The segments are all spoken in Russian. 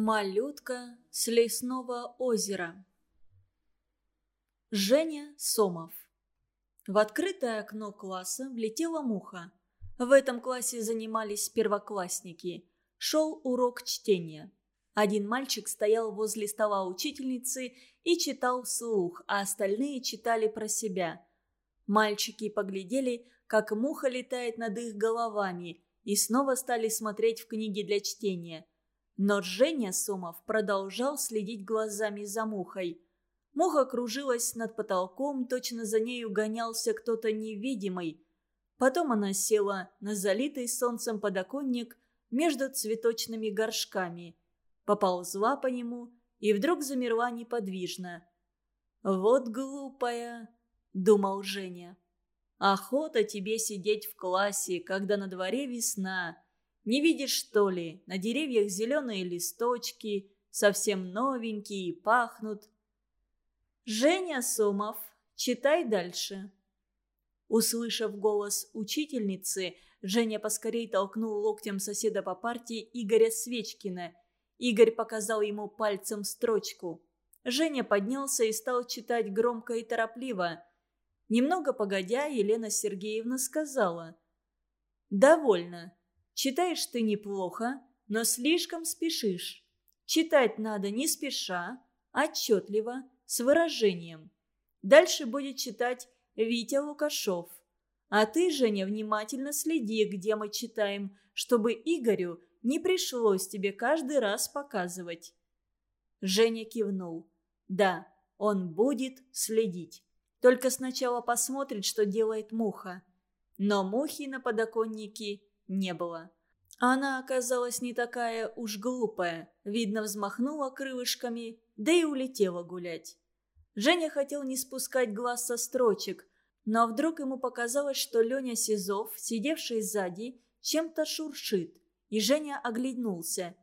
Малютка с лесного озера. Женя Сомов. В открытое окно класса влетела муха. В этом классе занимались первоклассники. Шел урок чтения. Один мальчик стоял возле стола учительницы и читал вслух, а остальные читали про себя. Мальчики поглядели, как муха летает над их головами, и снова стали смотреть в книги для чтения – но Женя Сомов продолжал следить глазами за мухой. Муха кружилась над потолком, точно за нею гонялся кто-то невидимый. Потом она села на залитый солнцем подоконник между цветочными горшками, поползла по нему и вдруг замерла неподвижно. «Вот глупая», — думал Женя. «Охота тебе сидеть в классе, когда на дворе весна». Не видишь, что ли, на деревьях зеленые листочки, совсем новенькие и пахнут. Женя Сомов, читай дальше. Услышав голос учительницы, Женя поскорей толкнул локтем соседа по партии Игоря Свечкина. Игорь показал ему пальцем строчку. Женя поднялся и стал читать громко и торопливо. Немного погодя, Елена Сергеевна сказала. «Довольно. Читаешь ты неплохо, но слишком спешишь. Читать надо не спеша, отчетливо, с выражением. Дальше будет читать Витя Лукашов. А ты, Женя, внимательно следи, где мы читаем, чтобы Игорю не пришлось тебе каждый раз показывать. Женя кивнул. Да, он будет следить. Только сначала посмотрит, что делает муха. Но мухи на подоконнике не было. Она оказалась не такая уж глупая. Видно, взмахнула крылышками, да и улетела гулять. Женя хотел не спускать глаз со строчек, но вдруг ему показалось, что Леня Сизов, сидевший сзади, чем-то шуршит, и Женя оглянулся.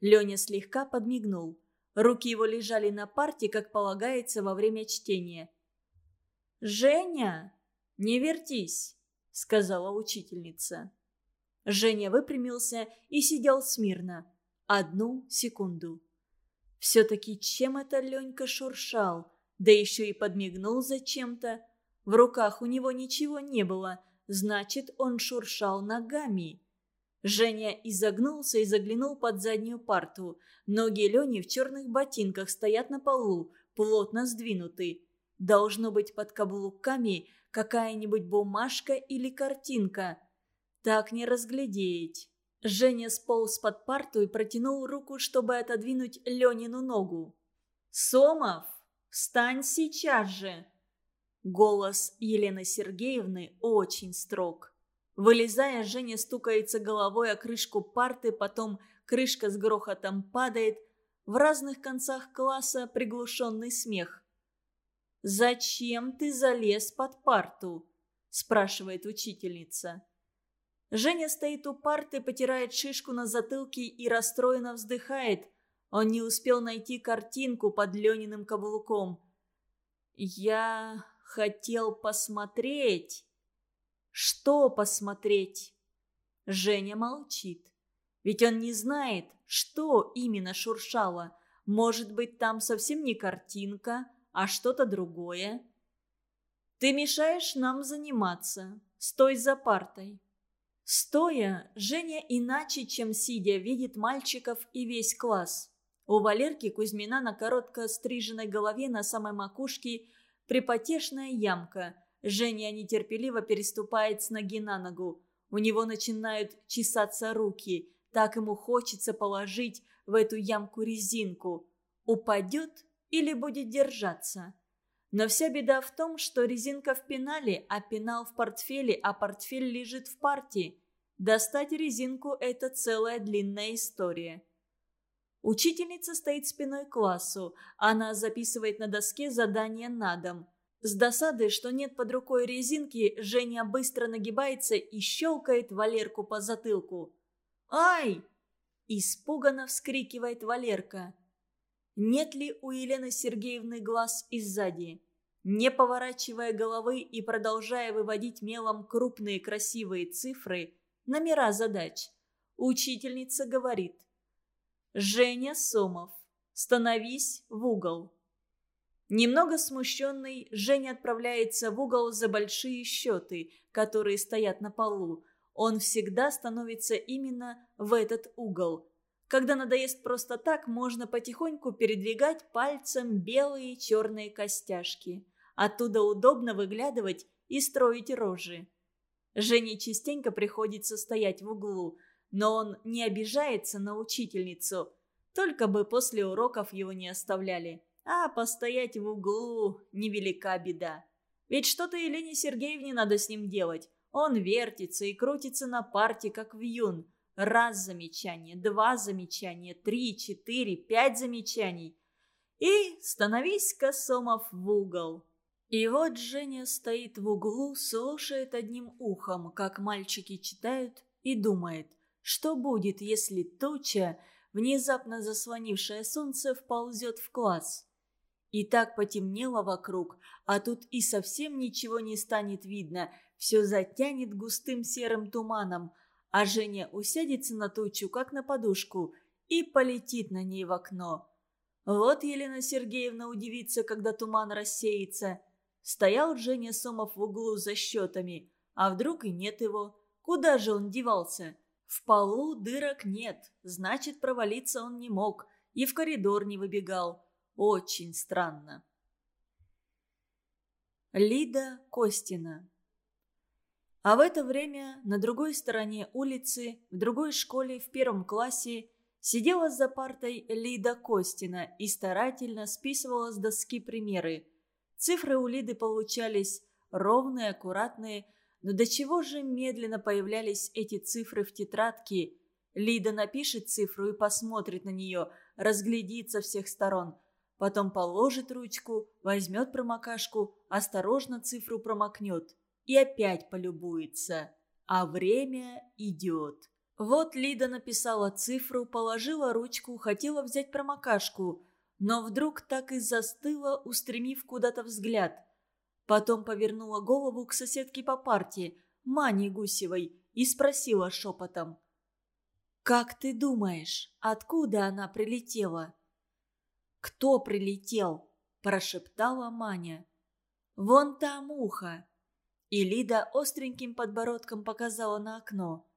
Леня слегка подмигнул. Руки его лежали на парте, как полагается во время чтения. «Женя, не вертись», — сказала учительница. Женя выпрямился и сидел смирно. Одну секунду. Все-таки чем это Ленька шуршал? Да еще и подмигнул зачем-то. В руках у него ничего не было, значит, он шуршал ногами. Женя изогнулся и заглянул под заднюю парту. Ноги Лени в черных ботинках стоят на полу, плотно сдвинуты. Должно быть под каблуками какая-нибудь бумажка или картинка. Так не разглядеть. Женя сполз под парту и протянул руку, чтобы отодвинуть Ленину ногу. «Сомов, встань сейчас же!» Голос Елены Сергеевны очень строг. Вылезая, Женя стукается головой о крышку парты, потом крышка с грохотом падает. В разных концах класса приглушенный смех. «Зачем ты залез под парту?» – спрашивает учительница. Женя стоит у парты, потирает шишку на затылке и расстроенно вздыхает. Он не успел найти картинку под Лениным каблуком. «Я хотел посмотреть». «Что посмотреть?» Женя молчит. Ведь он не знает, что именно шуршало. Может быть, там совсем не картинка, а что-то другое. «Ты мешаешь нам заниматься. Стой за партой». Стоя, Женя иначе, чем сидя, видит мальчиков и весь класс. У Валерки Кузьмина на коротко стриженной голове на самой макушке припотешная ямка. Женя нетерпеливо переступает с ноги на ногу. У него начинают чесаться руки. Так ему хочется положить в эту ямку резинку. Упадет или будет держаться? Но вся беда в том, что резинка в пенале, а пенал в портфеле, а портфель лежит в партии. Достать резинку – это целая длинная история. Учительница стоит спиной к классу. Она записывает на доске задание на дом. С досадой, что нет под рукой резинки, Женя быстро нагибается и щелкает Валерку по затылку. «Ай!» – испуганно вскрикивает Валерка. Нет ли у Елены Сергеевны глаз и сзади? Не поворачивая головы и продолжая выводить мелом крупные красивые цифры, номера задач, учительница говорит. Женя Сомов. Становись в угол. Немного смущенный, Женя отправляется в угол за большие счеты, которые стоят на полу. Он всегда становится именно в этот угол. Когда надоест просто так, можно потихоньку передвигать пальцем белые и черные костяшки. Оттуда удобно выглядывать и строить рожи. Жене частенько приходится стоять в углу, но он не обижается на учительницу. Только бы после уроков его не оставляли. А постоять в углу – невелика беда. Ведь что-то Елене Сергеевне надо с ним делать. Он вертится и крутится на парте, как вьюн. Раз замечание, два замечания, три, четыре, пять замечаний. И становись, Косомов, в угол. И вот Женя стоит в углу, слушает одним ухом, как мальчики читают, и думает, что будет, если туча, внезапно заслонившая солнце, вползет в класс. И так потемнело вокруг, а тут и совсем ничего не станет видно, все затянет густым серым туманом, а Женя усядется на тучу, как на подушку, и полетит на ней в окно. Вот Елена Сергеевна удивится, когда туман рассеется. Стоял Женя Сомов в углу за счетами, а вдруг и нет его. Куда же он девался? В полу дырок нет, значит, провалиться он не мог, и в коридор не выбегал. Очень странно. Лида Костина А в это время на другой стороне улицы, в другой школе в первом классе, сидела за партой Лида Костина и старательно списывала с доски примеры. Цифры у Лиды получались ровные, аккуратные, но до чего же медленно появлялись эти цифры в тетрадке. Лида напишет цифру и посмотрит на нее, разглядит со всех сторон – Потом положит ручку, возьмет промокашку, осторожно цифру промокнет и опять полюбуется. А время идет. Вот Лида написала цифру, положила ручку, хотела взять промокашку, но вдруг так и застыла, устремив куда-то взгляд. Потом повернула голову к соседке по парте, Мане Гусевой, и спросила шепотом. «Как ты думаешь, откуда она прилетела?» «Кто прилетел?» – прошептала Маня. «Вон та муха!» И Лида остреньким подбородком показала на окно.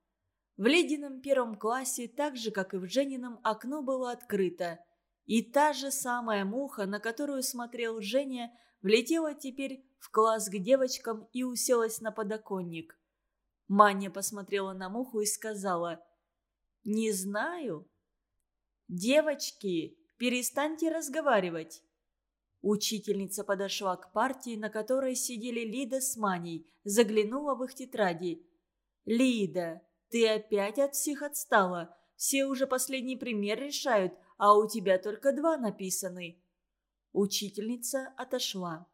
В Лидином первом классе, так же, как и в Женином, окно было открыто. И та же самая муха, на которую смотрел Женя, влетела теперь в класс к девочкам и уселась на подоконник. Маня посмотрела на муху и сказала «Не знаю». «Девочки, Перестаньте разговаривать!» Учительница подошла к партии, на которой сидели Лида с Маней, заглянула в их тетради. «Лида, ты опять от всех отстала. Все уже последний пример решают, а у тебя только два написаны». Учительница отошла.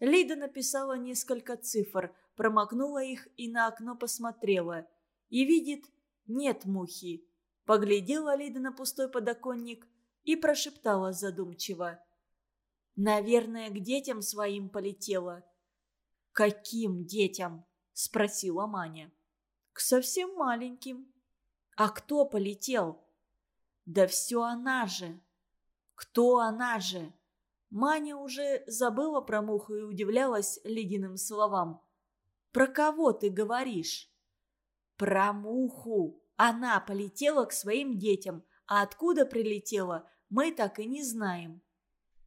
Лида написала несколько цифр, промокнула их и на окно посмотрела. И видит, нет мухи. Поглядела Лида на пустой подоконник – и прошептала задумчиво. «Наверное, к детям своим полетела». «Каким детям?» – спросила Маня. «К совсем маленьким». «А кто полетел?» «Да все она же». «Кто она же?» Маня уже забыла про муху и удивлялась ледяным словам. «Про кого ты говоришь?» «Про муху. Она полетела к своим детям, а откуда прилетела, мы так и не знаем.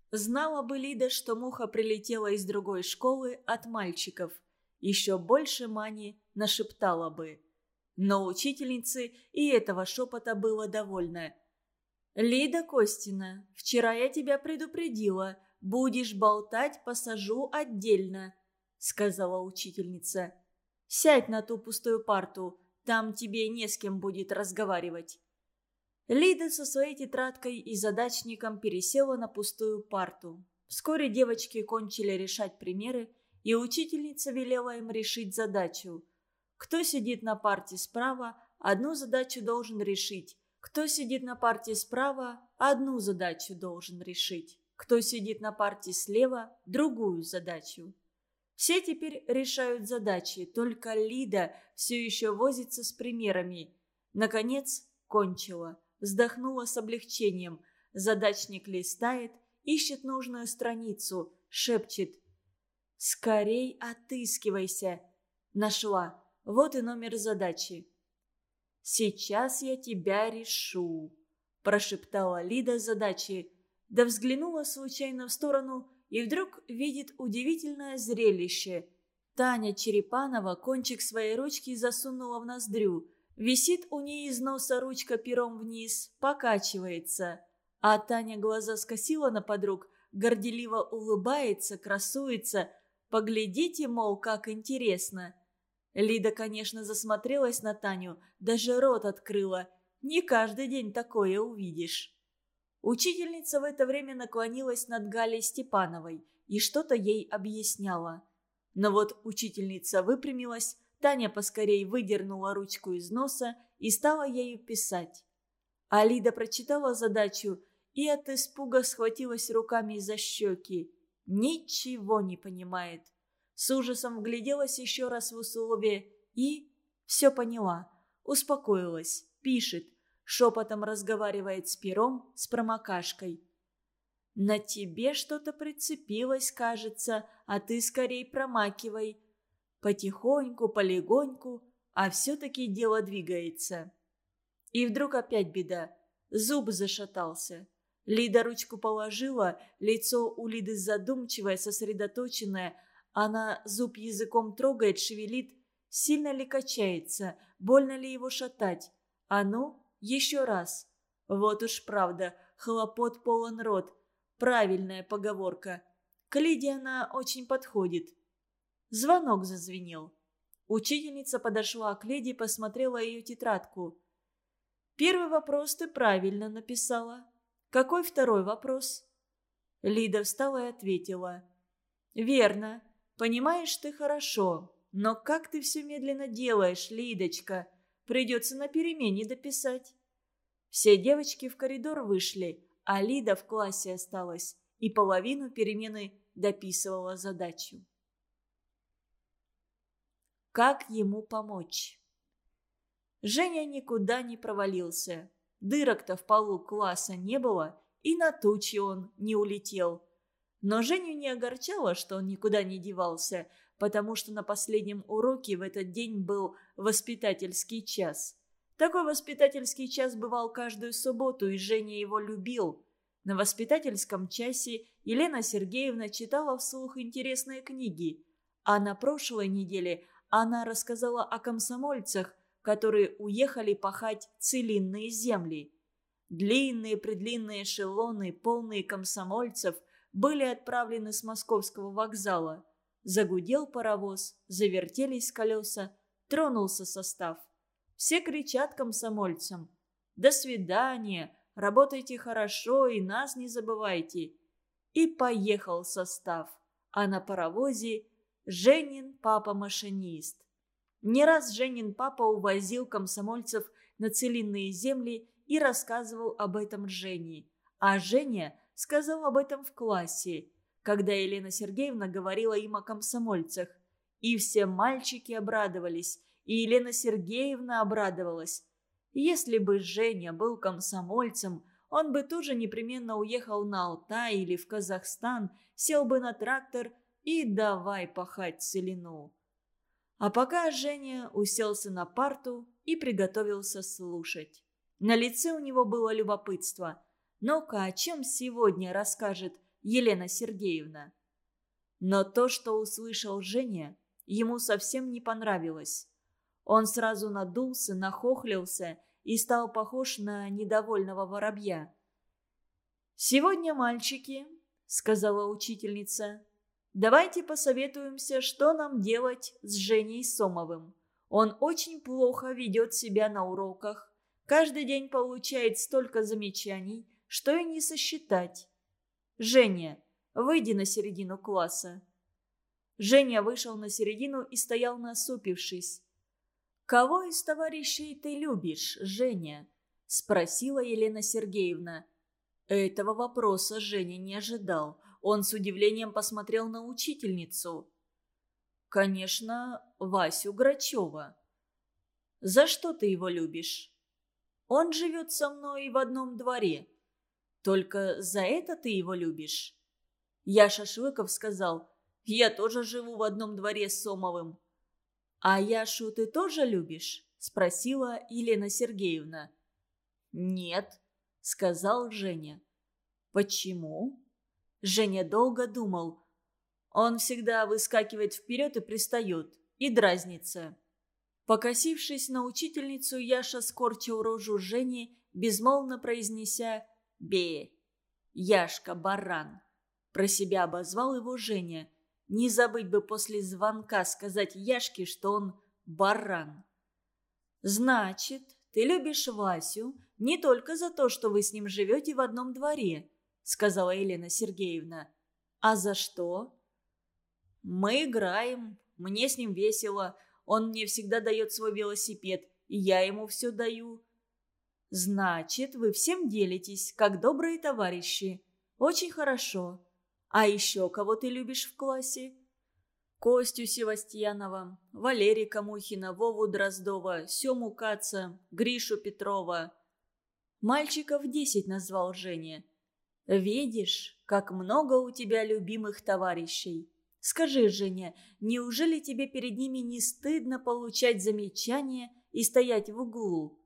Знала бы Лида, что муха прилетела из другой школы от мальчиков. Еще больше Мани нашептала бы. Но учительнице и этого шепота было довольно. «Лида Костина, вчера я тебя предупредила. Будешь болтать, посажу отдельно», — сказала учительница. «Сядь на ту пустую парту, там тебе не с кем будет разговаривать». Лида со своей тетрадкой и задачником пересела на пустую парту. Вскоре девочки кончили решать примеры, и учительница велела им решить задачу. Кто сидит на парте справа, одну задачу должен решить. Кто сидит на парте справа, одну задачу должен решить. Кто сидит на парте слева, другую задачу. Все теперь решают задачи, только Лида все еще возится с примерами. Наконец, кончила. вздохнула с облегчением. Задачник листает, ищет нужную страницу, шепчет. «Скорей отыскивайся!» Нашла. Вот и номер задачи. «Сейчас я тебя решу», – прошептала Лида задачи, да взглянула случайно в сторону и вдруг видит удивительное зрелище. Таня Черепанова кончик своей ручки засунула в ноздрю. Висит у ней из носа ручка пером вниз, покачивается. А Таня глаза скосила на подруг, горделиво улыбается, красуется. Поглядите, мол, как интересно. Лида, конечно, засмотрелась на Таню, даже рот открыла. Не каждый день такое увидишь. Учительница в это время наклонилась над Галей Степановой и что-то ей объясняла. Но вот учительница выпрямилась, Таня поскорей выдернула ручку из носа и стала ею писать. А Лида прочитала задачу и от испуга схватилась руками за щеки. Ничего не понимает с ужасом вгляделась еще раз в условие и все поняла, успокоилась, пишет, шепотом разговаривает с пером, с промокашкой. «На тебе что-то прицепилось, кажется, а ты скорей промакивай. Потихоньку, полегоньку, а все-таки дело двигается». И вдруг опять беда. Зуб зашатался. Лида ручку положила, лицо у Лиды задумчивое, сосредоточенное – она зуб языком трогает, шевелит. Сильно ли качается? Больно ли его шатать? А ну, еще раз. Вот уж правда, хлопот полон рот. Правильная поговорка. К Лиде она очень подходит. Звонок зазвенел. Учительница подошла к Лиде и посмотрела ее тетрадку. «Первый вопрос ты правильно написала. Какой второй вопрос?» Лида встала и ответила. «Верно. Понимаешь ты хорошо, но как ты все медленно делаешь, Лидочка? Придется на перемене дописать. Все девочки в коридор вышли, а Лида в классе осталась и половину перемены дописывала задачу. Как ему помочь? Женя никуда не провалился. Дырок-то в полу класса не было, и на тучи он не улетел – но Женю не огорчало, что он никуда не девался, потому что на последнем уроке в этот день был воспитательский час. Такой воспитательский час бывал каждую субботу, и Женя его любил. На воспитательском часе Елена Сергеевна читала вслух интересные книги, а на прошлой неделе она рассказала о комсомольцах, которые уехали пахать целинные земли. Длинные-предлинные эшелоны, полные комсомольцев – были отправлены с московского вокзала. Загудел паровоз, завертелись колеса, тронулся состав. Все кричат комсомольцам «До свидания! Работайте хорошо и нас не забывайте!» И поехал состав, а на паровозе Женин папа-машинист. Не раз Женин папа увозил комсомольцев на целинные земли и рассказывал об этом Жене. А Женя сказал об этом в классе, когда Елена Сергеевна говорила им о комсомольцах. И все мальчики обрадовались, и Елена Сергеевна обрадовалась. Если бы Женя был комсомольцем, он бы тоже непременно уехал на Алтай или в Казахстан, сел бы на трактор и давай пахать целину. А пока Женя уселся на парту и приготовился слушать. На лице у него было любопытство – ну-ка, о чем сегодня расскажет Елена Сергеевна? Но то, что услышал Женя, ему совсем не понравилось. Он сразу надулся, нахохлился и стал похож на недовольного воробья. «Сегодня, мальчики», — сказала учительница, — «давайте посоветуемся, что нам делать с Женей Сомовым. Он очень плохо ведет себя на уроках, каждый день получает столько замечаний, что и не сосчитать. «Женя, выйди на середину класса». Женя вышел на середину и стоял насупившись. «Кого из товарищей ты любишь, Женя?» – спросила Елена Сергеевна. Этого вопроса Женя не ожидал. Он с удивлением посмотрел на учительницу. «Конечно, Васю Грачева». «За что ты его любишь?» Он живет со мной в одном дворе. Только за это ты его любишь?» Я Шашлыков сказал, «Я тоже живу в одном дворе с Сомовым». «А Яшу ты тоже любишь?» – спросила Елена Сергеевна. «Нет», – сказал Женя. «Почему?» Женя долго думал. Он всегда выскакивает вперед и пристает, и дразнится. Покосившись на учительницу, Яша скорчил рожу Жени, безмолвно произнеся «Бе». «Яшка, баран!» Про себя обозвал его Женя. Не забыть бы после звонка сказать Яшке, что он баран. «Значит, ты любишь Васю не только за то, что вы с ним живете в одном дворе», сказала Елена Сергеевна. «А за что?» «Мы играем, мне с ним весело, он мне всегда дает свой велосипед, и я ему все даю». «Значит, вы всем делитесь, как добрые товарищи. Очень хорошо. А еще кого ты любишь в классе?» Костю Севастьянова, Валерия Мухина, Вову Дроздова, Сему Каца, Гришу Петрова. Мальчиков десять назвал Женя. «Видишь, как много у тебя любимых товарищей. Скажи, Женя, неужели тебе перед ними не стыдно получать замечания и стоять в углу?»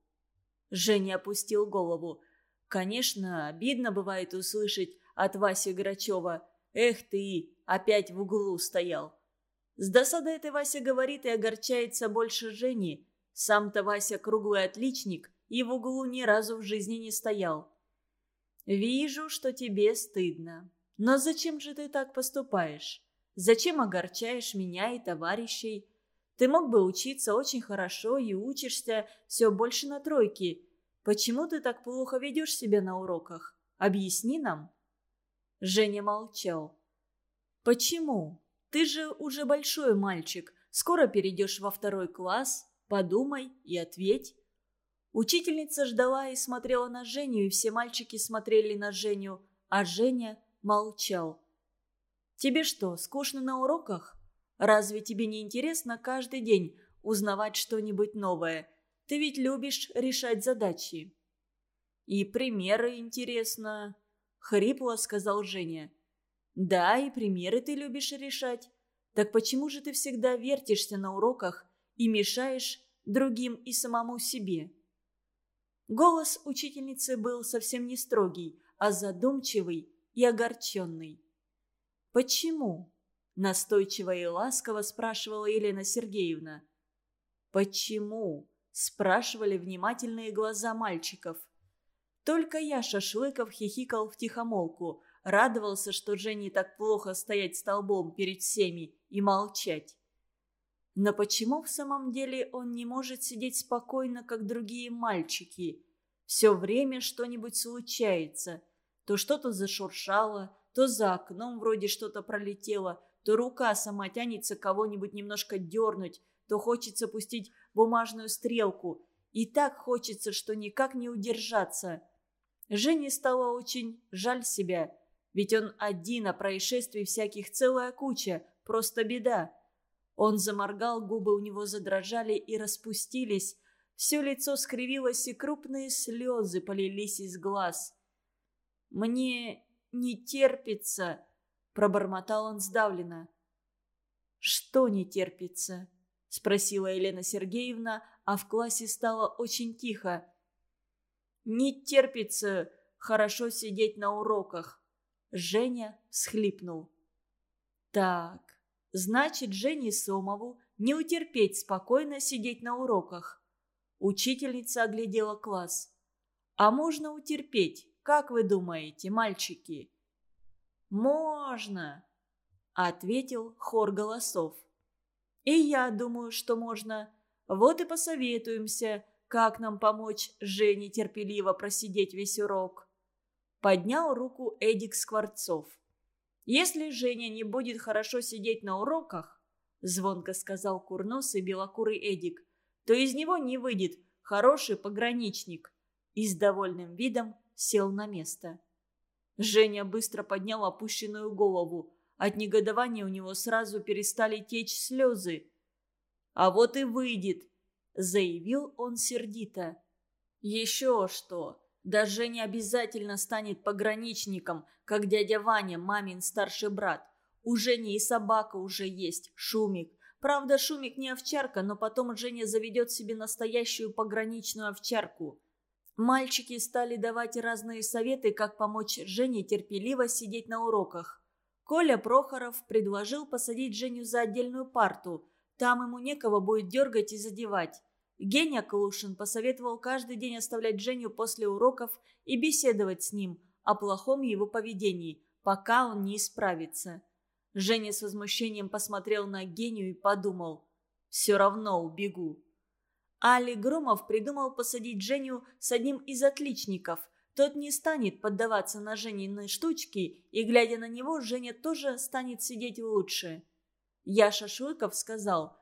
Женя опустил голову. Конечно, обидно бывает услышать от Васи Грачева «Эх ты, опять в углу стоял». С досадой этой Вася говорит и огорчается больше Жени. Сам-то Вася круглый отличник и в углу ни разу в жизни не стоял. «Вижу, что тебе стыдно. Но зачем же ты так поступаешь? Зачем огорчаешь меня и товарищей? Ты мог бы учиться очень хорошо и учишься все больше на тройке. Почему ты так плохо ведешь себя на уроках? Объясни нам». Женя молчал. «Почему? Ты же уже большой мальчик. Скоро перейдешь во второй класс. Подумай и ответь». Учительница ждала и смотрела на Женю, и все мальчики смотрели на Женю, а Женя молчал. Тебе что, скучно на уроках? Разве тебе не интересно каждый день узнавать что-нибудь новое? Ты ведь любишь решать задачи. И примеры интересно, хрипло сказал Женя. Да, и примеры ты любишь решать. Так почему же ты всегда вертишься на уроках и мешаешь другим и самому себе? Голос учительницы был совсем не строгий, а задумчивый и огорченный. «Почему?» – настойчиво и ласково спрашивала Елена Сергеевна. «Почему?» – спрашивали внимательные глаза мальчиков. Только я, Шашлыков, хихикал втихомолку, радовался, что Жене так плохо стоять столбом перед всеми и молчать. Но почему в самом деле он не может сидеть спокойно, как другие мальчики? Все время что-нибудь случается. То что-то зашуршало, то за окном вроде что-то пролетело, то рука сама тянется кого-нибудь немножко дернуть, то хочется пустить бумажную стрелку. И так хочется, что никак не удержаться. Жене стало очень жаль себя, ведь он один, а происшествий всяких целая куча, просто беда. Он заморгал, губы у него задрожали и распустились, все лицо скривилось, и крупные слезы полились из глаз. «Мне не терпится», — пробормотал он сдавленно. «Что не терпится?» — спросила Елена Сергеевна, а в классе стало очень тихо. «Не терпится хорошо сидеть на уроках», — Женя всхлипнул. «Так, значит, Жене Сомову не утерпеть спокойно сидеть на уроках». Учительница оглядела класс. «А можно утерпеть, как вы думаете, мальчики?» «Можно!» — ответил хор голосов. «И я думаю, что можно. Вот и посоветуемся, как нам помочь Жене терпеливо просидеть весь урок». Поднял руку Эдик Скворцов. «Если Женя не будет хорошо сидеть на уроках, — звонко сказал курносый белокурый Эдик, — то из него не выйдет хороший пограничник». И с довольным видом сел на место. Женя быстро поднял опущенную голову. От негодования у него сразу перестали течь слезы. «А вот и выйдет», — заявил он сердито. Еще что. Да Женя обязательно станет пограничником, как дядя Ваня, мамин старший брат. У Жени и собака уже есть, Шумик. Правда, Шумик не овчарка, но потом Женя заведет себе настоящую пограничную овчарку. Мальчики стали давать разные советы, как помочь Жене терпеливо сидеть на уроках. Коля Прохоров предложил посадить Женю за отдельную парту. Там ему некого будет дергать и задевать. Геня Клушин посоветовал каждый день оставлять Женю после уроков и беседовать с ним о плохом его поведении, пока он не исправится. Женя с возмущением посмотрел на Гению и подумал «Все равно убегу». Али Громов придумал посадить Женю с одним из отличников. Тот не станет поддаваться на Женины штучки, и, глядя на него, Женя тоже станет сидеть лучше. Яша Шуйков сказал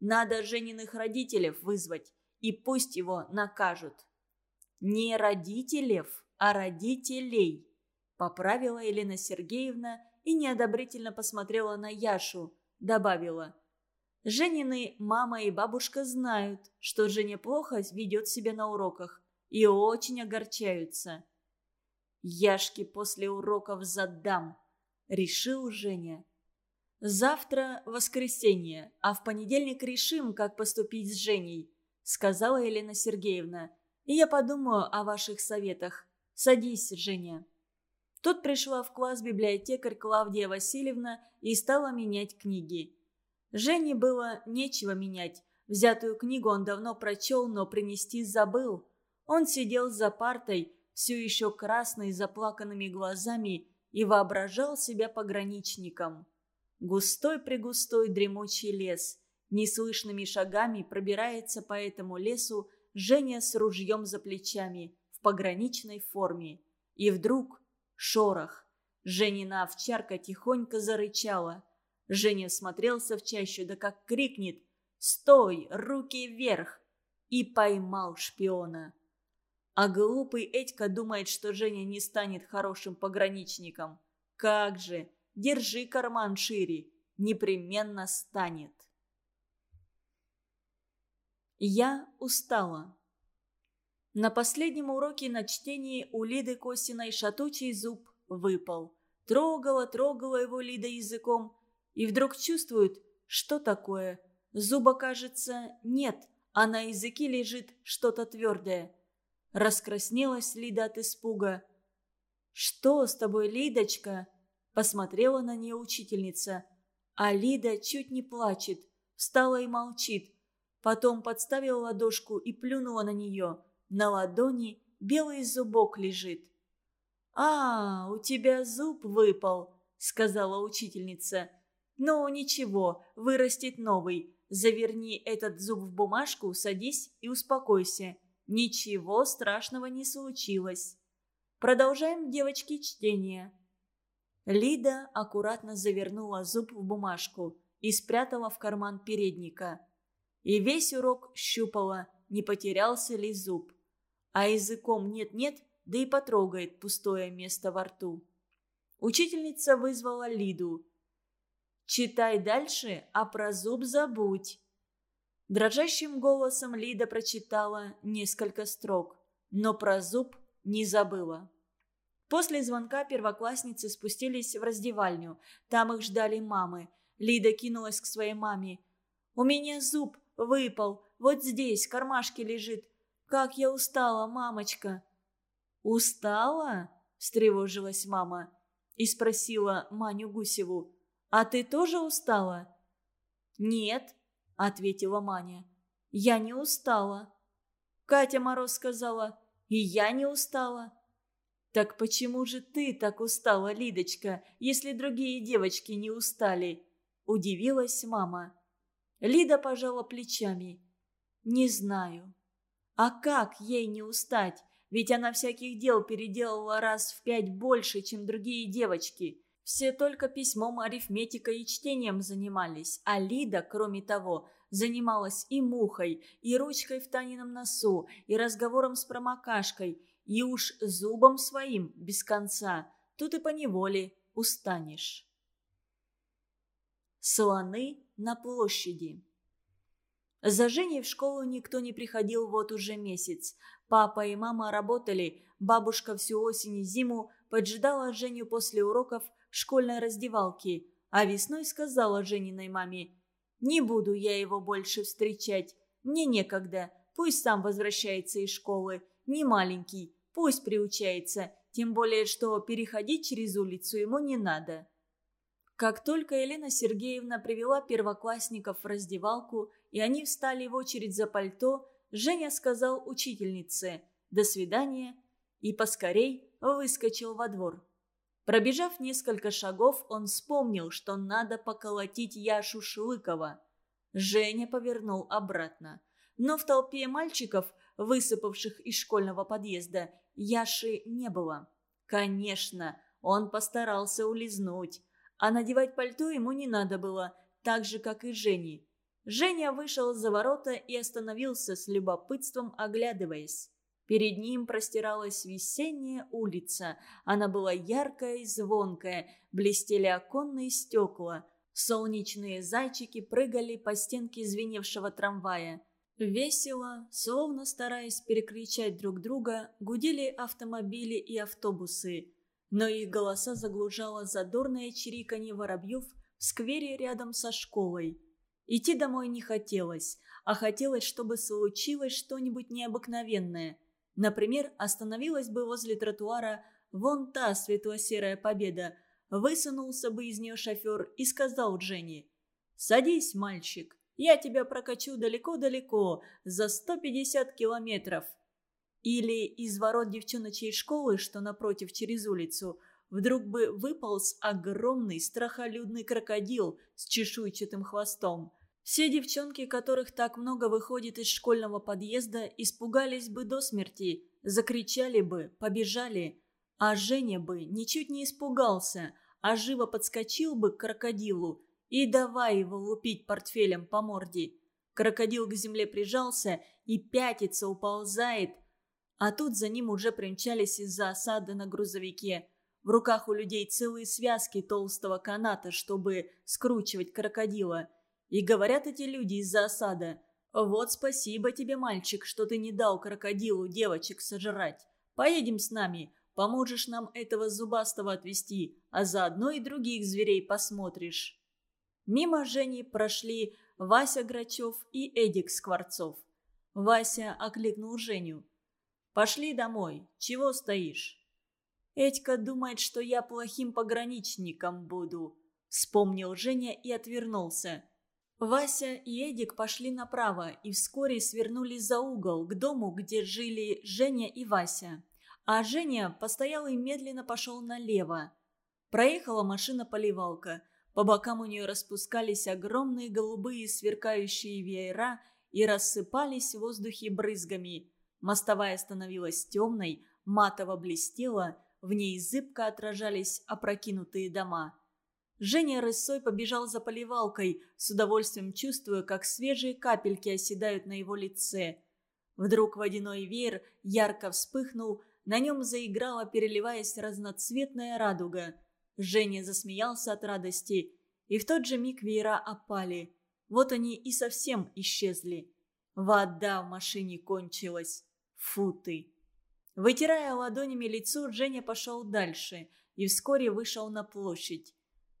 «Надо Жениных родителей вызвать, и пусть его накажут». «Не родителей, а родителей», – поправила Елена Сергеевна и неодобрительно посмотрела на Яшу. Добавила. «Женины мама и бабушка знают, что Женя плохо ведет себя на уроках и очень огорчаются». «Яшке после уроков задам», — решил Женя. «Завтра воскресенье, а в понедельник решим, как поступить с Женей», — сказала Елена Сергеевна. «И я подумаю о ваших советах. Садись, Женя». Тут пришла в класс библиотекарь Клавдия Васильевна и стала менять книги. Жене было нечего менять. Взятую книгу он давно прочел, но принести забыл. Он сидел за партой, все еще красный, заплаканными глазами, и воображал себя пограничником. Густой-пригустой дремучий лес. Неслышными шагами пробирается по этому лесу Женя с ружьем за плечами, в пограничной форме. И вдруг Шорох. Женина овчарка тихонько зарычала. Женя смотрелся в чащу, да как крикнет «Стой! Руки вверх!» и поймал шпиона. А глупый Этька думает, что Женя не станет хорошим пограничником. Как же! Держи карман шире. Непременно станет. Я устала. На последнем уроке на чтении у Лиды Косиной шатучий зуб выпал. Трогала, трогала его Лида языком. И вдруг чувствует, что такое. Зуба, кажется, нет, а на языке лежит что-то твердое. Раскраснелась Лида от испуга. «Что с тобой, Лидочка?» Посмотрела на нее учительница. А Лида чуть не плачет, встала и молчит. Потом подставила ладошку и плюнула на нее. На ладони белый зубок лежит. «А, у тебя зуб выпал», — сказала учительница. «Ну, ничего, вырастет новый. Заверни этот зуб в бумажку, садись и успокойся. Ничего страшного не случилось. Продолжаем, девочки, чтение». Лида аккуратно завернула зуб в бумажку и спрятала в карман передника. И весь урок щупала, не потерялся ли зуб а языком нет-нет, да и потрогает пустое место во рту. Учительница вызвала Лиду. «Читай дальше, а про зуб забудь». Дрожащим голосом Лида прочитала несколько строк, но про зуб не забыла. После звонка первоклассницы спустились в раздевальню. Там их ждали мамы. Лида кинулась к своей маме. «У меня зуб выпал. Вот здесь, в кармашке лежит. Как я устала, мамочка!» «Устала?» – встревожилась мама и спросила Маню Гусеву. «А ты тоже устала?» «Нет», – ответила Маня. «Я не устала». Катя Мороз сказала. «И я не устала». «Так почему же ты так устала, Лидочка, если другие девочки не устали?» – удивилась мама. Лида пожала плечами. «Не знаю». А как ей не устать? Ведь она всяких дел переделала раз в пять больше, чем другие девочки. Все только письмом, арифметикой и чтением занимались, а Лида, кроме того, занималась и мухой, и ручкой в Танином носу, и разговором с промокашкой, и уж зубом своим без конца. Тут и поневоле устанешь. Слоны на площади За Женей в школу никто не приходил вот уже месяц. Папа и мама работали, бабушка всю осень и зиму поджидала Женю после уроков школьной раздевалке, а весной сказала Жениной маме «Не буду я его больше встречать, мне некогда, пусть сам возвращается из школы, не маленький, пусть приучается, тем более, что переходить через улицу ему не надо». Как только Елена Сергеевна привела первоклассников в раздевалку, и они встали в очередь за пальто, Женя сказал учительнице «до свидания» и поскорей выскочил во двор. Пробежав несколько шагов, он вспомнил, что надо поколотить Яшу Шлыкова. Женя повернул обратно. Но в толпе мальчиков, высыпавших из школьного подъезда, Яши не было. Конечно, он постарался улизнуть. А надевать пальто ему не надо было, так же, как и Жене. Женя вышел за ворота и остановился с любопытством, оглядываясь. Перед ним простиралась весенняя улица. Она была яркая и звонкая, блестели оконные стекла. Солнечные зайчики прыгали по стенке звеневшего трамвая. Весело, словно стараясь перекричать друг друга, гудели автомобили и автобусы но их голоса заглушало задорное чириканье воробьев в сквере рядом со школой. Идти домой не хотелось, а хотелось, чтобы случилось что-нибудь необыкновенное. Например, остановилась бы возле тротуара вон та светло-серая победа, высунулся бы из нее шофер и сказал Дженни «Садись, мальчик, я тебя прокачу далеко-далеко, за 150 километров». Или из ворот девчоночей школы, что напротив через улицу, вдруг бы выполз огромный страхолюдный крокодил с чешуйчатым хвостом. Все девчонки, которых так много выходит из школьного подъезда, испугались бы до смерти, закричали бы, побежали. А Женя бы ничуть не испугался, а живо подскочил бы к крокодилу и давай его лупить портфелем по морде. Крокодил к земле прижался и пятится, уползает, а тут за ним уже примчались из-за осады на грузовике. В руках у людей целые связки толстого каната, чтобы скручивать крокодила. И говорят эти люди из-за осада. «Вот спасибо тебе, мальчик, что ты не дал крокодилу девочек сожрать. Поедем с нами, поможешь нам этого зубастого отвезти, а заодно и других зверей посмотришь». Мимо Жени прошли Вася Грачев и Эдик Скворцов. Вася окликнул Женю. Пошли домой. Чего стоишь?» «Этька думает, что я плохим пограничником буду», — вспомнил Женя и отвернулся. Вася и Эдик пошли направо и вскоре свернули за угол к дому, где жили Женя и Вася. А Женя постоял и медленно пошел налево. Проехала машина-поливалка. По бокам у нее распускались огромные голубые сверкающие веера и рассыпались в воздухе брызгами. Мостовая становилась темной, матово блестела, в ней зыбко отражались опрокинутые дома. Женя рысой побежал за поливалкой, с удовольствием чувствуя, как свежие капельки оседают на его лице. Вдруг водяной веер ярко вспыхнул, на нем заиграла, переливаясь разноцветная радуга. Женя засмеялся от радости, и в тот же миг веера опали. Вот они и совсем исчезли. Вода в машине кончилась. Фу ты. Вытирая ладонями лицо, Женя пошел дальше и вскоре вышел на площадь.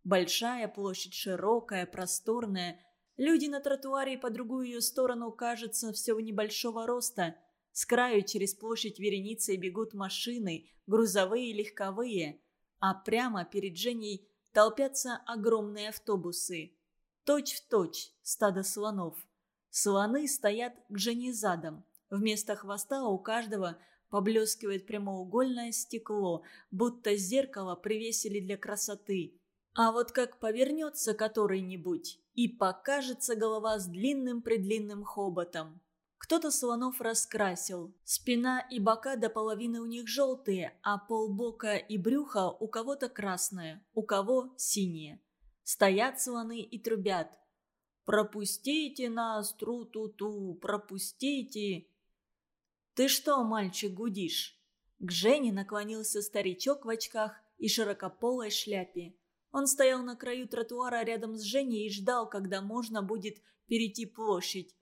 Большая площадь, широкая, просторная. Люди на тротуаре по другую ее сторону, кажется, всего небольшого роста. С краю через площадь вереницей бегут машины, грузовые и легковые. А прямо перед Женей толпятся огромные автобусы. Точь в точь стадо слонов. Слоны стоят к Жене задом. Вместо хвоста у каждого поблескивает прямоугольное стекло, будто зеркало привесили для красоты. А вот как повернется который-нибудь, и покажется голова с длинным-предлинным хоботом. Кто-то слонов раскрасил. Спина и бока до половины у них желтые, а полбока и брюха у кого-то красное, у кого синее. Стоят слоны и трубят. «Пропустите нас, тру-ту-ту, пропустите!» «Ты что, мальчик, гудишь?» К Жене наклонился старичок в очках и широкополой шляпе. Он стоял на краю тротуара рядом с Женей и ждал, когда можно будет перейти площадь.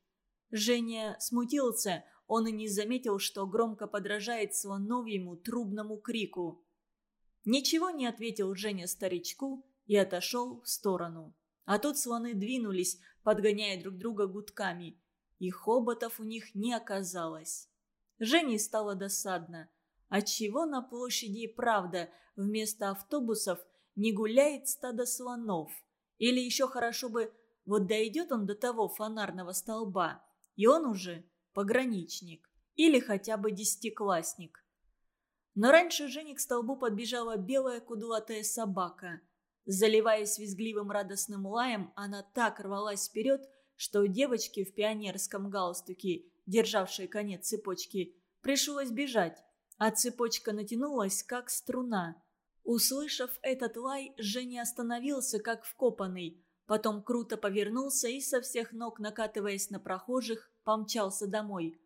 Женя смутился, он и не заметил, что громко подражает слоновьему трубному крику. Ничего не ответил Женя старичку и отошел в сторону. А тут слоны двинулись, подгоняя друг друга гудками. И хоботов у них не оказалось. Жене стало досадно. Отчего на площади правда вместо автобусов не гуляет стадо слонов? Или еще хорошо бы, вот дойдет он до того фонарного столба, и он уже пограничник. Или хотя бы десятиклассник. Но раньше Жене к столбу подбежала белая кудлатая собака. Заливаясь визгливым радостным лаем, она так рвалась вперед, что девочке в пионерском галстуке, державшей конец цепочки, пришлось бежать, а цепочка натянулась, как струна. Услышав этот лай, Женя остановился, как вкопанный, потом круто повернулся и со всех ног, накатываясь на прохожих, помчался домой.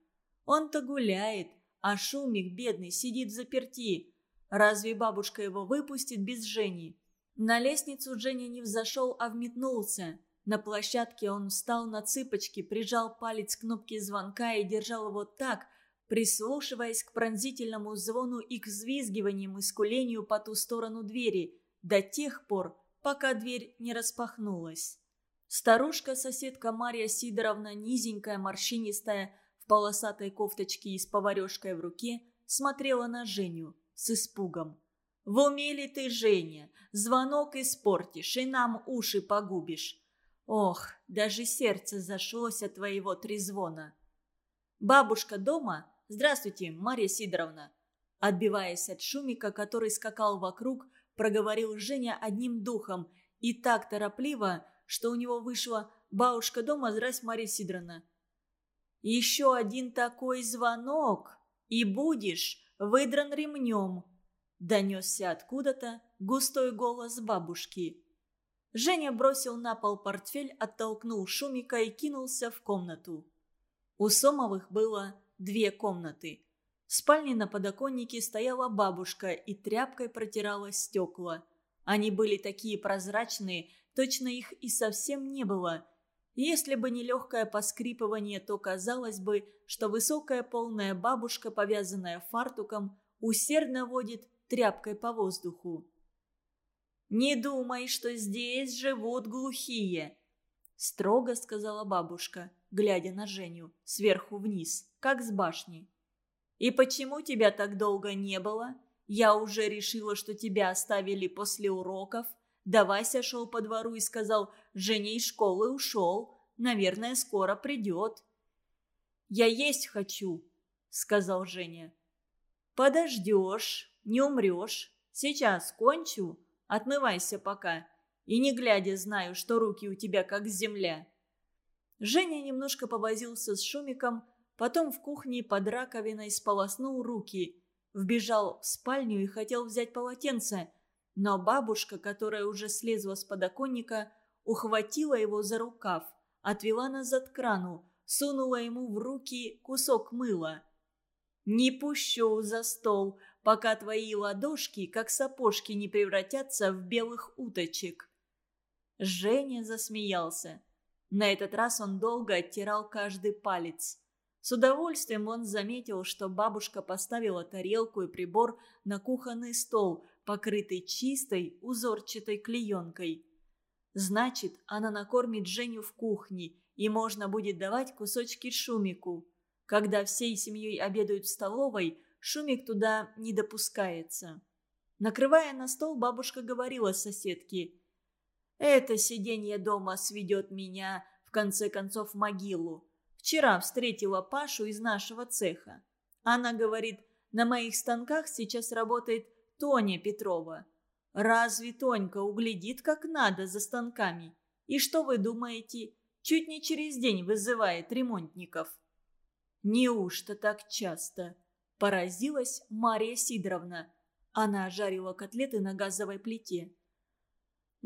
Он-то гуляет, а Шумик, бедный, сидит в заперти. Разве бабушка его выпустит без Жени? На лестницу Женя не взошел, а вметнулся. На площадке он встал на цыпочки, прижал палец к кнопке звонка и держал его так, прислушиваясь к пронзительному звону и к взвизгиваниям и скулению по ту сторону двери, до тех пор, пока дверь не распахнулась. Старушка-соседка Марья Сидоровна, низенькая, морщинистая, в полосатой кофточке и с поварешкой в руке, смотрела на Женю с испугом. «В уме ли ты, Женя? Звонок испортишь и нам уши погубишь. Ох, даже сердце зашлось от твоего трезвона». «Бабушка дома? Здравствуйте, Марья Сидоровна!» Отбиваясь от шумика, который скакал вокруг, проговорил Женя одним духом и так торопливо, что у него вышло «Бабушка дома, здрасте, Марья Сидоровна». Еще один такой звонок, и будешь выдран ремнем», — донесся откуда-то густой голос бабушки. Женя бросил на пол портфель, оттолкнул Шумика и кинулся в комнату. У Сомовых было две комнаты. В спальне на подоконнике стояла бабушка и тряпкой протирала стекла. Они были такие прозрачные, точно их и совсем не было — если бы не легкое поскрипывание, то казалось бы, что высокая полная бабушка, повязанная фартуком, усердно водит тряпкой по воздуху. «Не думай, что здесь живут глухие», — строго сказала бабушка, глядя на Женю сверху вниз, как с башни. «И почему тебя так долго не было? Я уже решила, что тебя оставили после уроков». Да Вася шел по двору и сказал, Женя из школы ушел, наверное, скоро придет. «Я есть хочу», — сказал Женя. «Подождешь, не умрешь. Сейчас кончу, отмывайся пока. И не глядя знаю, что руки у тебя как земля». Женя немножко повозился с Шумиком, потом в кухне под раковиной сполоснул руки, вбежал в спальню и хотел взять полотенце — но бабушка, которая уже слезла с подоконника, ухватила его за рукав, отвела назад крану, сунула ему в руки кусок мыла. «Не пущу за стол, пока твои ладошки, как сапожки, не превратятся в белых уточек». Женя засмеялся. На этот раз он долго оттирал каждый палец. С удовольствием он заметил, что бабушка поставила тарелку и прибор на кухонный стол, покрытый чистой узорчатой клеенкой. Значит, она накормит Женю в кухне, и можно будет давать кусочки Шумику. Когда всей семьей обедают в столовой, Шумик туда не допускается. Накрывая на стол, бабушка говорила соседке. «Это сиденье дома сведет меня, в конце концов, в могилу. Вчера встретила Пашу из нашего цеха. Она говорит, на моих станках сейчас работает Тоня Петрова. Разве Тонька углядит как надо за станками? И что вы думаете, чуть не через день вызывает ремонтников? Неужто так часто? Поразилась Мария Сидоровна. Она жарила котлеты на газовой плите.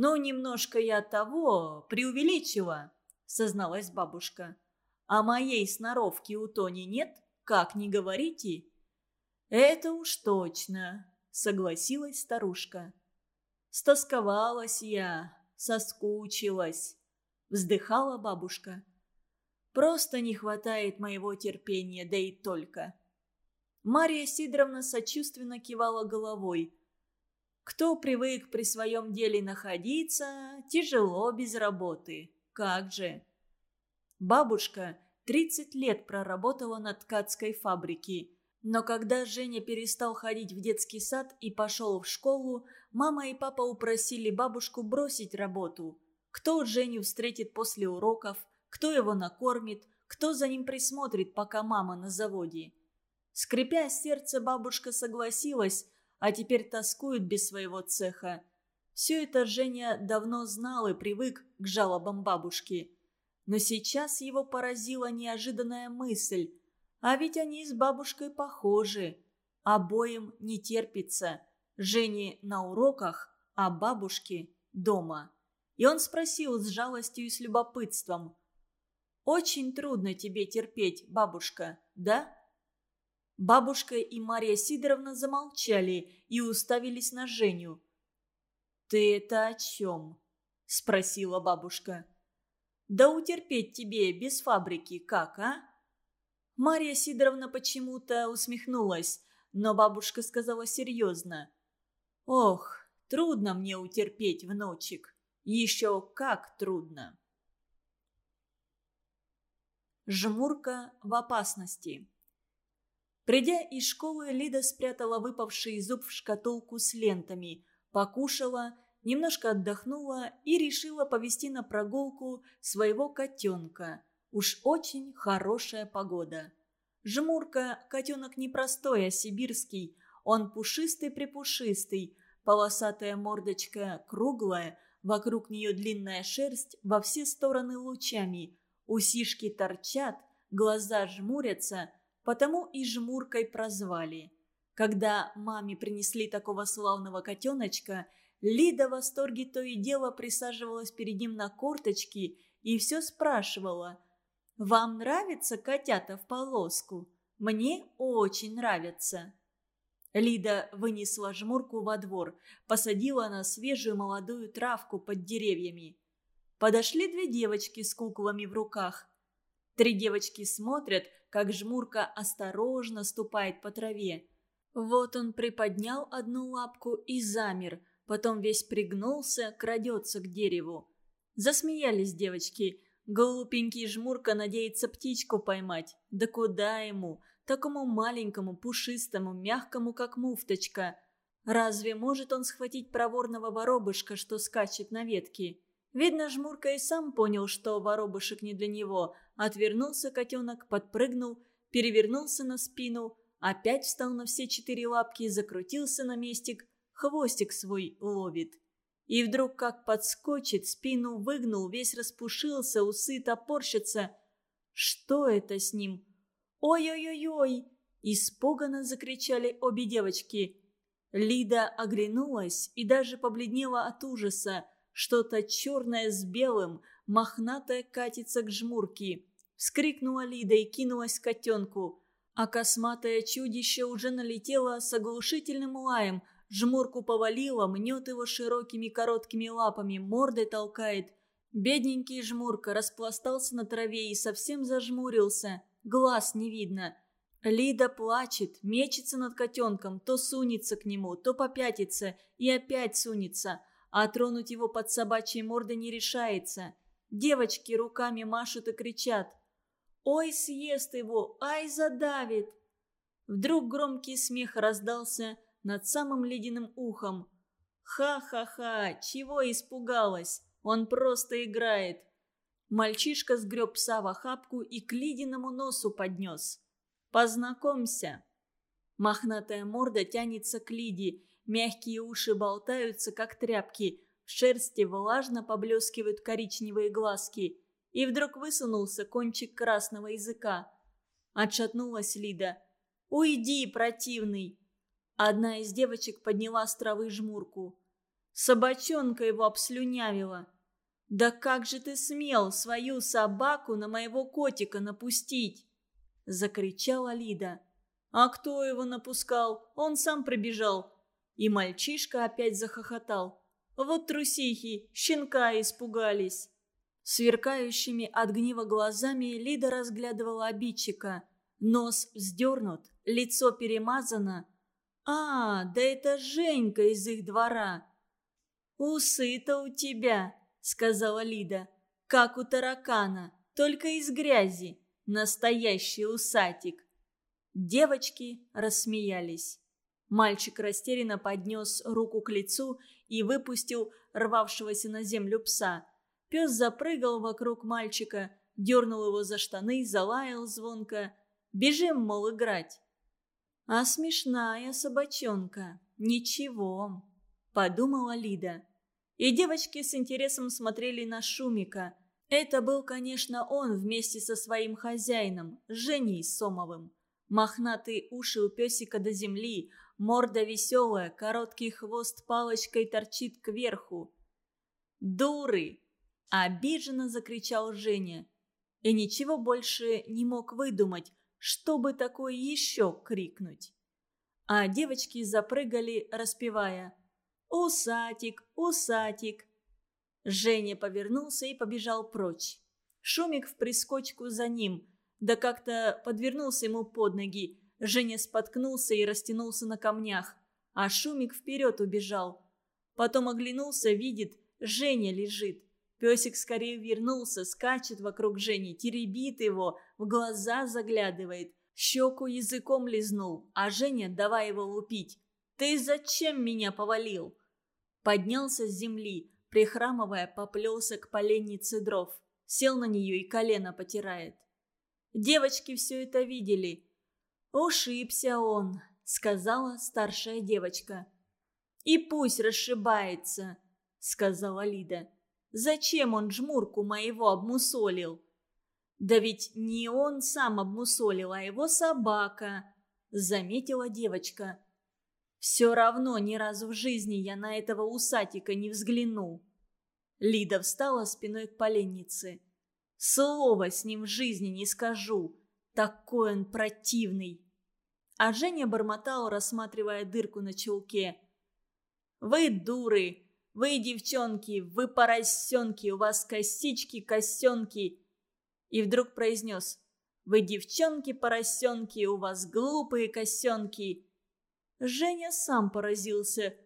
«Ну, немножко я того преувеличила», — созналась бабушка. А моей сноровки у Тони нет? Как не говорите?» «Это уж точно», — согласилась старушка. «Стосковалась я, соскучилась», — вздыхала бабушка. Просто не хватает моего терпения, да и только». Мария Сидоровна сочувственно кивала головой. Кто привык при своем деле находиться, тяжело без работы. Как же. Бабушка 30 лет проработала на ткацкой фабрике. Но когда Женя перестал ходить в детский сад и пошел в школу, мама и папа упросили бабушку бросить работу. Кто Женю встретит после уроков, кто его накормит, кто за ним присмотрит, пока мама на заводе. Скрипя сердце, бабушка согласилась, а теперь тоскует без своего цеха. Все это Женя давно знал и привык к жалобам бабушки. Но сейчас его поразила неожиданная мысль. А ведь они с бабушкой похожи. Обоим не терпится. Жене на уроках, а бабушке дома. И он спросил с жалостью и с любопытством. «Очень трудно тебе терпеть, бабушка, да?» Бабушка и Мария Сидоровна замолчали и уставились на Женю. «Ты это о чем?» – спросила бабушка. «Да утерпеть тебе без фабрики как, а?» Мария Сидоровна почему-то усмехнулась, но бабушка сказала серьезно. «Ох, трудно мне утерпеть, внучек. Еще как трудно!» Жмурка в опасности. Придя из школы, Лида спрятала выпавший зуб в шкатулку с лентами, покушала, немножко отдохнула и решила повести на прогулку своего котенка. Уж очень хорошая погода. Жмурка – котенок не простой, а сибирский. Он пушистый-припушистый, полосатая мордочка круглая, вокруг нее длинная шерсть во все стороны лучами. Усишки торчат, глаза жмурятся – потому и жмуркой прозвали. Когда маме принесли такого славного котеночка, Лида в восторге то и дело присаживалась перед ним на корточки и все спрашивала. «Вам нравятся котята в полоску? Мне очень нравятся». Лида вынесла жмурку во двор, посадила на свежую молодую травку под деревьями. Подошли две девочки с куклами в руках. Три девочки смотрят, как жмурка осторожно ступает по траве. Вот он приподнял одну лапку и замер, потом весь пригнулся, крадется к дереву. Засмеялись девочки. Глупенький жмурка надеется птичку поймать. Да куда ему? Такому маленькому, пушистому, мягкому, как муфточка. Разве может он схватить проворного воробышка, что скачет на ветке? Видно, Жмурка и сам понял, что воробушек не для него. Отвернулся котенок, подпрыгнул, перевернулся на спину, опять встал на все четыре лапки, закрутился на местик, хвостик свой ловит. И вдруг как подскочит, спину выгнул, весь распушился, усы топорщатся. Что это с ним? «Ой-ой-ой-ой!» Испуганно закричали обе девочки. Лида оглянулась и даже побледнела от ужаса. Что-то черное с белым, мохнатое катится к жмурке. Вскрикнула Лида и кинулась к котенку. А косматое чудище уже налетело с оглушительным лаем. Жмурку повалило, мнет его широкими короткими лапами, мордой толкает. Бедненький жмурка распластался на траве и совсем зажмурился. Глаз не видно. Лида плачет, мечется над котенком, то сунется к нему, то попятится и опять сунется а тронуть его под собачьей мордой не решается. Девочки руками машут и кричат. «Ой, съест его! Ай, задавит!» Вдруг громкий смех раздался над самым ледяным ухом. «Ха-ха-ха! Чего испугалась? Он просто играет!» Мальчишка сгреб пса в охапку и к ледяному носу поднес. «Познакомься!» Мохнатая морда тянется к Лиде, Мягкие уши болтаются, как тряпки. В шерсти влажно поблескивают коричневые глазки. И вдруг высунулся кончик красного языка. Отшатнулась Лида. «Уйди, противный!» Одна из девочек подняла с травы жмурку. Собачонка его обслюнявила. «Да как же ты смел свою собаку на моего котика напустить?» Закричала Лида. «А кто его напускал? Он сам прибежал. И мальчишка опять захохотал. Вот трусихи, щенка испугались. Сверкающими от гнева глазами Лида разглядывала обидчика. Нос вздернут, лицо перемазано. «А, да это Женька из их двора!» «Усы-то у тебя», — сказала Лида, — «как у таракана, только из грязи, настоящий усатик». Девочки рассмеялись. Мальчик растерянно поднес руку к лицу и выпустил рвавшегося на землю пса. Пес запрыгал вокруг мальчика, дернул его за штаны, залаял звонко. «Бежим, мол, играть!» «А смешная собачонка, ничего», — подумала Лида. И девочки с интересом смотрели на Шумика. Это был, конечно, он вместе со своим хозяином, Женей Сомовым. Мохнатые уши у песика до земли, морда веселая, короткий хвост палочкой торчит кверху. «Дуры!» – обиженно закричал Женя. И ничего больше не мог выдумать, чтобы такое еще крикнуть. А девочки запрыгали, распевая «Усатик, усатик». Женя повернулся и побежал прочь. Шумик в прискочку за ним, да как-то подвернулся ему под ноги. Женя споткнулся и растянулся на камнях, а Шумик вперед убежал. Потом оглянулся, видит, Женя лежит. Песик скорее вернулся, скачет вокруг Жени, теребит его, в глаза заглядывает. Щеку языком лизнул, а Женя давай его лупить. «Ты зачем меня повалил?» Поднялся с земли, прихрамывая, поплелся к поленнице дров. Сел на нее и колено потирает. Девочки все это видели. «Ушибся он», — сказала старшая девочка. «И пусть расшибается», — сказала Лида. Зачем он жмурку моего обмусолил? Да ведь не он сам обмусолил, а его собака, заметила девочка. Все равно ни разу в жизни я на этого усатика не взгляну. Лида встала спиной к поленнице. Слова с ним в жизни не скажу. Такой он противный. А Женя бормотал, рассматривая дырку на чулке. «Вы дуры! Вы, девчонки, вы поросенки, у вас косички, косенки!» И вдруг произнес «Вы, девчонки, поросенки, у вас глупые косенки!» Женя сам поразился.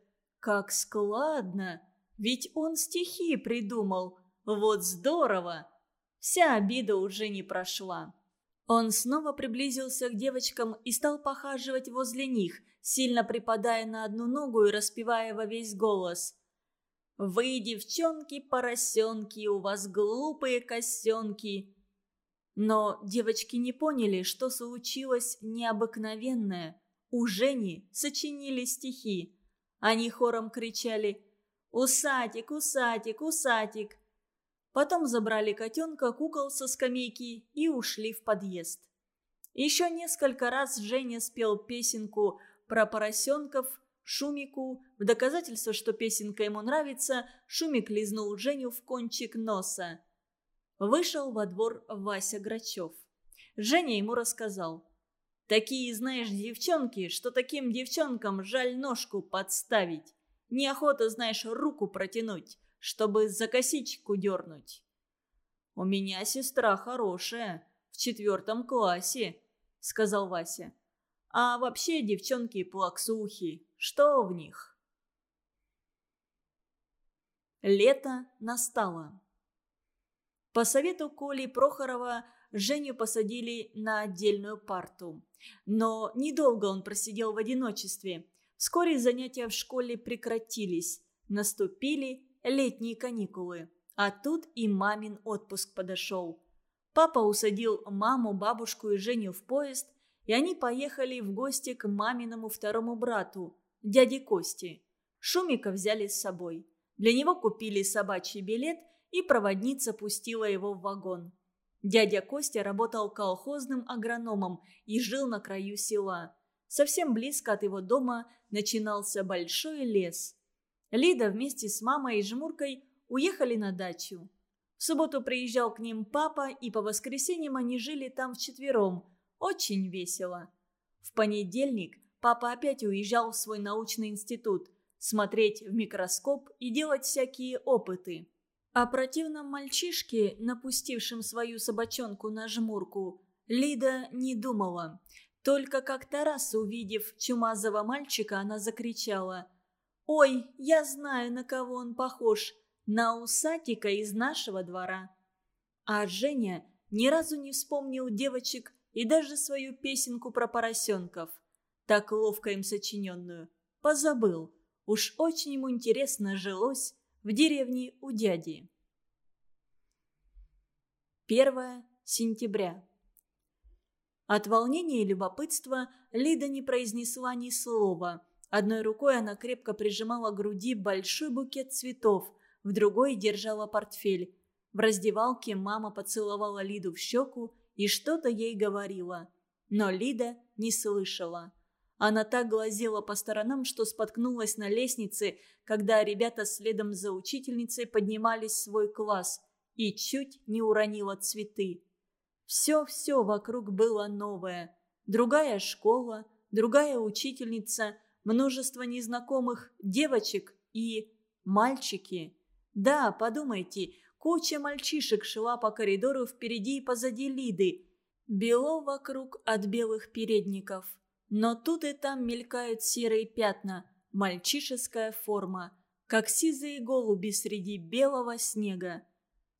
«Как складно! Ведь он стихи придумал! Вот здорово!» Вся обида уже не прошла. Он снова приблизился к девочкам и стал похаживать возле них, сильно припадая на одну ногу и распевая во весь голос – вы, девчонки, поросенки, у вас глупые косенки. Но девочки не поняли, что случилось необыкновенное. У Жени сочинили стихи. Они хором кричали «Усатик, усатик, усатик!». Потом забрали котенка, кукол со скамейки и ушли в подъезд. Еще несколько раз Женя спел песенку про поросенков Шумику, в доказательство, что песенка ему нравится, Шумик лизнул Женю в кончик носа. Вышел во двор Вася Грачев. Женя ему рассказал. «Такие, знаешь, девчонки, что таким девчонкам жаль ножку подставить. Неохота, знаешь, руку протянуть, чтобы за косичку дернуть». «У меня сестра хорошая, в четвертом классе», — сказал Вася. «А вообще девчонки плаксухи, что в них? Лето настало. По совету Коли Прохорова Женю посадили на отдельную парту. Но недолго он просидел в одиночестве. Вскоре занятия в школе прекратились. Наступили летние каникулы. А тут и мамин отпуск подошел. Папа усадил маму, бабушку и Женю в поезд, и они поехали в гости к маминому второму брату, дяди Кости. Шумика взяли с собой. Для него купили собачий билет, и проводница пустила его в вагон. Дядя Костя работал колхозным агрономом и жил на краю села. Совсем близко от его дома начинался большой лес. Лида вместе с мамой и Жмуркой уехали на дачу. В субботу приезжал к ним папа, и по воскресеньям они жили там вчетвером. Очень весело. В понедельник Папа опять уезжал в свой научный институт, смотреть в микроскоп и делать всякие опыты. О противном мальчишке, напустившем свою собачонку на жмурку, Лида не думала. Только как-то раз, увидев чумазого мальчика, она закричала. «Ой, я знаю, на кого он похож. На усатика из нашего двора». А Женя ни разу не вспомнил девочек и даже свою песенку про поросенков. Так ловко им сочиненную. Позабыл. Уж очень ему интересно жилось в деревне у дяди. 1 сентября. От волнения и любопытства Лида не произнесла ни слова. Одной рукой она крепко прижимала к груди большой букет цветов, в другой держала портфель. В раздевалке мама поцеловала Лиду в щеку и что-то ей говорила. Но Лида не слышала. Она так глазела по сторонам, что споткнулась на лестнице, когда ребята следом за учительницей поднимались в свой класс и чуть не уронила цветы. Все-все вокруг было новое. Другая школа, другая учительница, множество незнакомых девочек и мальчики. Да, подумайте, куча мальчишек шла по коридору впереди и позади Лиды. Бело вокруг от белых передников. Но тут и там мелькают серые пятна, мальчишеская форма, как сизые голуби среди белого снега.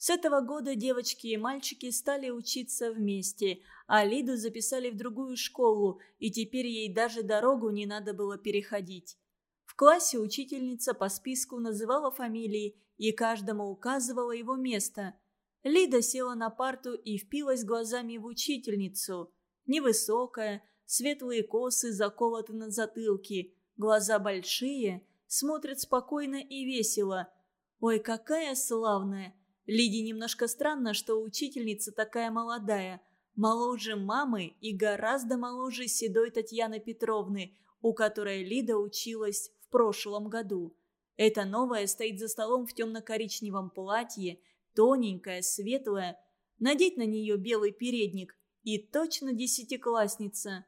С этого года девочки и мальчики стали учиться вместе, а Лиду записали в другую школу, и теперь ей даже дорогу не надо было переходить. В классе учительница по списку называла фамилии и каждому указывала его место. Лида села на парту и впилась глазами в учительницу. Невысокая, светлые косы заколоты на затылке, глаза большие, смотрят спокойно и весело. Ой, какая славная! Лиде немножко странно, что учительница такая молодая, моложе мамы и гораздо моложе седой Татьяны Петровны, у которой Лида училась в прошлом году. Эта новая стоит за столом в темно-коричневом платье, тоненькая, светлая. Надеть на нее белый передник и точно десятиклассница.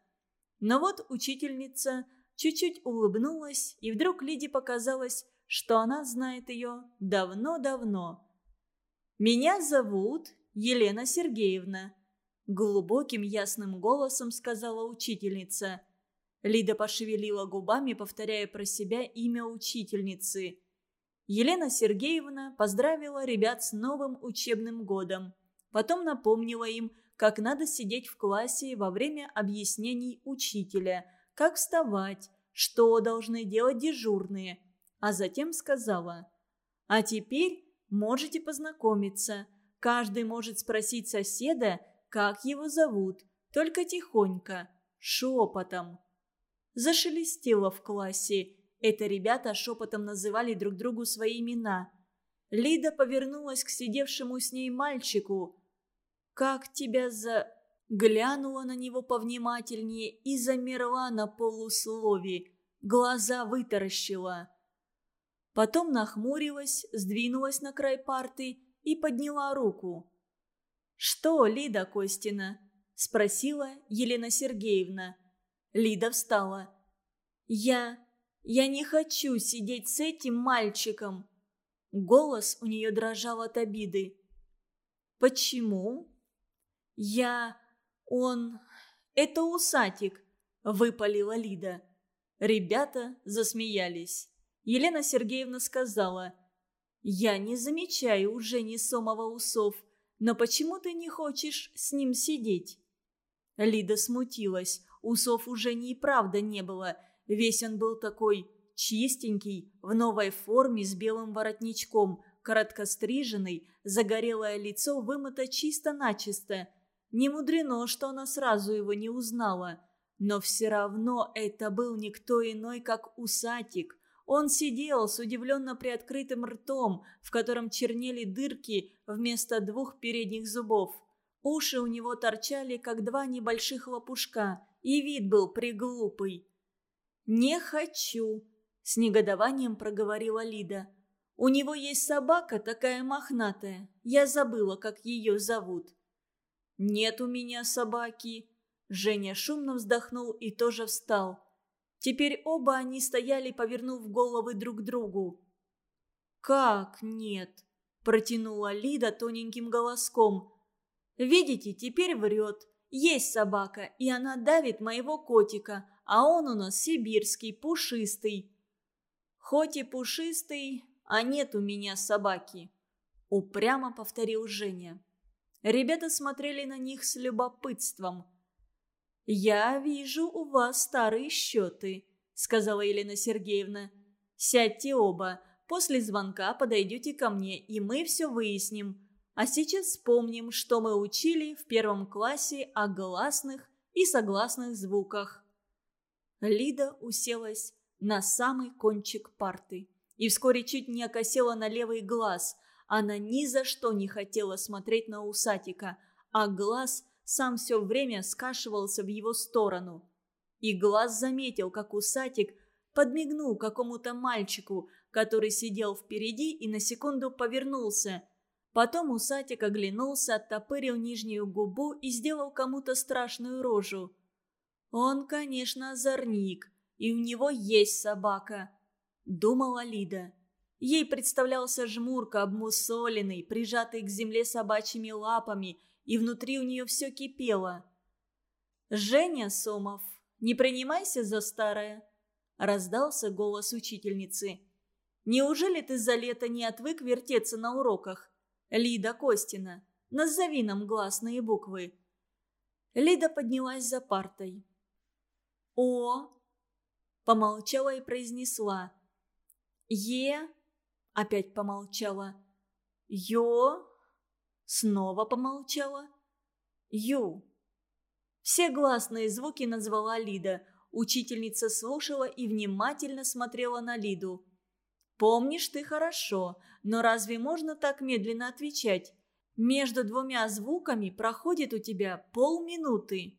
Но вот учительница чуть-чуть улыбнулась, и вдруг Лиде показалось, что она знает ее давно-давно. «Меня зовут Елена Сергеевна», – глубоким ясным голосом сказала учительница. Лида пошевелила губами, повторяя про себя имя учительницы. Елена Сергеевна поздравила ребят с новым учебным годом. Потом напомнила им, как надо сидеть в классе во время объяснений учителя, как вставать, что должны делать дежурные. А затем сказала, «А теперь можете познакомиться. Каждый может спросить соседа, как его зовут, только тихонько, шепотом». Зашелестело в классе. Это ребята шепотом называли друг другу свои имена. Лида повернулась к сидевшему с ней мальчику – как тебя за...» Глянула на него повнимательнее и замерла на полуслове. Глаза вытаращила. Потом нахмурилась, сдвинулась на край парты и подняла руку. «Что, Лида Костина?» – спросила Елена Сергеевна. Лида встала. «Я... я не хочу сидеть с этим мальчиком!» Голос у нее дрожал от обиды. «Почему?» «Я... он... это усатик», — выпалила Лида. Ребята засмеялись. Елена Сергеевна сказала, «Я не замечаю у Жени Сомова усов, но почему ты не хочешь с ним сидеть?» Лида смутилась. Усов уже не и правда не было. Весь он был такой чистенький, в новой форме с белым воротничком, короткостриженный, загорелое лицо вымыто чисто-начисто – не мудрено, что она сразу его не узнала. Но все равно это был никто иной, как усатик. Он сидел с удивленно приоткрытым ртом, в котором чернели дырки вместо двух передних зубов. Уши у него торчали, как два небольших лопушка, и вид был приглупый. «Не хочу», — с негодованием проговорила Лида. «У него есть собака такая мохнатая. Я забыла, как ее зовут. «Нет у меня собаки». Женя шумно вздохнул и тоже встал. Теперь оба они стояли, повернув головы друг к другу. «Как нет?» протянула Лида тоненьким голоском. «Видите, теперь врет. Есть собака, и она давит моего котика, а он у нас сибирский, пушистый». «Хоть и пушистый, а нет у меня собаки», — упрямо повторил Женя. Ребята смотрели на них с любопытством. «Я вижу у вас старые счеты», — сказала Елена Сергеевна. «Сядьте оба, после звонка подойдете ко мне, и мы все выясним. А сейчас вспомним, что мы учили в первом классе о гласных и согласных звуках». Лида уселась на самый кончик парты и вскоре чуть не окосела на левый глаз. Она ни за что не хотела смотреть на усатика, а глаз сам все время скашивался в его сторону. И глаз заметил, как усатик подмигнул какому-то мальчику, который сидел впереди и на секунду повернулся. Потом усатик оглянулся, оттопырил нижнюю губу и сделал кому-то страшную рожу. Он, конечно, озорник, и у него есть собака, думала Лида. Ей представлялся жмурка, обмусоленный, прижатый к земле собачьими лапами, и внутри у нее все кипело. «Женя Сомов, не принимайся за старое!» – раздался голос учительницы. «Неужели ты за лето не отвык вертеться на уроках? Лида Костина, назови нам гласные буквы». Лида поднялась за партой. «О!» – помолчала и произнесла. «Е!» – опять помолчала. «Ё!» – снова помолчала. «Ю!» Все гласные звуки назвала Лида. Учительница слушала и внимательно смотрела на Лиду. «Помнишь ты хорошо, но разве можно так медленно отвечать? Между двумя звуками проходит у тебя полминуты».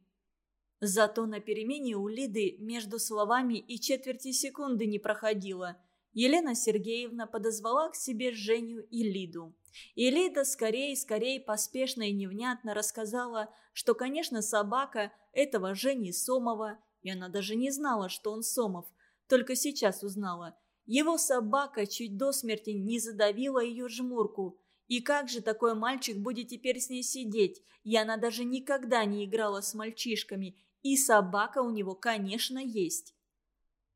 Зато на перемене у Лиды между словами и четверти секунды не проходило. Елена Сергеевна подозвала к себе Женю и Лиду. И Лида скорее-скорее поспешно и невнятно рассказала, что, конечно, собака этого Жени Сомова, и она даже не знала, что он Сомов, только сейчас узнала. Его собака чуть до смерти не задавила ее жмурку. И как же такой мальчик будет теперь с ней сидеть? И она даже никогда не играла с мальчишками и собака у него, конечно, есть.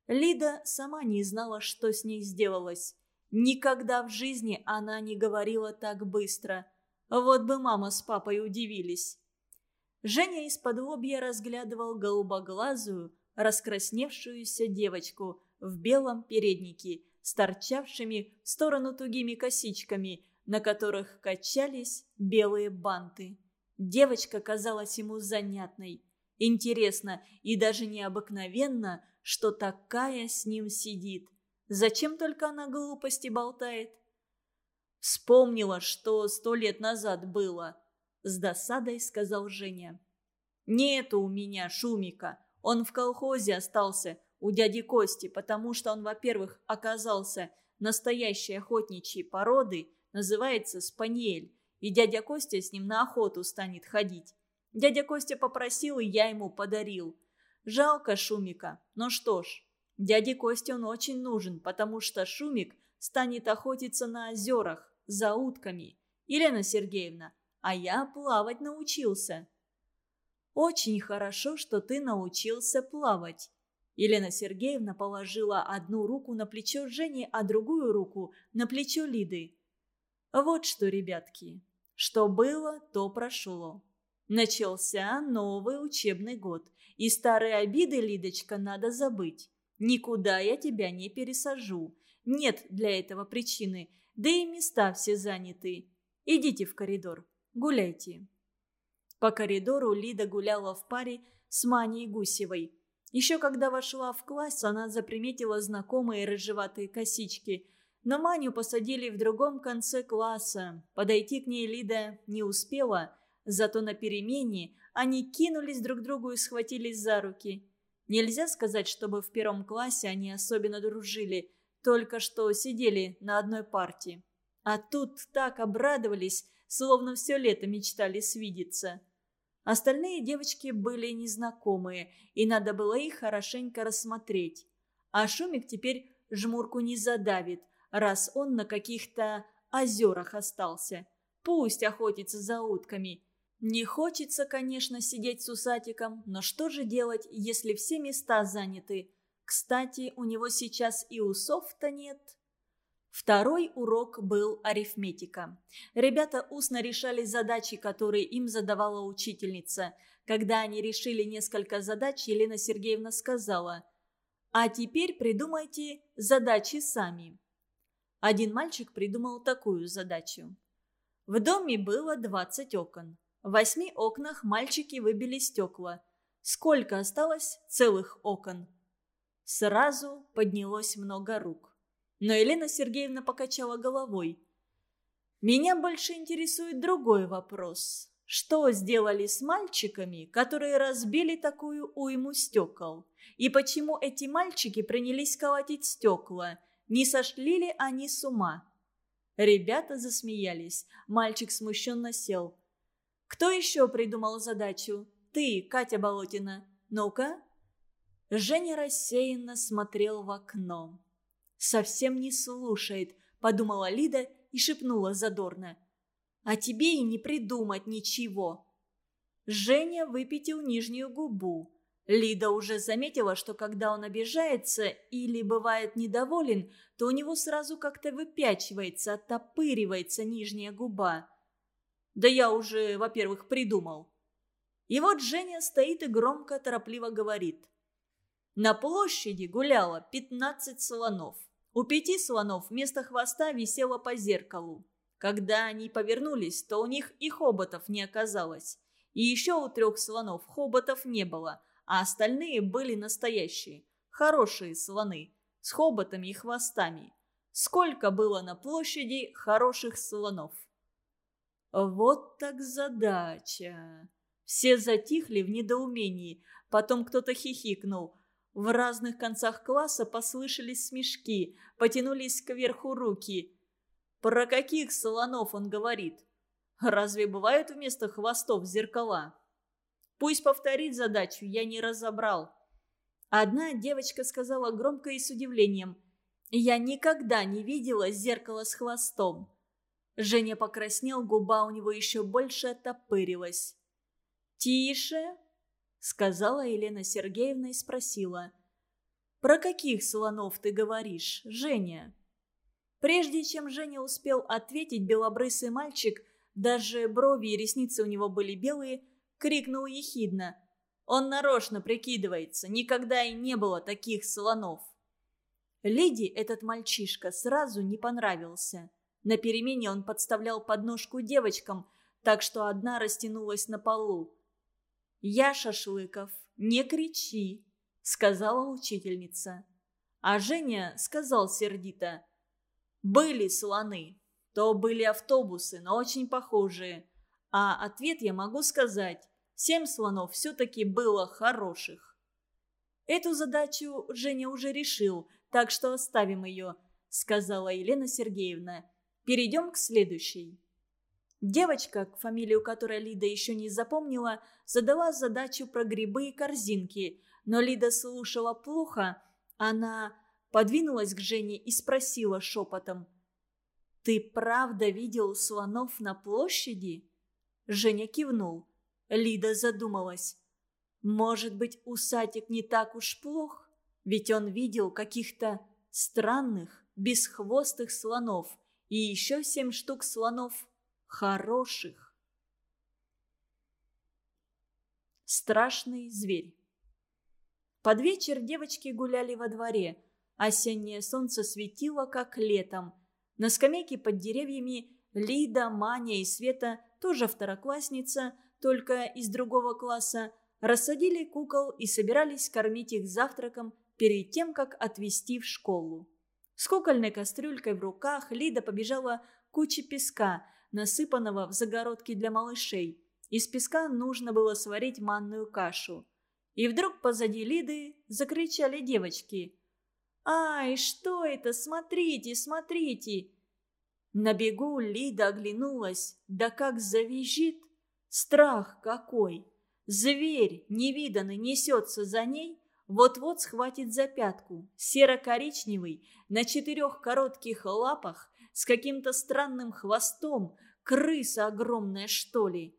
Лида сама не знала, что с ней сделалось. Никогда в жизни она не говорила так быстро. Вот бы мама с папой удивились. Женя из-под лобья разглядывал голубоглазую, раскрасневшуюся девочку в белом переднике с торчавшими в сторону тугими косичками, на которых качались белые банты. Девочка казалась ему занятной. Интересно и даже необыкновенно, что такая с ним сидит. Зачем только она глупости болтает? Вспомнила, что сто лет назад было. С досадой сказал Женя. Нету у меня шумика. Он в колхозе остался у дяди Кости, потому что он, во-первых, оказался настоящей охотничьей породы, называется спаниель, и дядя Костя с ним на охоту станет ходить. Дядя Костя попросил, и я ему подарил. Жалко Шумика. Ну что ж, дяде Косте он очень нужен, потому что Шумик станет охотиться на озерах, за утками. Елена Сергеевна, а я плавать научился. Очень хорошо, что ты научился плавать. Елена Сергеевна положила одну руку на плечо Жени, а другую руку на плечо Лиды. Вот что, ребятки, что было, то прошло. Начался новый учебный год, и старые обиды, Лидочка, надо забыть. Никуда я тебя не пересажу. Нет для этого причины, да и места все заняты. Идите в коридор, гуляйте. По коридору Лида гуляла в паре с Маней Гусевой. Еще когда вошла в класс, она заприметила знакомые рыжеватые косички. Но Маню посадили в другом конце класса. Подойти к ней Лида не успела – Зато на перемене они кинулись друг к другу и схватились за руки. Нельзя сказать, чтобы в первом классе они особенно дружили, только что сидели на одной парте. А тут так обрадовались, словно все лето мечтали свидеться. Остальные девочки были незнакомые, и надо было их хорошенько рассмотреть. А Шумик теперь жмурку не задавит, раз он на каких-то озерах остался. Пусть охотится за утками. Не хочется, конечно, сидеть с усатиком, но что же делать, если все места заняты? Кстати, у него сейчас и усов-то нет. Второй урок был арифметика. Ребята устно решали задачи, которые им задавала учительница. Когда они решили несколько задач, Елена Сергеевна сказала, «А теперь придумайте задачи сами». Один мальчик придумал такую задачу. В доме было 20 окон. В восьми окнах мальчики выбили стекла. Сколько осталось целых окон? Сразу поднялось много рук. Но Елена Сергеевна покачала головой. «Меня больше интересует другой вопрос. Что сделали с мальчиками, которые разбили такую уйму стекол? И почему эти мальчики принялись колотить стекла? Не сошли ли они с ума?» Ребята засмеялись. Мальчик смущенно сел. «Кто еще придумал задачу? Ты, Катя Болотина. Ну-ка?» Женя рассеянно смотрел в окно совсем не слушает», – подумала Лида и шепнула задорно. «А тебе и не придумать ничего». Женя выпятил нижнюю губу. Лида уже заметила, что когда он обижается или бывает недоволен, то у него сразу как-то выпячивается, оттопыривается нижняя губа. «Да я уже, во-первых, придумал». И вот Женя стоит и громко, торопливо говорит. На площади гуляло пятнадцать слонов. У пяти слонов вместо хвоста висело по зеркалу. Когда они повернулись, то у них и хоботов не оказалось. И еще у трех слонов хоботов не было, а остальные были настоящие, хорошие слоны, с хоботами и хвостами. Сколько было на площади хороших слонов? Вот так задача. Все затихли в недоумении. Потом кто-то хихикнул. В разных концах класса послышались смешки, потянулись кверху руки. Про каких слонов он говорит? Разве бывают вместо хвостов зеркала? Пусть повторит задачу, я не разобрал. Одна девочка сказала громко и с удивлением. «Я никогда не видела зеркало с хвостом». Женя покраснел, губа у него еще больше оттопырилась. «Тише!» — сказала Елена Сергеевна и спросила. «Про каких слонов ты говоришь, Женя?» Прежде чем Женя успел ответить, белобрысый мальчик, даже брови и ресницы у него были белые, крикнул ехидно. «Он нарочно прикидывается, никогда и не было таких слонов!» Леди этот мальчишка сразу не понравился. На перемене он подставлял подножку девочкам, так что одна растянулась на полу. «Я, Шашлыков, не кричи», — сказала учительница. А Женя сказал сердито. «Были слоны, то были автобусы, но очень похожие. А ответ я могу сказать. Семь слонов все-таки было хороших». Эту задачу Женя уже решил, так что оставим ее, сказала Елена Сергеевна. Перейдем к следующей. Девочка, к фамилию которой Лида еще не запомнила, задала задачу про грибы и корзинки, но Лида слушала плохо. Она подвинулась к Жене и спросила шепотом. «Ты правда видел слонов на площади?» Женя кивнул. Лида задумалась. «Может быть, усатик не так уж плох? Ведь он видел каких-то странных, бесхвостых слонов и еще семь штук слонов хороших. Страшный зверь. Под вечер девочки гуляли во дворе. Осеннее солнце светило, как летом. На скамейке под деревьями Лида, Маня и Света, тоже второклассница, только из другого класса, рассадили кукол и собирались кормить их завтраком перед тем, как отвезти в школу. С кукольной кастрюлькой в руках Лида побежала к куче песка – насыпанного в загородке для малышей. Из песка нужно было сварить манную кашу. И вдруг позади Лиды закричали девочки. «Ай, что это? Смотрите, смотрите!» На бегу Лида оглянулась. Да как завизжит! Страх какой! Зверь невиданный несется за ней, вот-вот схватит за пятку. Серо-коричневый, на четырех коротких лапах, с каким-то странным хвостом, крыса огромная, что ли.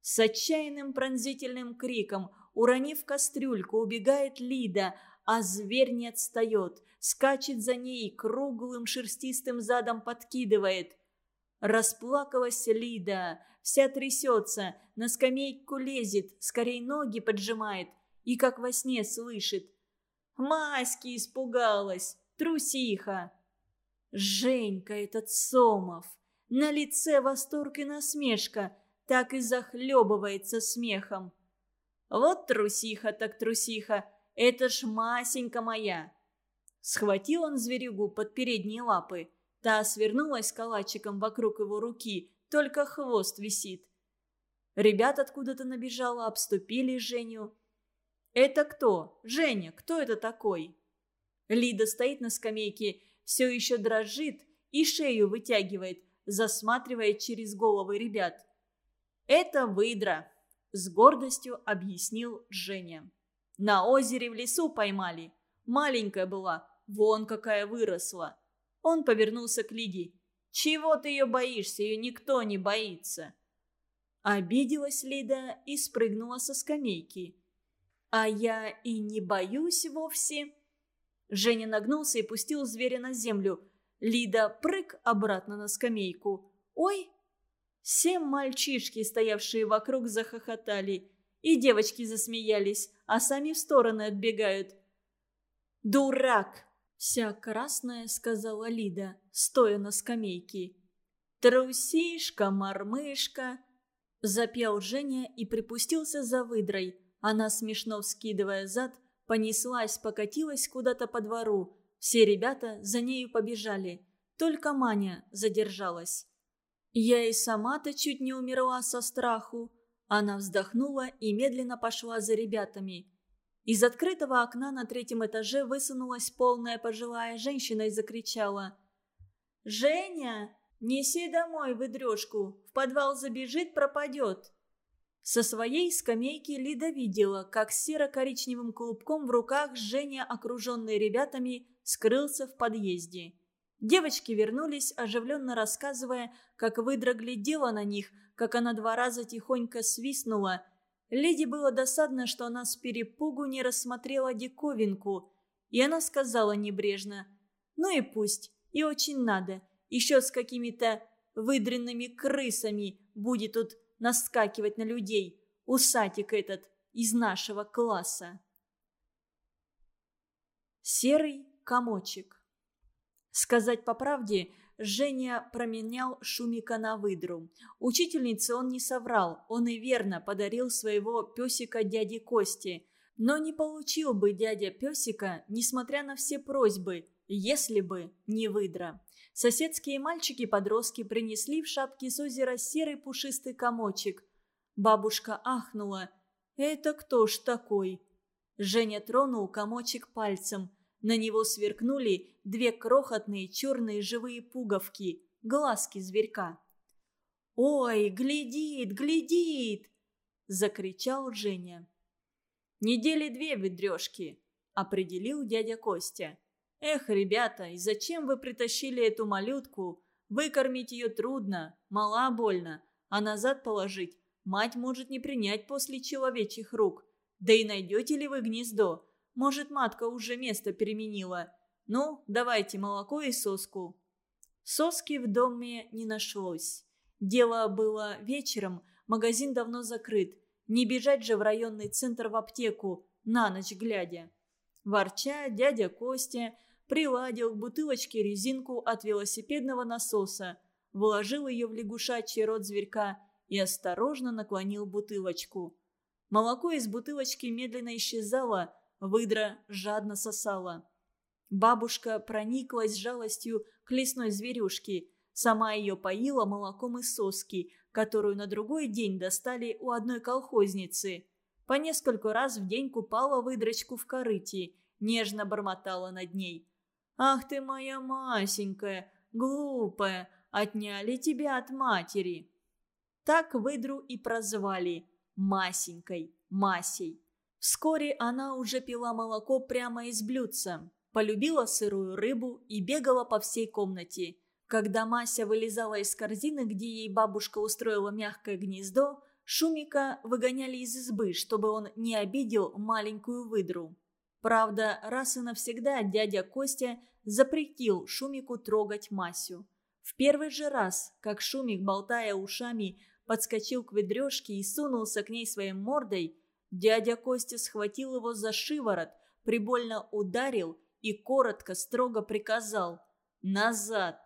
С отчаянным пронзительным криком, уронив кастрюльку, убегает Лида, а зверь не отстает, скачет за ней, круглым шерстистым задом подкидывает. Расплакалась Лида, вся трясется, на скамейку лезет, скорей ноги поджимает и как во сне слышит. Маськи испугалась, трусиха. Женька этот Сомов, на лице восторг и насмешка, так и захлебывается смехом. Вот трусиха так трусиха, это ж Масенька моя. Схватил он зверюгу под передние лапы. Та свернулась калачиком вокруг его руки, только хвост висит. Ребят откуда-то набежало, обступили Женю. «Это кто? Женя, кто это такой?» Лида стоит на скамейке, все еще дрожит и шею вытягивает, засматривает через головы ребят. «Это выдра», – с гордостью объяснил Женя. «На озере в лесу поймали. Маленькая была, вон какая выросла». Он повернулся к Лиде. «Чего ты ее боишься? Ее никто не боится». Обиделась Лида и спрыгнула со скамейки. «А я и не боюсь вовсе». Женя нагнулся и пустил зверя на землю. Лида прыг обратно на скамейку. «Ой!» Все мальчишки, стоявшие вокруг, захохотали. И девочки засмеялись, а сами в стороны отбегают. «Дурак!» – вся красная сказала Лида, стоя на скамейке. «Трусишка, мормышка!» – запел Женя и припустился за выдрой. Она, смешно вскидывая зад, понеслась, покатилась куда-то по двору. Все ребята за нею побежали. Только Маня задержалась. Я и сама-то чуть не умерла со страху. Она вздохнула и медленно пошла за ребятами. Из открытого окна на третьем этаже высунулась полная пожилая женщина и закричала. «Женя, неси домой выдрежку, в подвал забежит, пропадет». Со своей скамейки Лида видела, как серо-коричневым клубком в руках Женя, окруженный ребятами, скрылся в подъезде. Девочки вернулись, оживленно рассказывая, как выдра глядела на них, как она два раза тихонько свистнула. Леди было досадно, что она с перепугу не рассмотрела диковинку, и она сказала небрежно, «Ну и пусть, и очень надо, еще с какими-то выдренными крысами будет тут наскакивать на людей, усатик этот из нашего класса». Серый комочек Сказать по правде, Женя променял Шумика на выдру. Учительнице он не соврал, он и верно подарил своего песика дяде Кости. Но не получил бы дядя песика, несмотря на все просьбы, если бы не выдра. Соседские мальчики-подростки принесли в шапке с озера серый пушистый комочек. Бабушка ахнула. «Это кто ж такой?» Женя тронул комочек пальцем. На него сверкнули две крохотные черные живые пуговки, глазки зверька. «Ой, глядит, глядит!» – закричал Женя. «Недели две ведрешки», – определил дядя Костя. «Эх, ребята, и зачем вы притащили эту малютку? Выкормить ее трудно, мала больно, а назад положить мать может не принять после человечьих рук. Да и найдете ли вы гнездо? Может, матка уже место переменила. Ну, давайте молоко и соску». Соски в доме не нашлось. Дело было вечером, магазин давно закрыт. Не бежать же в районный центр в аптеку, на ночь глядя. Ворча, дядя Костя приладил к бутылочке резинку от велосипедного насоса, вложил ее в лягушачий рот зверька и осторожно наклонил бутылочку. Молоко из бутылочки медленно исчезало, Выдра жадно сосала. Бабушка прониклась жалостью к лесной зверюшке. Сама ее поила молоком из соски, которую на другой день достали у одной колхозницы. По нескольку раз в день купала выдрочку в корыте, нежно бормотала над ней. «Ах ты моя Масенькая, глупая, отняли тебя от матери!» Так выдру и прозвали Масенькой, Масей. Вскоре она уже пила молоко прямо из блюдца, полюбила сырую рыбу и бегала по всей комнате. Когда Мася вылезала из корзины, где ей бабушка устроила мягкое гнездо, Шумика выгоняли из избы, чтобы он не обидел маленькую выдру. Правда, раз и навсегда дядя Костя запретил Шумику трогать Масю. В первый же раз, как Шумик, болтая ушами, подскочил к ведрешке и сунулся к ней своей мордой, дядя Костя схватил его за шиворот, прибольно ударил и коротко, строго приказал «Назад!».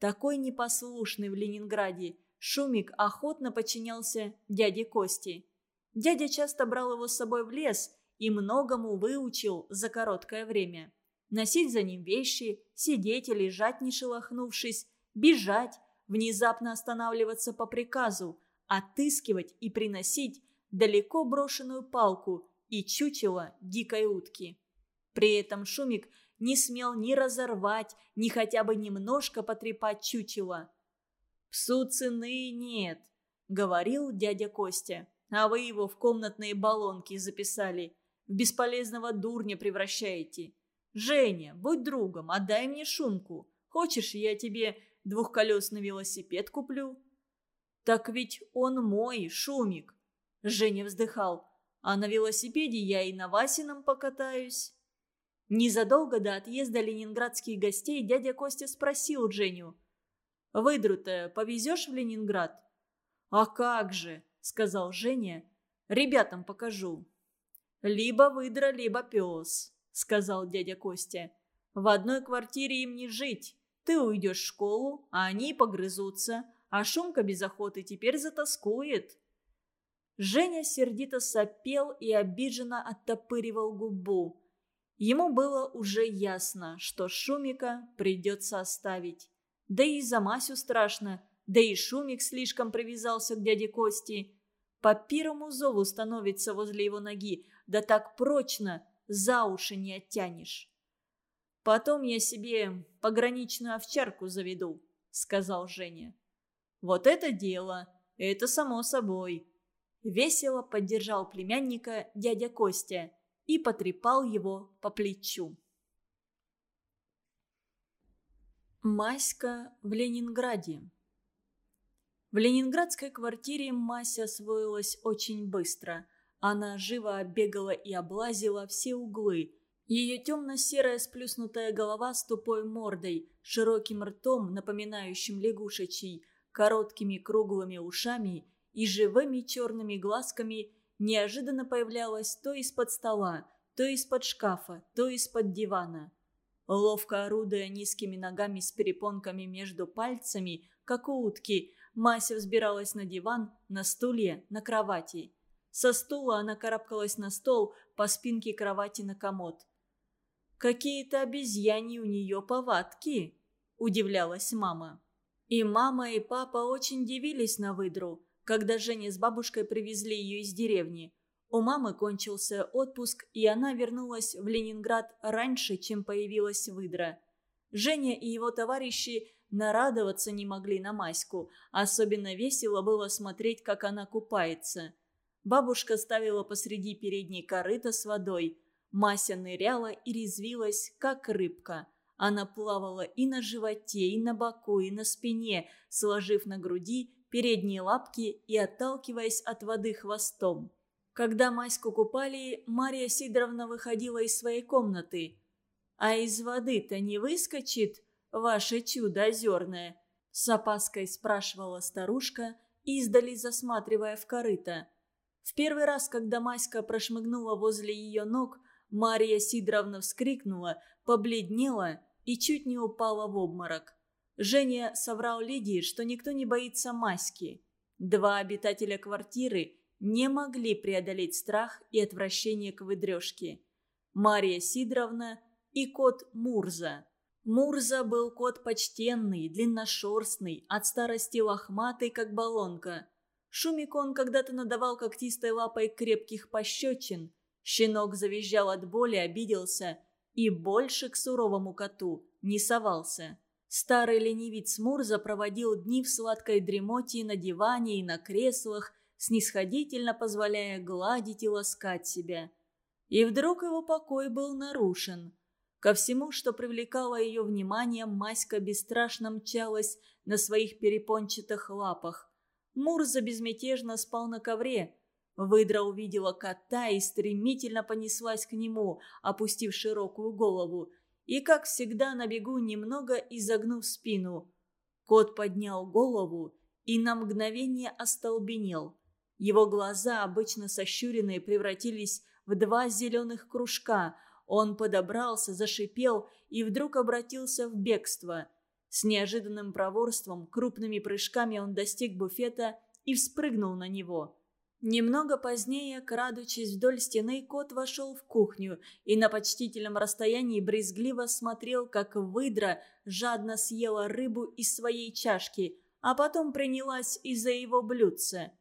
Такой непослушный в Ленинграде – Шумик охотно подчинялся дяде Кости. Дядя часто брал его с собой в лес и многому выучил за короткое время. Носить за ним вещи, сидеть и лежать не шелохнувшись, бежать, внезапно останавливаться по приказу, отыскивать и приносить далеко брошенную палку и чучело дикой утки. При этом Шумик не смел ни разорвать, ни хотя бы немножко потрепать чучело. «Псу цены нет», — говорил дядя Костя. «А вы его в комнатные баллонки записали. В бесполезного дурня превращаете. Женя, будь другом, отдай мне шумку. Хочешь, я тебе двухколесный велосипед куплю?» «Так ведь он мой, шумик», — Женя вздыхал. «А на велосипеде я и на Васином покатаюсь». Незадолго до отъезда ленинградских гостей дядя Костя спросил Женю — Выдру-то повезешь в Ленинград?» «А как же!» — сказал Женя. «Ребятам покажу». «Либо выдра, либо пес», — сказал дядя Костя. «В одной квартире им не жить. Ты уйдешь в школу, а они погрызутся, а Шумка без охоты теперь затаскует». Женя сердито сопел и обиженно оттопыривал губу. Ему было уже ясно, что Шумика придется оставить. Да и за Масю страшно, да и Шумик слишком привязался к дяде Кости. По первому зову становится возле его ноги, да так прочно, за уши не оттянешь. «Потом я себе пограничную овчарку заведу», — сказал Женя. «Вот это дело! Это само собой!» Весело поддержал племянника дядя Костя и потрепал его по плечу. Маська в Ленинграде. В ленинградской квартире Мася освоилась очень быстро. Она живо бегала и облазила все углы. Ее темно-серая сплюснутая голова с тупой мордой, широким ртом, напоминающим лягушечий, короткими круглыми ушами и живыми черными глазками неожиданно появлялась то из-под стола, то из-под шкафа, то из-под дивана. Ловко орудуя низкими ногами с перепонками между пальцами, как у утки, Мася взбиралась на диван, на стулья, на кровати. Со стула она карабкалась на стол, по спинке кровати на комод. «Какие-то обезьяни у нее повадки», – удивлялась мама. И мама, и папа очень дивились на выдру, когда Женя с бабушкой привезли ее из деревни. У мамы кончился отпуск, и она вернулась в Ленинград раньше, чем появилась выдра. Женя и его товарищи нарадоваться не могли на Маську. Особенно весело было смотреть, как она купается. Бабушка ставила посреди передней корыта с водой. Мася ныряла и резвилась, как рыбка. Она плавала и на животе, и на боку, и на спине, сложив на груди передние лапки и отталкиваясь от воды хвостом. Когда Маську купали, Мария Сидоровна выходила из своей комнаты. «А из воды-то не выскочит ваше чудо озерное?» С опаской спрашивала старушка, издали засматривая в корыто. В первый раз, когда Маська прошмыгнула возле ее ног, Мария Сидоровна вскрикнула, побледнела и чуть не упала в обморок. Женя соврал Лидии, что никто не боится Маськи. Два обитателя квартиры – не могли преодолеть страх и отвращение к выдрежке. Мария Сидоровна и кот Мурза. Мурза был кот почтенный, длинношерстный, от старости лохматый, как баллонка. Шумик он когда-то надавал когтистой лапой крепких пощечин. Щенок завизжал от боли, обиделся и больше к суровому коту не совался. Старый ленивец Мурза проводил дни в сладкой дремоте на диване и на креслах, снисходительно позволяя гладить и ласкать себя. И вдруг его покой был нарушен. Ко всему, что привлекало ее внимание, Маська бесстрашно мчалась на своих перепончатых лапах. Мурза безмятежно спал на ковре. Выдра увидела кота и стремительно понеслась к нему, опустив широкую голову. И, как всегда, на бегу немного изогнув спину. Кот поднял голову и на мгновение остолбенел. Его глаза, обычно сощуренные, превратились в два зеленых кружка. Он подобрался, зашипел и вдруг обратился в бегство. С неожиданным проворством, крупными прыжками он достиг буфета и вспрыгнул на него. Немного позднее, крадучись вдоль стены, кот вошел в кухню и на почтительном расстоянии брезгливо смотрел, как выдра жадно съела рыбу из своей чашки, а потом принялась из-за его блюдца.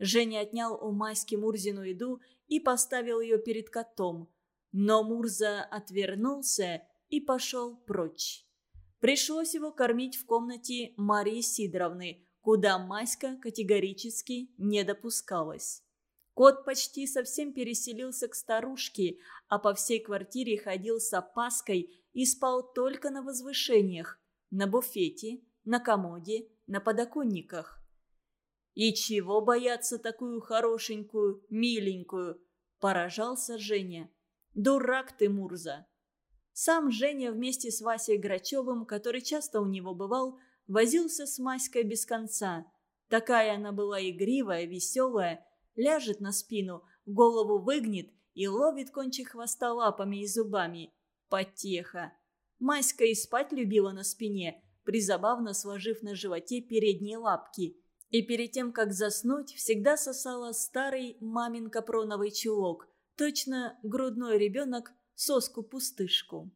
Женя отнял у Маськи Мурзину еду и поставил ее перед котом. Но Мурза отвернулся и пошел прочь. Пришлось его кормить в комнате Марии Сидоровны, куда Маська категорически не допускалась. Кот почти совсем переселился к старушке, а по всей квартире ходил с опаской и спал только на возвышениях, на буфете, на комоде, на подоконниках. «И чего бояться такую хорошенькую, миленькую?» – поражался Женя. «Дурак ты, Мурза!» Сам Женя вместе с Васей Грачевым, который часто у него бывал, возился с Маськой без конца. Такая она была игривая, веселая, ляжет на спину, голову выгнет и ловит кончик хвоста лапами и зубами. Потеха. Маська и спать любила на спине, призабавно сложив на животе передние лапки – и перед тем, как заснуть, всегда сосала старый мамин капроновый чулок, точно грудной ребенок соску-пустышку.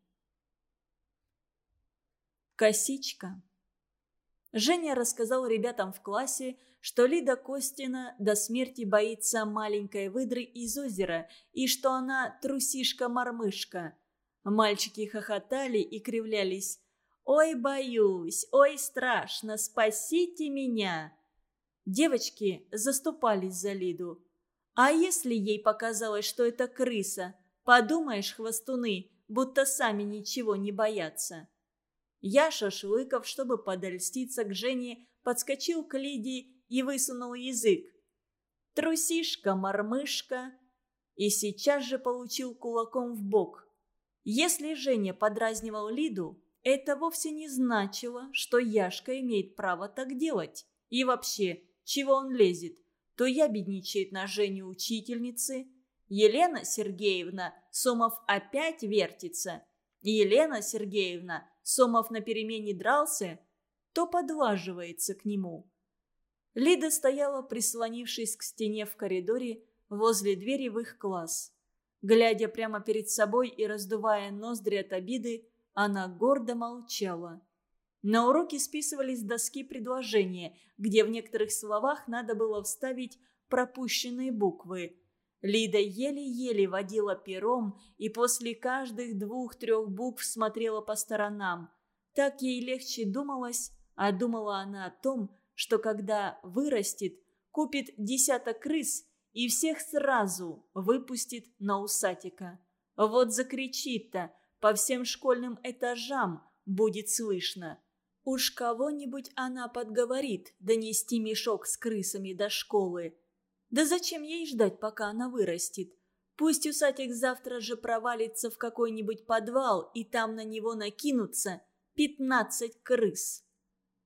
Косичка. Женя рассказал ребятам в классе, что Лида Костина до смерти боится маленькой выдры из озера и что она трусишка-мормышка. Мальчики хохотали и кривлялись. «Ой, боюсь! Ой, страшно! Спасите меня!» Девочки заступались за Лиду. А если ей показалось, что это крыса? Подумаешь, хвостуны, будто сами ничего не боятся. Яша Шлыков, чтобы подольститься к Жене, подскочил к Лиде и высунул язык. Трусишка, мормышка. И сейчас же получил кулаком в бок. Если Женя подразнивал Лиду, это вовсе не значило, что Яшка имеет право так делать. И вообще, чего он лезет. То я бедничает на Женю учительницы. Елена Сергеевна, Сомов опять вертится. Елена Сергеевна, Сомов на перемене дрался, то подлаживается к нему. Лида стояла, прислонившись к стене в коридоре, возле двери в их класс. Глядя прямо перед собой и раздувая ноздри от обиды, она гордо молчала. На уроке списывались доски предложения, где в некоторых словах надо было вставить пропущенные буквы. Лида еле-еле водила пером и после каждых двух-трех букв смотрела по сторонам. Так ей легче думалось, а думала она о том, что когда вырастет, купит десяток крыс и всех сразу выпустит на усатика. Вот закричит-то, по всем школьным этажам будет слышно. Уж кого-нибудь она подговорит донести мешок с крысами до школы. Да зачем ей ждать, пока она вырастет? Пусть усатик завтра же провалится в какой-нибудь подвал, и там на него накинутся пятнадцать крыс.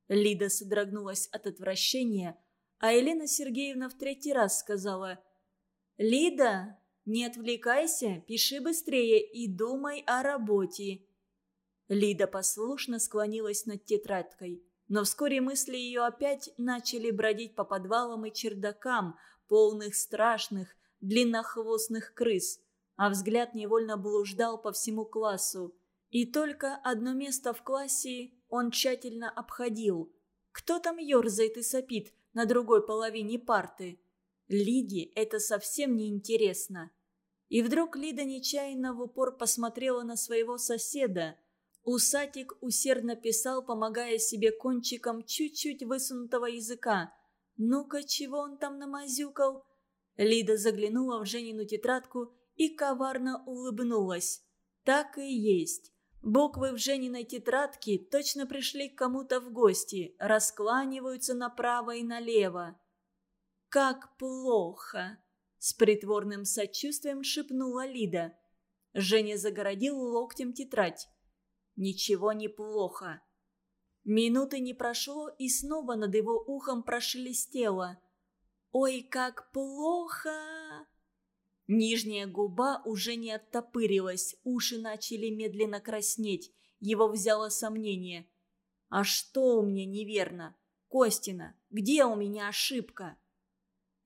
Лида содрогнулась от отвращения, а Елена Сергеевна в третий раз сказала «Лида, не отвлекайся, пиши быстрее и думай о работе». Лида послушно склонилась над тетрадкой. Но вскоре мысли ее опять начали бродить по подвалам и чердакам, полных страшных, длиннохвостных крыс, а взгляд невольно блуждал по всему классу. И только одно место в классе он тщательно обходил. Кто там ерзает и сопит на другой половине парты? Лиде это совсем не интересно. И вдруг Лида нечаянно в упор посмотрела на своего соседа – Усатик усердно писал, помогая себе кончиком чуть-чуть высунутого языка. «Ну-ка, чего он там намазюкал?» Лида заглянула в Женину тетрадку и коварно улыбнулась. Так и есть. Буквы в Жениной тетрадке точно пришли к кому-то в гости, раскланиваются направо и налево. «Как плохо!» – с притворным сочувствием шепнула Лида. Женя загородил локтем тетрадь. «Ничего не плохо». Минуты не прошло, и снова над его ухом прошелестело. «Ой, как плохо!» Нижняя губа уже не оттопырилась, уши начали медленно краснеть. Его взяло сомнение. «А что у меня неверно? Костина, где у меня ошибка?»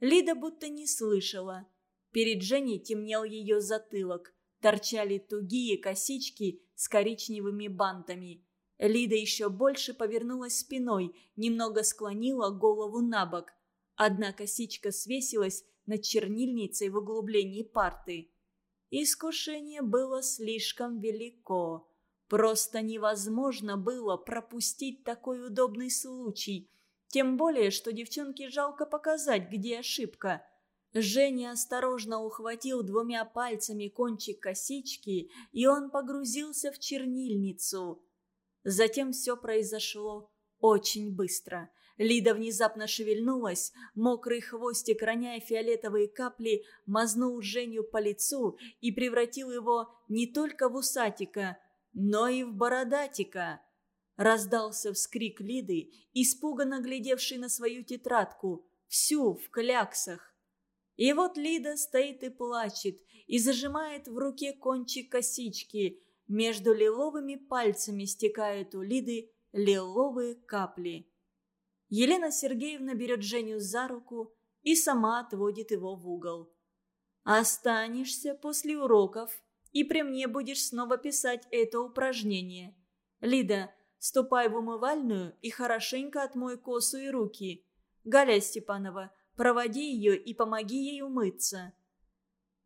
Лида будто не слышала. Перед Женей темнел ее затылок. Торчали тугие косички с коричневыми бантами. Лида еще больше повернулась спиной, немного склонила голову на бок. Одна косичка свесилась над чернильницей в углублении парты. Искушение было слишком велико. Просто невозможно было пропустить такой удобный случай. Тем более, что девчонке жалко показать, где ошибка. Женя осторожно ухватил двумя пальцами кончик косички, и он погрузился в чернильницу. Затем все произошло очень быстро – Лида внезапно шевельнулась, мокрый хвостик, роняя фиолетовые капли, мазнул Женю по лицу и превратил его не только в усатика, но и в бородатика. Раздался вскрик Лиды, испуганно глядевший на свою тетрадку, всю в кляксах. И вот Лида стоит и плачет, и зажимает в руке кончик косички. Между лиловыми пальцами стекают у Лиды лиловые капли. Елена Сергеевна берет Женю за руку и сама отводит его в угол. «Останешься после уроков, и при мне будешь снова писать это упражнение. Лида, ступай в умывальную и хорошенько отмой косу и руки. Галя Степанова, проводи ее и помоги ей умыться».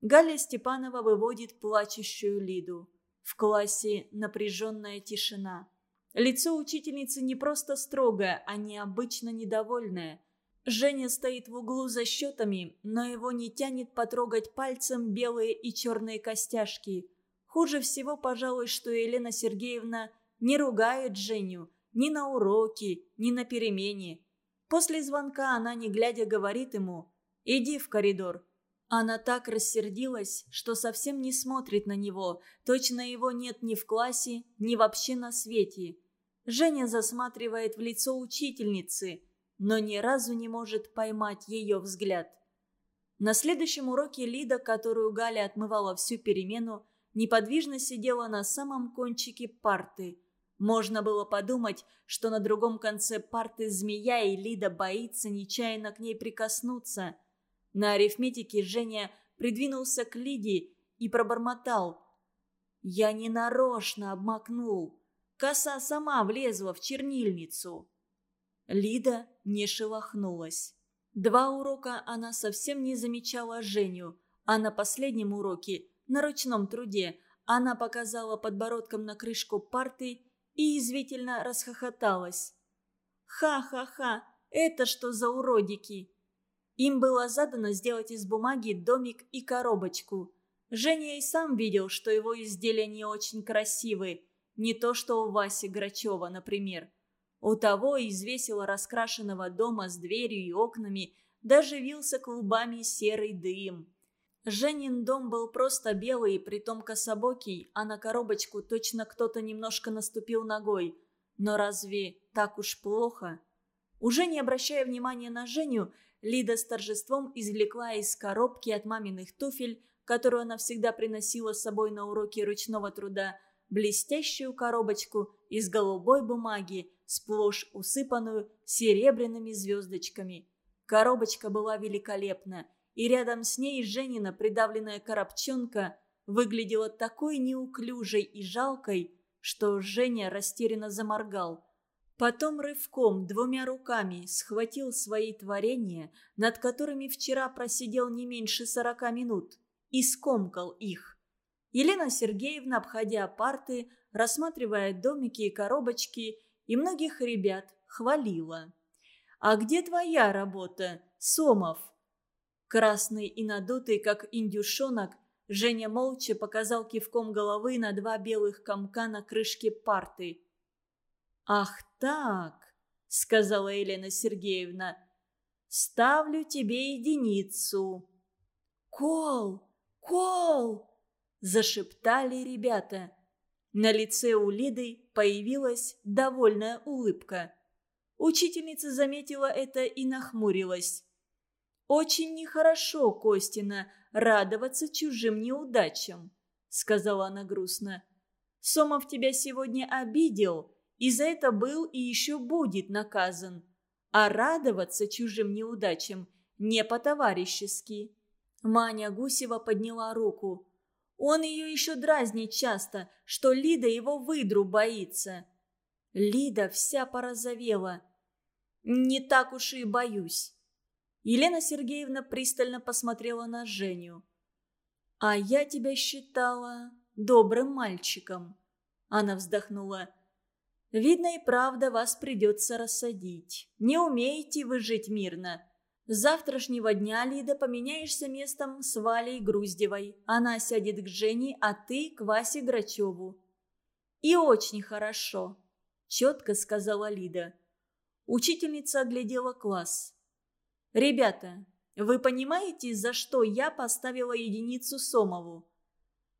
Галя Степанова выводит плачущую Лиду. В классе напряженная тишина. Лицо учительницы не просто строгое, а необычно недовольное. Женя стоит в углу за счетами, но его не тянет потрогать пальцем белые и черные костяшки. Хуже всего, пожалуй, что Елена Сергеевна не ругает Женю ни на уроке, ни на перемене. После звонка она, не глядя, говорит ему «Иди в коридор». Она так рассердилась, что совсем не смотрит на него, точно его нет ни в классе, ни вообще на свете. Женя засматривает в лицо учительницы, но ни разу не может поймать ее взгляд. На следующем уроке Лида, которую Галя отмывала всю перемену, неподвижно сидела на самом кончике парты. Можно было подумать, что на другом конце парты змея, и Лида боится нечаянно к ней прикоснуться. На арифметике Женя придвинулся к Лиде и пробормотал. «Я не нарочно обмакнул». Коса сама влезла в чернильницу. Лида не шелохнулась. Два урока она совсем не замечала Женю, а на последнем уроке, на ручном труде, она показала подбородком на крышку парты и извительно расхохоталась. «Ха-ха-ха! Это что за уродики?» Им было задано сделать из бумаги домик и коробочку. Женя и сам видел, что его изделия не очень красивые, не то что у Васи Грачева, например. У того из весело раскрашенного дома с дверью и окнами даже вился клубами серый дым. Женин дом был просто белый, притом кособокий, а на коробочку точно кто-то немножко наступил ногой. Но разве так уж плохо? Уже не обращая внимания на Женю, Лида с торжеством извлекла из коробки от маминых туфель, которую она всегда приносила с собой на уроки ручного труда, блестящую коробочку из голубой бумаги, сплошь усыпанную серебряными звездочками. Коробочка была великолепна, и рядом с ней Женина придавленная коробчонка выглядела такой неуклюжей и жалкой, что Женя растерянно заморгал. Потом рывком двумя руками схватил свои творения, над которыми вчера просидел не меньше сорока минут, и скомкал их. Елена Сергеевна, обходя парты, рассматривая домики и коробочки, и многих ребят хвалила. «А где твоя работа, Сомов?» Красный и надутый, как индюшонок, Женя молча показал кивком головы на два белых комка на крышке парты. «Ах так!» — сказала Елена Сергеевна. «Ставлю тебе единицу». «Кол! Кол!» — зашептали ребята. На лице у Лиды появилась довольная улыбка. Учительница заметила это и нахмурилась. «Очень нехорошо, Костина, радоваться чужим неудачам», — сказала она грустно. «Сомов тебя сегодня обидел, и за это был и еще будет наказан. А радоваться чужим неудачам не по-товарищески». Маня Гусева подняла руку. Он ее еще дразнит часто, что Лида его выдру боится. Лида вся порозовела. «Не так уж и боюсь». Елена Сергеевна пристально посмотрела на Женю. «А я тебя считала добрым мальчиком». Она вздохнула. «Видно и правда вас придется рассадить. Не умеете вы жить мирно. С завтрашнего дня, Лида, поменяешься местом с Валей Груздевой. Она сядет к Жене, а ты к Васе Грачеву». «И очень хорошо», – четко сказала Лида. Учительница оглядела класс. «Ребята, вы понимаете, за что я поставила единицу Сомову?»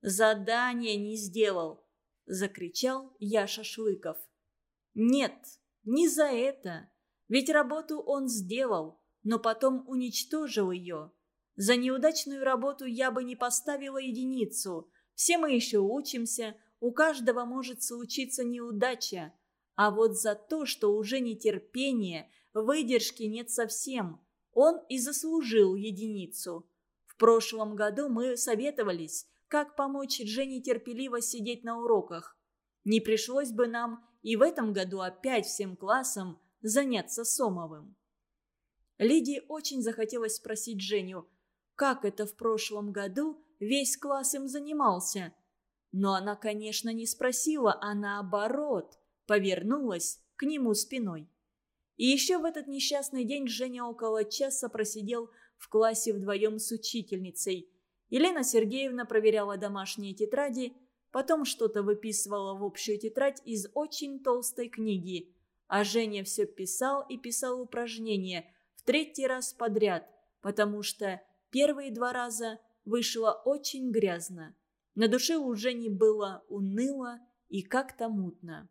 «Задание не сделал», – закричал Яша Шлыков. «Нет, не за это. Ведь работу он сделал, но потом уничтожил ее. За неудачную работу я бы не поставила единицу. Все мы еще учимся, у каждого может случиться неудача. А вот за то, что уже нетерпение, выдержки нет совсем – он и заслужил единицу. В прошлом году мы советовались, как помочь Жене терпеливо сидеть на уроках. Не пришлось бы нам и в этом году опять всем классом заняться Сомовым. Лидии очень захотелось спросить Женю, как это в прошлом году весь класс им занимался. Но она, конечно, не спросила, а наоборот, повернулась к нему спиной. И еще в этот несчастный день Женя около часа просидел в классе вдвоем с учительницей. Елена Сергеевна проверяла домашние тетради, потом что-то выписывала в общую тетрадь из очень толстой книги. А Женя все писал и писал упражнения в третий раз подряд, потому что первые два раза вышло очень грязно. На душе у Жени было уныло и как-то мутно.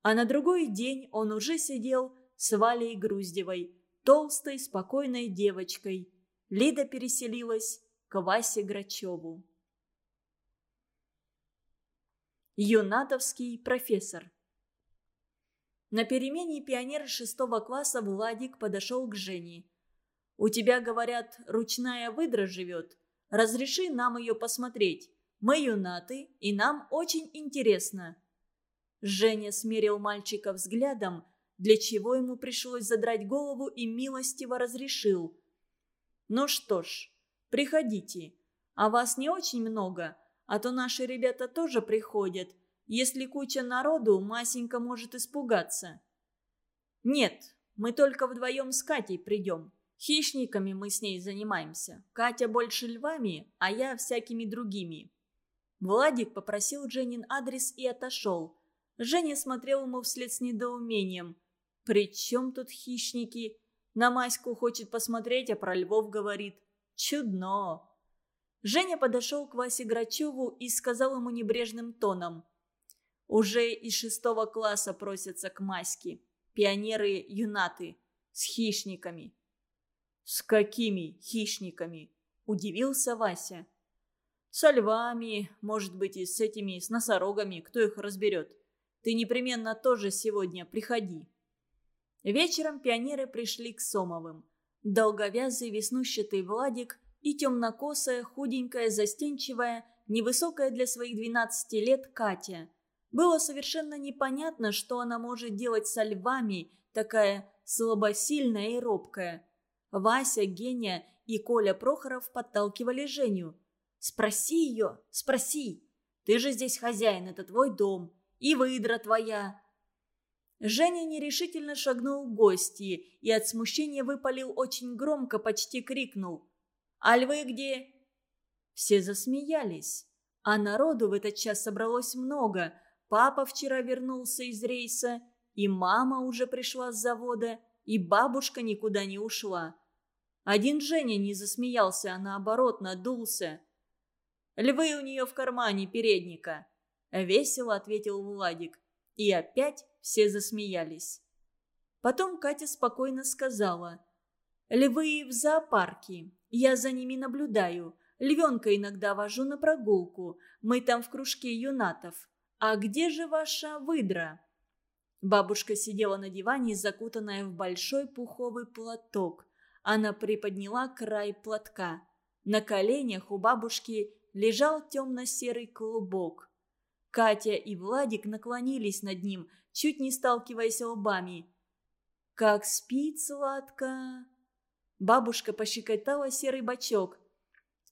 А на другой день он уже сидел с Валей Груздевой, толстой, спокойной девочкой. Лида переселилась к Васе Грачеву. Юнатовский профессор На перемене пионера шестого класса Владик подошел к Жене. «У тебя, говорят, ручная выдра живет. Разреши нам ее посмотреть. Мы юнаты, и нам очень интересно». Женя смерил мальчика взглядом, для чего ему пришлось задрать голову и милостиво разрешил. «Ну что ж, приходите. А вас не очень много, а то наши ребята тоже приходят. Если куча народу, Масенька может испугаться». «Нет, мы только вдвоем с Катей придем. Хищниками мы с ней занимаемся. Катя больше львами, а я всякими другими». Владик попросил Женин адрес и отошел. Женя смотрел ему вслед с недоумением – «При чем тут хищники? На Маську хочет посмотреть, а про львов говорит. Чудно!» Женя подошел к Васе Грачеву и сказал ему небрежным тоном. «Уже из шестого класса просятся к Маське. Пионеры-юнаты. С хищниками». «С какими хищниками?» – удивился Вася. «Со львами, может быть, и с этими, с носорогами, кто их разберет. Ты непременно тоже сегодня приходи». Вечером пионеры пришли к Сомовым. Долговязый веснущатый Владик и темнокосая, худенькая, застенчивая, невысокая для своих 12 лет Катя. Было совершенно непонятно, что она может делать со львами, такая слабосильная и робкая. Вася, Геня и Коля Прохоров подталкивали Женю. «Спроси ее, спроси! Ты же здесь хозяин, это твой дом, и выдра твоя!» Женя нерешительно шагнул к гости и от смущения выпалил очень громко, почти крикнул. «А львы где?» Все засмеялись. А народу в этот час собралось много. Папа вчера вернулся из рейса, и мама уже пришла с завода, и бабушка никуда не ушла. Один Женя не засмеялся, а наоборот надулся. «Львы у нее в кармане передника», — весело ответил Владик. И опять все засмеялись. Потом Катя спокойно сказала. «Львы в зоопарке. Я за ними наблюдаю. Львенка иногда вожу на прогулку. Мы там в кружке юнатов. А где же ваша выдра?» Бабушка сидела на диване, закутанная в большой пуховый платок. Она приподняла край платка. На коленях у бабушки лежал темно-серый клубок. Катя и Владик наклонились над ним, чуть не сталкиваясь лбами. «Как спит сладко!» Бабушка пощекотала серый бочок –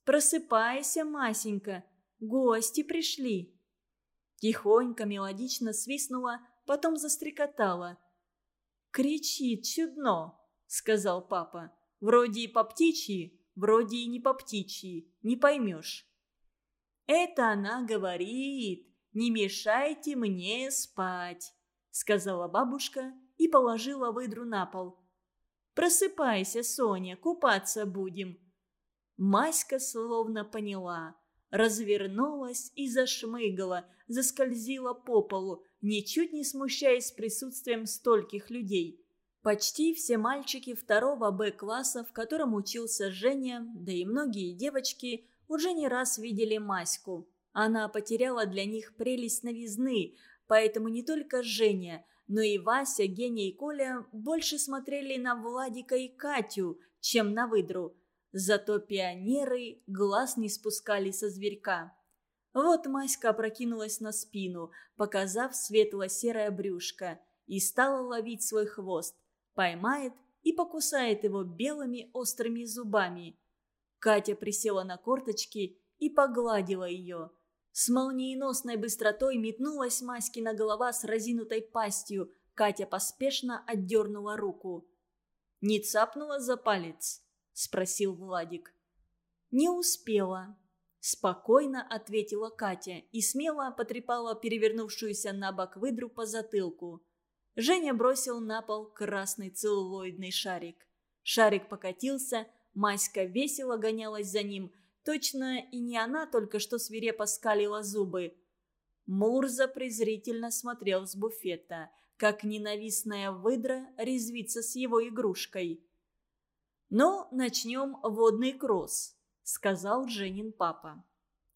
Просыпайся, Масенька, гости пришли. Тихонько, мелодично свистнула, потом застрекотала. «Кричит чудно», — сказал папа. «Вроде и по птичьи, вроде и не по птичьи, не поймешь». «Это она говорит, не мешайте мне спать», — сказала бабушка и положила выдру на пол. «Просыпайся, Соня, купаться будем», Маська словно поняла, развернулась и зашмыгала, заскользила по полу, ничуть не смущаясь присутствием стольких людей. Почти все мальчики второго Б-класса, в котором учился Женя, да и многие девочки, уже не раз видели Маську. Она потеряла для них прелесть новизны, поэтому не только Женя, но и Вася, Геня и Коля больше смотрели на Владика и Катю, чем на выдру – Зато пионеры глаз не спускали со зверька. Вот Маська опрокинулась на спину, показав светло-серое брюшко, и стала ловить свой хвост. Поймает и покусает его белыми острыми зубами. Катя присела на корточки и погладила ее. С молниеносной быстротой метнулась Маськина голова с разинутой пастью. Катя поспешно отдернула руку. Не цапнула за палец спросил Владик. «Не успела», – спокойно ответила Катя и смело потрепала перевернувшуюся на бок выдру по затылку. Женя бросил на пол красный целлулоидный шарик. Шарик покатился, Маська весело гонялась за ним. Точно и не она только что свирепо скалила зубы. Мурза презрительно смотрел с буфета, как ненавистная выдра резвится с его игрушкой. «Но начнем водный кросс», — сказал Женин папа.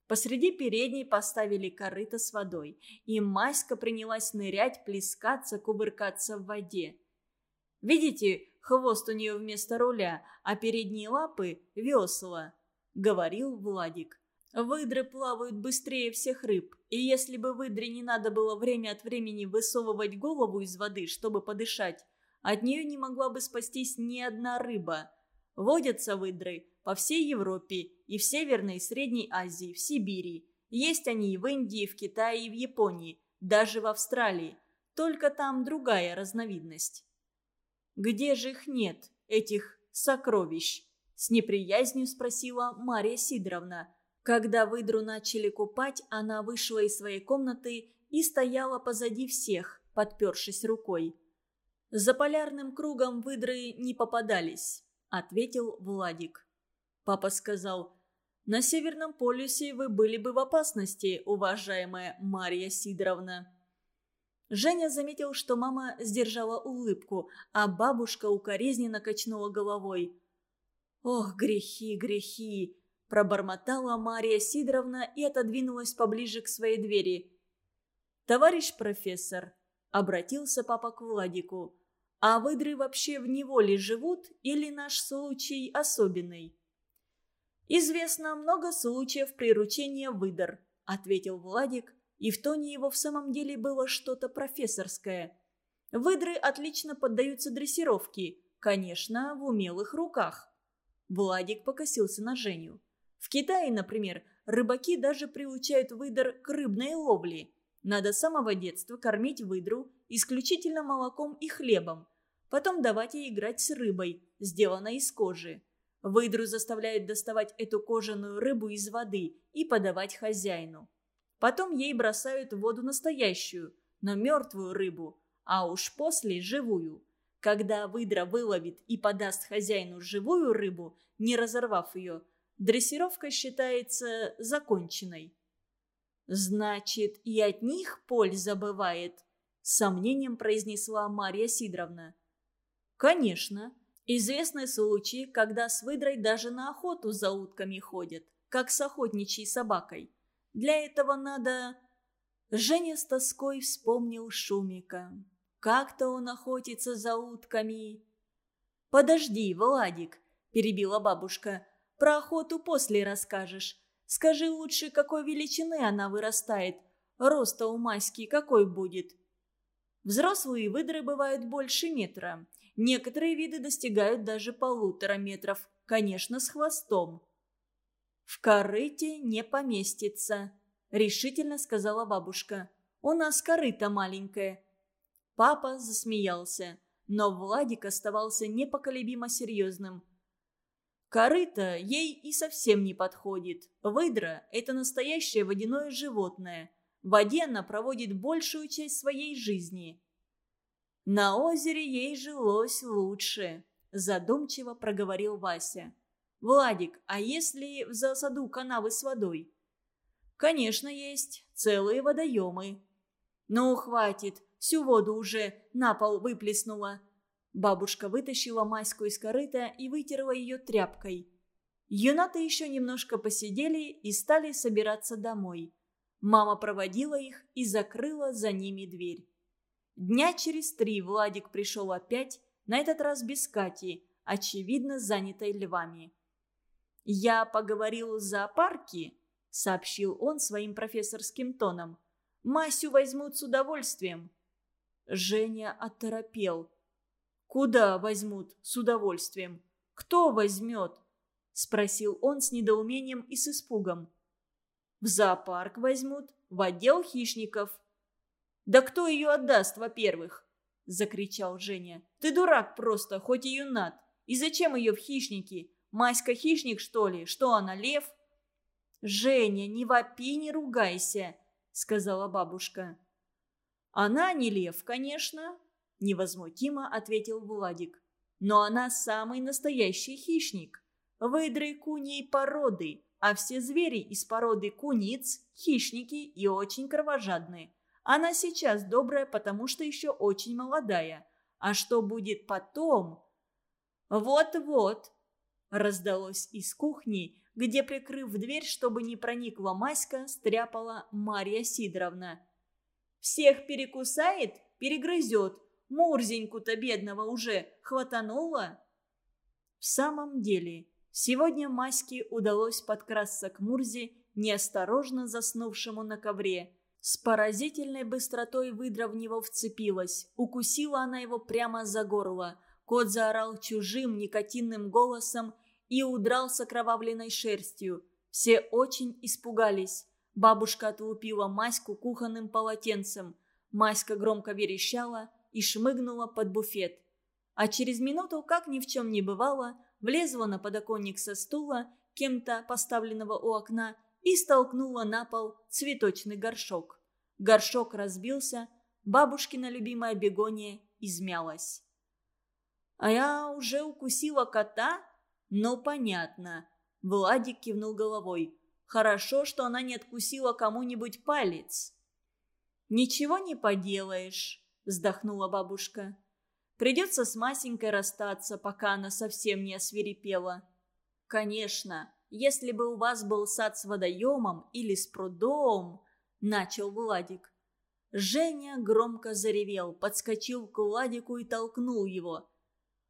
Посреди передней поставили корыто с водой, и Маська принялась нырять, плескаться, кувыркаться в воде. «Видите, хвост у нее вместо руля, а передние лапы — весла», — говорил Владик. «Выдры плавают быстрее всех рыб, и если бы выдре не надо было время от времени высовывать голову из воды, чтобы подышать, от нее не могла бы спастись ни одна рыба». Водятся выдры по всей Европе и в Северной и Средней Азии, в Сибири. Есть они и в Индии, в Китае и в Японии, даже в Австралии. Только там другая разновидность. «Где же их нет, этих сокровищ?» С неприязнью спросила Мария Сидоровна. Когда выдру начали купать, она вышла из своей комнаты и стояла позади всех, подпершись рукой. За полярным кругом выдры не попадались. – ответил Владик. Папа сказал, «На Северном полюсе вы были бы в опасности, уважаемая Марья Сидоровна». Женя заметил, что мама сдержала улыбку, а бабушка укоризненно качнула головой. «Ох, грехи, грехи!» – пробормотала Мария Сидоровна и отодвинулась поближе к своей двери. «Товарищ профессор», – обратился папа к Владику, а выдры вообще в неволе живут или наш случай особенный? «Известно много случаев приручения выдр», — ответил Владик, и в тоне его в самом деле было что-то профессорское. «Выдры отлично поддаются дрессировке, конечно, в умелых руках». Владик покосился на Женю. В Китае, например, рыбаки даже приучают выдр к рыбной ловле. Надо с самого детства кормить выдру исключительно молоком и хлебом, потом давать ей играть с рыбой, сделанной из кожи. Выдру заставляют доставать эту кожаную рыбу из воды и подавать хозяину. Потом ей бросают в воду настоящую, но мертвую рыбу, а уж после – живую. Когда выдра выловит и подаст хозяину живую рыбу, не разорвав ее, дрессировка считается законченной. «Значит, и от них польза бывает», – сомнением произнесла Марья Сидоровна. «Конечно. Известны случаи, когда с выдрой даже на охоту за утками ходят, как с охотничьей собакой. Для этого надо...» Женя с тоской вспомнил Шумика. Как-то он охотится за утками. «Подожди, Владик», – перебила бабушка. «Про охоту после расскажешь. Скажи лучше, какой величины она вырастает. Роста у маськи какой будет?» Взрослые выдры бывают больше метра. Некоторые виды достигают даже полутора метров, конечно, с хвостом. «В корыте не поместится», – решительно сказала бабушка. «У нас корыто маленькое». Папа засмеялся, но Владик оставался непоколебимо серьезным. Корыто ей и совсем не подходит. Выдра – это настоящее водяное животное. В воде она проводит большую часть своей жизни. «На озере ей жилось лучше», – задумчиво проговорил Вася. «Владик, а если в засаду канавы с водой?» «Конечно, есть. Целые водоемы». «Ну, хватит. Всю воду уже на пол выплеснула. Бабушка вытащила Маську из корыта и вытерла ее тряпкой. Юнаты еще немножко посидели и стали собираться домой. Мама проводила их и закрыла за ними дверь. Дня через три Владик пришел опять, на этот раз без Кати, очевидно занятой львами. «Я поговорил в зоопарке», — сообщил он своим профессорским тоном. «Масю возьмут с удовольствием». Женя оторопел. «Куда возьмут с удовольствием? Кто возьмет?» – спросил он с недоумением и с испугом. «В зоопарк возьмут, в отдел хищников». «Да кто ее отдаст, во-первых?» – закричал Женя. «Ты дурак просто, хоть и юнат. И зачем ее в хищники? Маська хищник, что ли? Что она, лев?» «Женя, не вопи, не ругайся», – сказала бабушка. «Она не лев, конечно», – невозмутимо ответил Владик. «Но она самый настоящий хищник. Выдры куней породы, а все звери из породы куниц – хищники и очень кровожадные. Она сейчас добрая, потому что еще очень молодая. А что будет потом?» «Вот-вот», – раздалось из кухни, где, прикрыв дверь, чтобы не проникла Маська, стряпала Марья Сидоровна. «Всех перекусает, перегрызет, Мурзеньку-то бедного уже хватануло. В самом деле, сегодня Маське удалось подкрасться к Мурзе, неосторожно заснувшему на ковре. С поразительной быстротой выдра в него вцепилась. Укусила она его прямо за горло. Кот заорал чужим никотинным голосом и удрал с окровавленной шерстью. Все очень испугались. Бабушка отлупила Маську кухонным полотенцем. Маська громко верещала, и шмыгнула под буфет. А через минуту, как ни в чем не бывало, влезла на подоконник со стула, кем-то поставленного у окна, и столкнула на пол цветочный горшок. Горшок разбился, бабушкина любимая бегония измялась. «А я уже укусила кота? Ну, понятно». Владик кивнул головой. «Хорошо, что она не откусила кому-нибудь палец». «Ничего не поделаешь вздохнула бабушка. Придется с Масенькой расстаться, пока она совсем не освирепела. Конечно, если бы у вас был сад с водоемом или с прудом, начал Владик. Женя громко заревел, подскочил к Владику и толкнул его.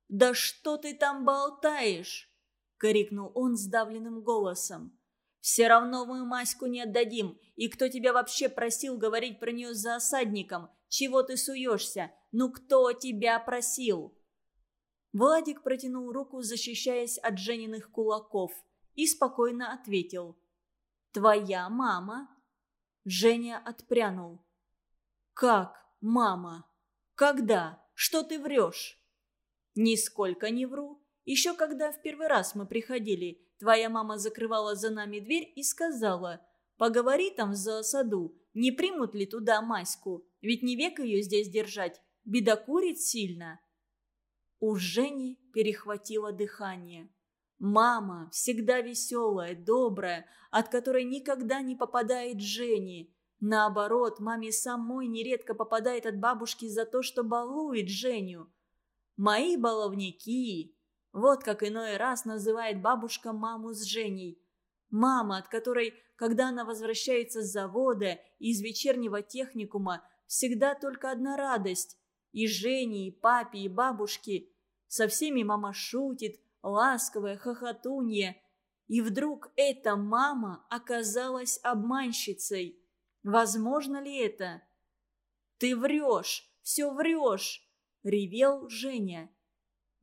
«Да что ты там болтаешь?» — крикнул он сдавленным голосом. «Все равно мы Маську не отдадим, и кто тебя вообще просил говорить про нее за осадником? Чего ты суешься? Ну кто тебя просил?» Владик протянул руку, защищаясь от Жениных кулаков, и спокойно ответил. «Твоя мама?» Женя отпрянул. «Как, мама? Когда? Что ты врешь?» «Нисколько не вру. Еще когда в первый раз мы приходили, твоя мама закрывала за нами дверь и сказала, «Поговори там в саду, не примут ли туда Маську, ведь не век ее здесь держать, бедокурит сильно». У Жени перехватило дыхание. Мама, всегда веселая, добрая, от которой никогда не попадает Жени. Наоборот, маме самой нередко попадает от бабушки за то, что балует Женю. «Мои баловники!» Вот как иной раз называет бабушка маму с Женей. Мама, от которой, когда она возвращается с завода из вечернего техникума, всегда только одна радость. И Жене, и папе, и бабушке. Со всеми мама шутит, ласковая, хохотунья. И вдруг эта мама оказалась обманщицей. Возможно ли это? «Ты врешь, все врешь!» – ревел Женя.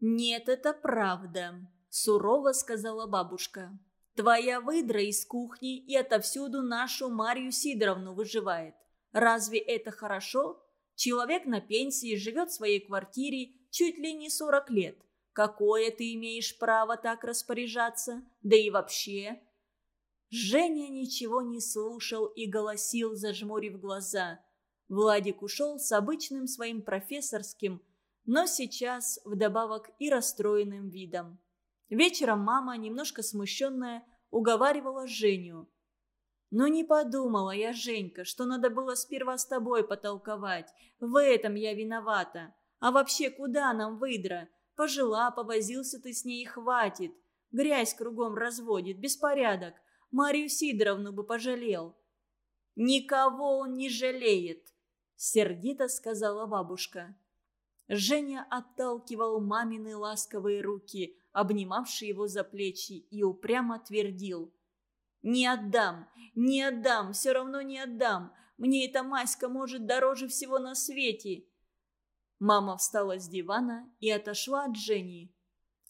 «Нет, это правда», – сурово сказала бабушка. «Твоя выдра из кухни и отовсюду нашу Марью Сидоровну выживает. Разве это хорошо? Человек на пенсии живет в своей квартире чуть ли не 40 лет. Какое ты имеешь право так распоряжаться? Да и вообще...» Женя ничего не слушал и голосил, зажмурив глаза. Владик ушел с обычным своим профессорским, но сейчас вдобавок и расстроенным видом. Вечером мама, немножко смущенная, уговаривала Женю. «Ну не подумала я, Женька, что надо было сперва с тобой потолковать. В этом я виновата. А вообще, куда нам выдра? Пожила, повозился ты с ней хватит. Грязь кругом разводит, беспорядок. Марию Сидоровну бы пожалел». «Никого он не жалеет», — сердито сказала бабушка. Женя отталкивал мамины ласковые руки, обнимавшие его за плечи, и упрямо твердил. «Не отдам, не отдам, все равно не отдам. Мне эта Маська может дороже всего на свете». Мама встала с дивана и отошла от Жени.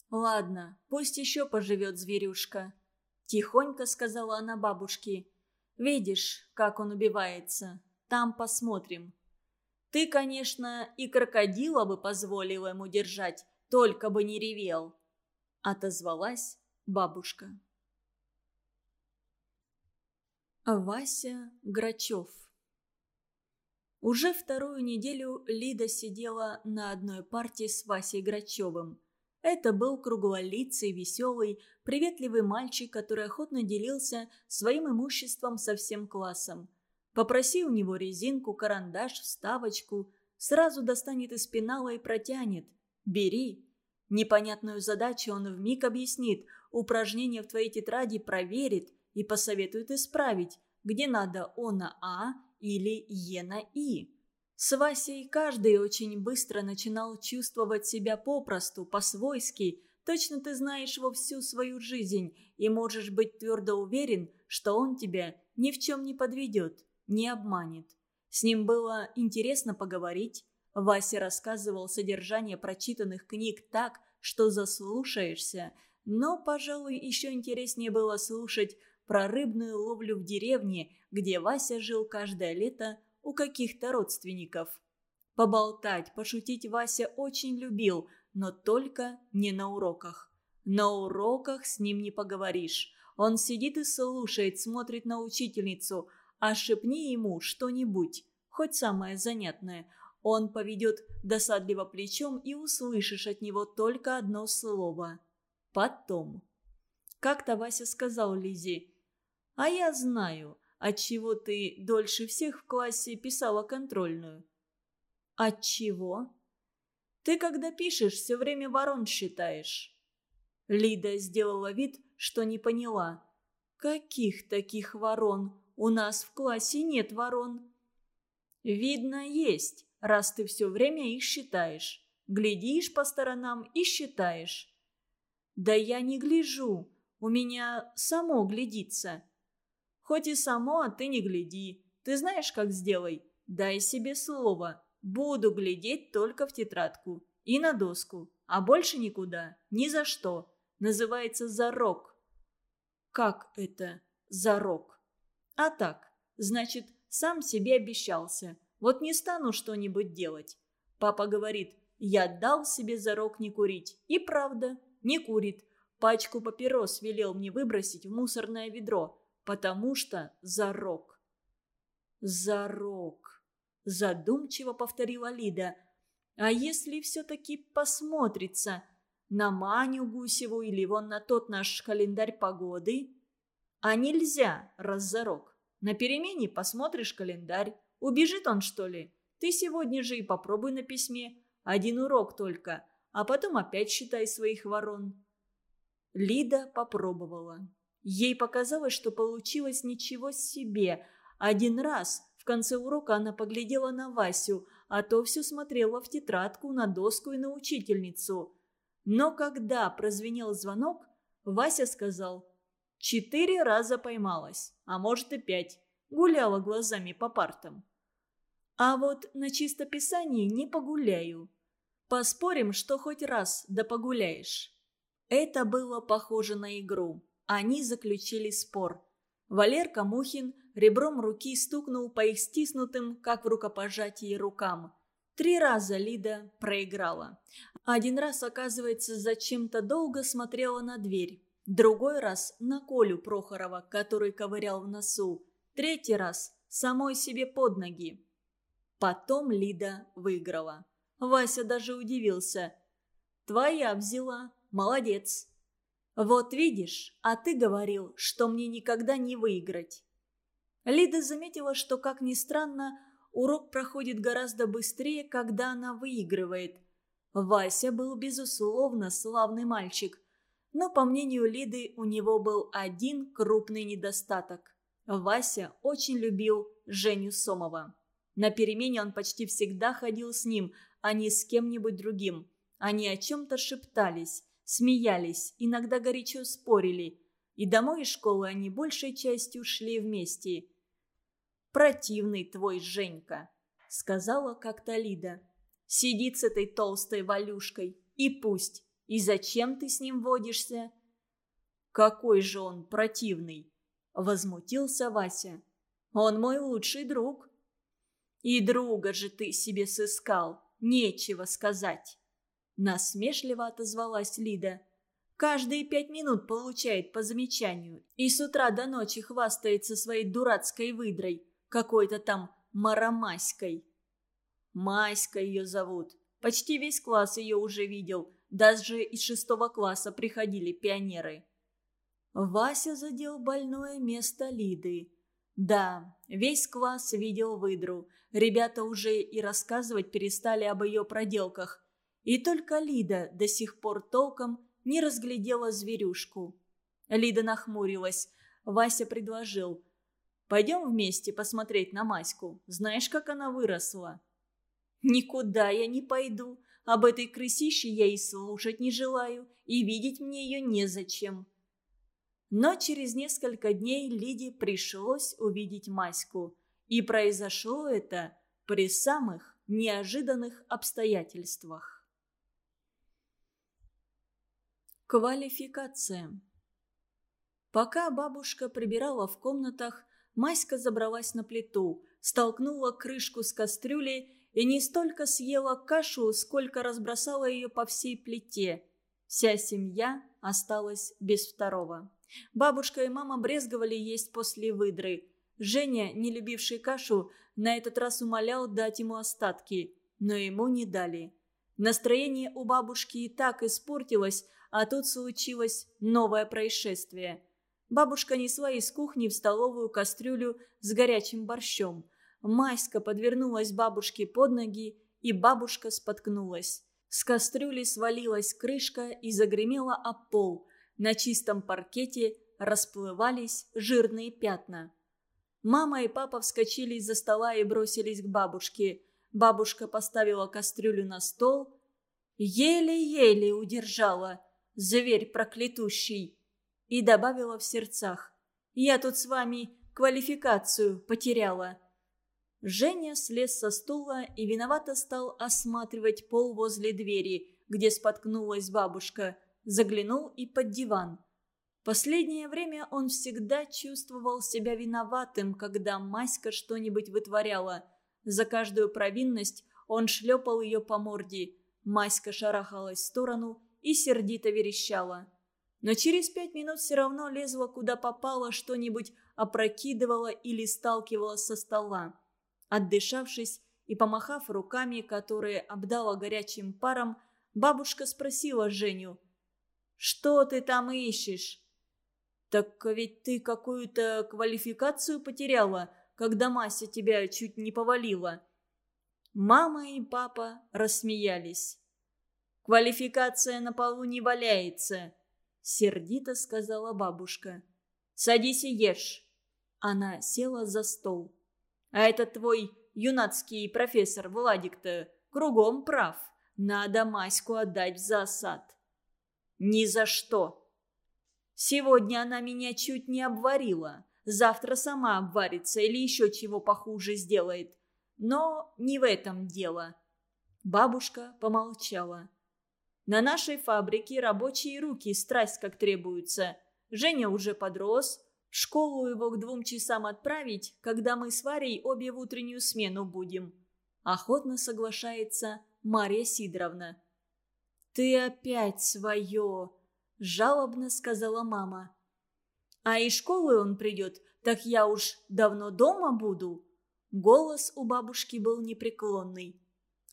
«Ладно, пусть еще поживет зверюшка», – тихонько сказала она бабушке. «Видишь, как он убивается. Там посмотрим». «Ты, конечно, и крокодила бы позволила ему держать, только бы не ревел», – отозвалась бабушка. Вася Грачев уже вторую неделю Лида сидела на одной партии с Васей Грачевым. Это был круглолицый, веселый, приветливый мальчик, который охотно делился своим имуществом со всем классом. Попроси у него резинку, карандаш, вставочку, сразу достанет из пенала и протянет. «Бери». Непонятную задачу он вмиг объяснит, упражнение в твоей тетради проверит и посоветует исправить, где надо «о» на «а», или Е на И. С Васей каждый очень быстро начинал чувствовать себя попросту, по-свойски. Точно ты знаешь его всю свою жизнь и можешь быть твердо уверен, что он тебя ни в чем не подведет, не обманет. С ним было интересно поговорить. Вася рассказывал содержание прочитанных книг так, что заслушаешься, но, пожалуй, еще интереснее было слушать про рыбную ловлю в деревне, где Вася жил каждое лето у каких-то родственников. Поболтать, пошутить Вася очень любил, но только не на уроках. На уроках с ним не поговоришь. Он сидит и слушает, смотрит на учительницу, а шепни ему что-нибудь, хоть самое занятное. Он поведет досадливо плечом и услышишь от него только одно слово. Потом. Как-то Вася сказал Лизе, «А я знаю, отчего ты дольше всех в классе писала контрольную». «Отчего?» «Ты, когда пишешь, все время ворон считаешь». Лида сделала вид, что не поняла. «Каких таких ворон? У нас в классе нет ворон». «Видно, есть, раз ты все время их считаешь. Глядишь по сторонам и считаешь». «Да я не гляжу, у меня само глядится. Хоть и само, а ты не гляди. Ты знаешь, как сделай? Дай себе слово. Буду глядеть только в тетрадку. И на доску. А больше никуда. Ни за что. Называется зарок. Как это зарок? А так, значит, сам себе обещался. Вот не стану что-нибудь делать. Папа говорит, я дал себе зарок не курить. И правда, не курит. Пачку папирос велел мне выбросить в мусорное ведро, потому что зарок. Зарок. Задумчиво повторила Лида. А если все-таки посмотрится на Маню Гусеву или вон на тот наш календарь погоды? А нельзя, раз зарок. На перемене посмотришь календарь. Убежит он, что ли? Ты сегодня же и попробуй на письме. Один урок только. А потом опять считай своих ворон. Лида попробовала. Ей показалось, что получилось ничего себе. Один раз в конце урока она поглядела на Васю, а то все смотрела в тетрадку, на доску и на учительницу. Но когда прозвенел звонок, Вася сказал «Четыре раза поймалась, а может и пять. Гуляла глазами по партам». А вот на чистописании не погуляю. Поспорим, что хоть раз да погуляешь. Это было похоже на игру. Они заключили спор. Валерка Мухин ребром руки стукнул по их стиснутым, как в рукопожатии, рукам. Три раза Лида проиграла. Один раз, оказывается, зачем-то долго смотрела на дверь. Другой раз на Колю Прохорова, который ковырял в носу. Третий раз самой себе под ноги. Потом Лида выиграла. Вася даже удивился. «Твоя взяла. Молодец». «Вот видишь, а ты говорил, что мне никогда не выиграть». Лида заметила, что, как ни странно, урок проходит гораздо быстрее, когда она выигрывает. Вася был, безусловно, славный мальчик. Но, по мнению Лиды, у него был один крупный недостаток. Вася очень любил Женю Сомова. На перемене он почти всегда ходил с ним, а не с кем-нибудь другим. Они о чем-то шептались, смеялись, иногда горячо спорили. И домой из школы они большей частью шли вместе. «Противный твой Женька», — сказала как-то Лида. «Сидит с этой толстой Валюшкой, и пусть. И зачем ты с ним водишься?» «Какой же он противный!» — возмутился Вася. «Он мой лучший друг». И друга же ты себе сыскал, нечего сказать. Насмешливо отозвалась Лида. Каждые пять минут получает по замечанию и с утра до ночи хвастается своей дурацкой выдрой, какой-то там Марамаськой. Маська ее зовут. Почти весь класс ее уже видел. Даже из шестого класса приходили пионеры. Вася задел больное место Лиды. Да, весь класс видел выдру. Ребята уже и рассказывать перестали об ее проделках. И только Лида до сих пор толком не разглядела зверюшку. Лида нахмурилась. Вася предложил. «Пойдем вместе посмотреть на Маську. Знаешь, как она выросла?» «Никуда я не пойду. Об этой крысище я и слушать не желаю, и видеть мне ее незачем». Но через несколько дней Лиде пришлось увидеть Маську. И произошло это при самых неожиданных обстоятельствах. Квалификация Пока бабушка прибирала в комнатах, Маська забралась на плиту, столкнула крышку с кастрюли и не столько съела кашу, сколько разбросала ее по всей плите. Вся семья осталась без второго. Бабушка и мама брезговали есть после выдры. Женя, не любивший кашу, на этот раз умолял дать ему остатки, но ему не дали. Настроение у бабушки и так испортилось, а тут случилось новое происшествие. Бабушка несла из кухни в столовую кастрюлю с горячим борщом. Маська подвернулась бабушке под ноги, и бабушка споткнулась. С кастрюли свалилась крышка и загремела об пол – на чистом паркете расплывались жирные пятна. Мама и папа вскочили из-за стола и бросились к бабушке. Бабушка поставила кастрюлю на стол. Еле-еле удержала, зверь проклятущий. И добавила в сердцах. «Я тут с вами квалификацию потеряла». Женя слез со стула и виновато стал осматривать пол возле двери, где споткнулась бабушка – заглянул и под диван. Последнее время он всегда чувствовал себя виноватым, когда Маська что-нибудь вытворяла. За каждую провинность он шлепал ее по морде. Маська шарахалась в сторону и сердито верещала. Но через пять минут все равно лезла куда попало, что-нибудь опрокидывала или сталкивала со стола. Отдышавшись и помахав руками, которые обдала горячим паром, бабушка спросила Женю. «Что ты там ищешь?» «Так ведь ты какую-то квалификацию потеряла, когда Мася тебя чуть не повалила». Мама и папа рассмеялись. «Квалификация на полу не валяется», — сердито сказала бабушка. «Садись и ешь». Она села за стол. «А это твой юнацкий профессор Владик-то кругом прав. Надо Маську отдать в засад». «Ни за что!» «Сегодня она меня чуть не обварила. Завтра сама обварится или еще чего похуже сделает. Но не в этом дело». Бабушка помолчала. «На нашей фабрике рабочие руки страсть как требуются. Женя уже подрос. Школу его к двум часам отправить, когда мы с Варей обе в утреннюю смену будем». Охотно соглашается Мария Сидоровна. «Ты опять свое!» – жалобно сказала мама. «А из школы он придет, так я уж давно дома буду». Голос у бабушки был непреклонный.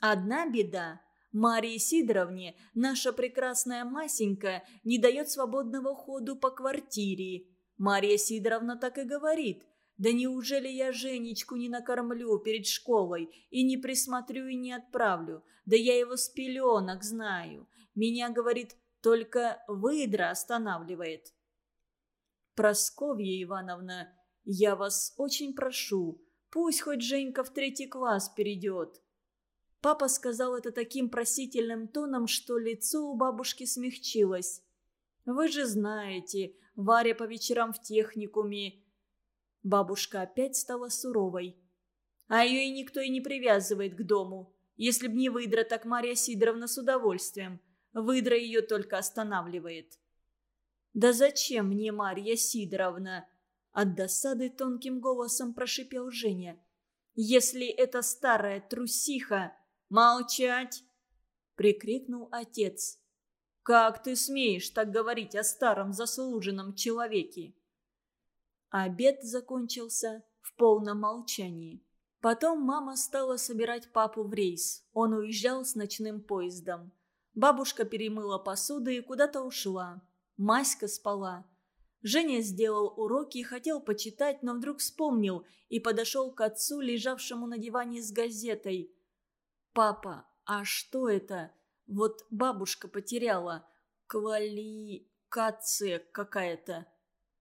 «Одна беда. Марии Сидоровне наша прекрасная Масенька не дает свободного ходу по квартире. Мария Сидоровна так и говорит. Да неужели я Женечку не накормлю перед школой и не присмотрю и не отправлю? Да я его с пеленок знаю. Меня, говорит, только выдра останавливает. Просковья Ивановна, я вас очень прошу, Пусть хоть Женька в третий класс перейдет». Папа сказал это таким просительным тоном, что лицо у бабушки смягчилось. «Вы же знаете, Варя по вечерам в техникуме». Бабушка опять стала суровой. «А ее и никто и не привязывает к дому. Если б не выдра, так Марья Сидоровна с удовольствием. Выдра ее только останавливает». «Да зачем мне Марья Сидоровна?» От досады тонким голосом прошипел Женя. «Если это старая трусиха...» «Молчать!» — прикрикнул отец. «Как ты смеешь так говорить о старом заслуженном человеке?» Обед закончился в полном молчании. Потом мама стала собирать папу в рейс. Он уезжал с ночным поездом. Бабушка перемыла посуду и куда-то ушла. Маська спала. Женя сделал уроки и хотел почитать, но вдруг вспомнил и подошел к отцу, лежавшему на диване с газетой. «Папа, а что это? Вот бабушка потеряла. Кваликация какая-то».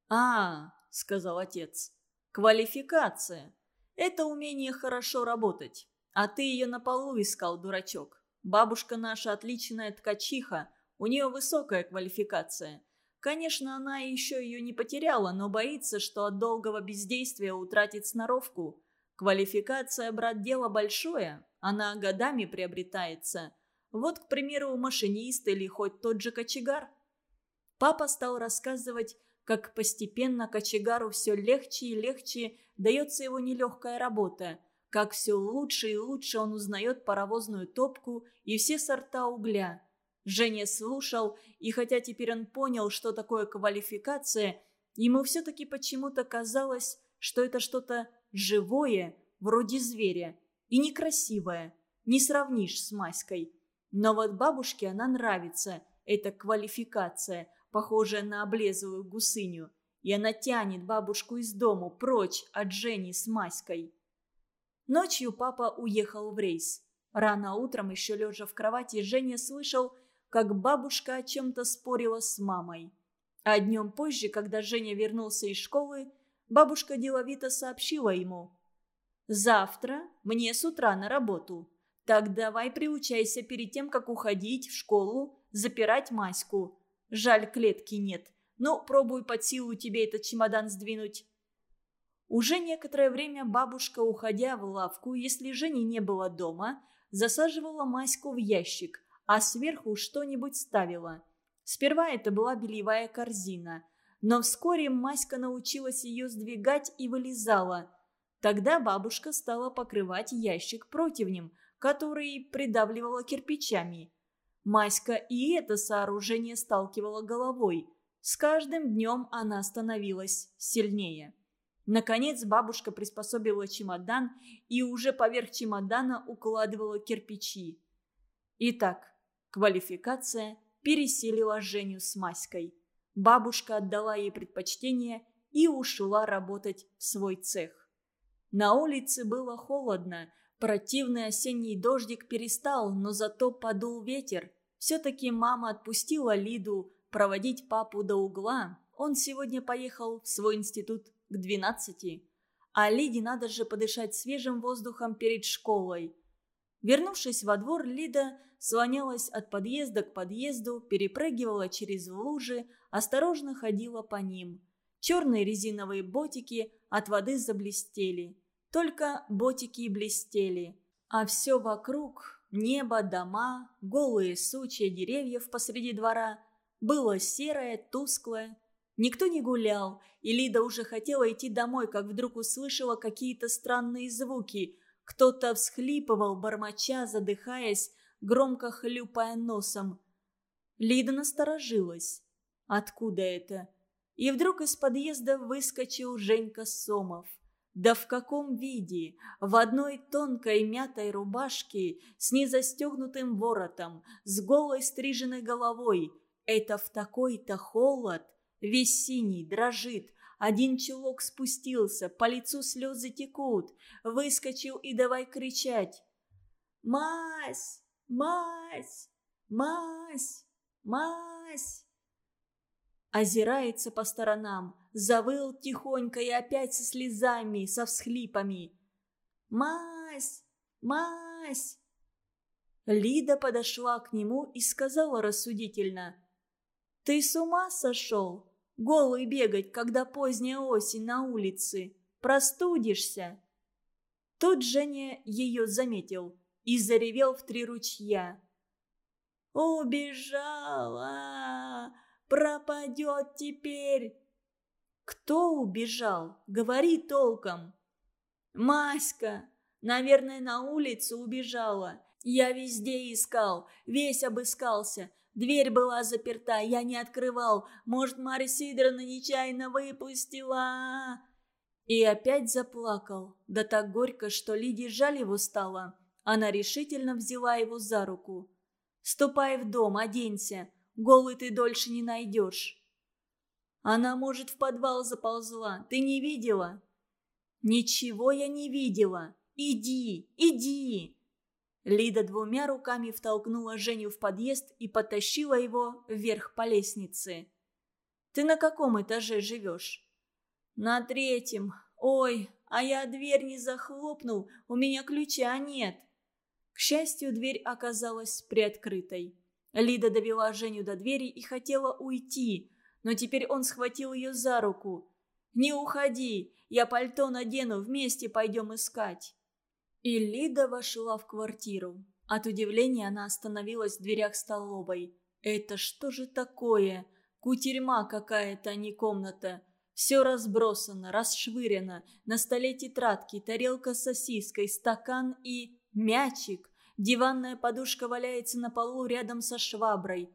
«А, — сказал отец, — квалификация. Это умение хорошо работать. А ты ее на полу искал, дурачок. Бабушка наша отличная ткачиха, у нее высокая квалификация». Конечно, она еще ее не потеряла, но боится, что от долгого бездействия утратит сноровку. Квалификация, брат, дело большое, она годами приобретается. Вот, к примеру, машинист или хоть тот же кочегар. Папа стал рассказывать, как постепенно кочегару все легче и легче дается его нелегкая работа, как все лучше и лучше он узнает паровозную топку и все сорта угля – Женя слушал, и хотя теперь он понял, что такое квалификация, ему все-таки почему-то казалось, что это что-то живое, вроде зверя, и некрасивое, не сравнишь с Маськой. Но вот бабушке она нравится, эта квалификация, похожая на облезлую гусыню, и она тянет бабушку из дому прочь от Жени с Маськой. Ночью папа уехал в рейс. Рано утром, еще лежа в кровати, Женя слышал, как бабушка о чем-то спорила с мамой. А днем позже, когда Женя вернулся из школы, бабушка деловито сообщила ему. «Завтра мне с утра на работу. Так давай приучайся перед тем, как уходить в школу, запирать Маську. Жаль, клетки нет. Ну, пробуй под силу тебе этот чемодан сдвинуть». Уже некоторое время бабушка, уходя в лавку, если Жени не было дома, засаживала Маську в ящик, а сверху что-нибудь ставила. Сперва это была бельевая корзина, но вскоре Маська научилась ее сдвигать и вылезала. Тогда бабушка стала покрывать ящик противнем, который придавливала кирпичами. Маська и это сооружение сталкивала головой. С каждым днем она становилась сильнее. Наконец бабушка приспособила чемодан и уже поверх чемодана укладывала кирпичи. Итак, квалификация переселила Женю с Маськой. Бабушка отдала ей предпочтение и ушла работать в свой цех. На улице было холодно, противный осенний дождик перестал, но зато подул ветер. Все-таки мама отпустила Лиду проводить папу до угла. Он сегодня поехал в свой институт к двенадцати. А Лиде надо же подышать свежим воздухом перед школой. Вернувшись во двор, Лида слонялась от подъезда к подъезду, перепрыгивала через лужи, осторожно ходила по ним. Черные резиновые ботики от воды заблестели. Только ботики блестели. А все вокруг – небо, дома, голые сучья деревьев посреди двора – было серое, тусклое. Никто не гулял, и Лида уже хотела идти домой, как вдруг услышала какие-то странные звуки – кто-то всхлипывал, бормоча, задыхаясь, громко хлюпая носом. Лида насторожилась. Откуда это? И вдруг из подъезда выскочил Женька Сомов. Да в каком виде? В одной тонкой мятой рубашке с незастегнутым воротом, с голой стриженной головой. Это в такой-то холод. Весь синий, дрожит, один чулок спустился, по лицу слезы текут. Выскочил и давай кричать. «Мась! Мась! Мась! Мась!» Озирается по сторонам, завыл тихонько и опять со слезами, со всхлипами. «Мась! Мась!» Лида подошла к нему и сказала рассудительно. «Ты с ума сошел? Голый бегать, когда поздняя осень на улице. Простудишься. Тут Женя ее заметил и заревел в три ручья. «Убежала! Пропадет теперь!» «Кто убежал? Говори толком!» «Маська! Наверное, на улицу убежала. Я везде искал, весь обыскался. Дверь была заперта, я не открывал. Может, Марья Сидоровна нечаянно выпустила?» И опять заплакал, да так горько, что Лиде жаль его стало. Она решительно взяла его за руку. «Ступай в дом, оденься, голый ты дольше не найдешь». «Она, может, в подвал заползла, ты не видела?» «Ничего я не видела. Иди, иди!» Лида двумя руками втолкнула Женю в подъезд и потащила его вверх по лестнице. «Ты на каком этаже живешь?» «На третьем. Ой, а я дверь не захлопнул, у меня ключа нет». К счастью, дверь оказалась приоткрытой. Лида довела Женю до двери и хотела уйти, но теперь он схватил ее за руку. «Не уходи, я пальто надену, вместе пойдем искать». И Лида вошла в квартиру. От удивления она остановилась в дверях столовой. «Это что же такое? Кутерьма какая-то, а не комната. Все разбросано, расшвырено. На столе тетрадки, тарелка с сосиской, стакан и... мячик. Диванная подушка валяется на полу рядом со шваброй.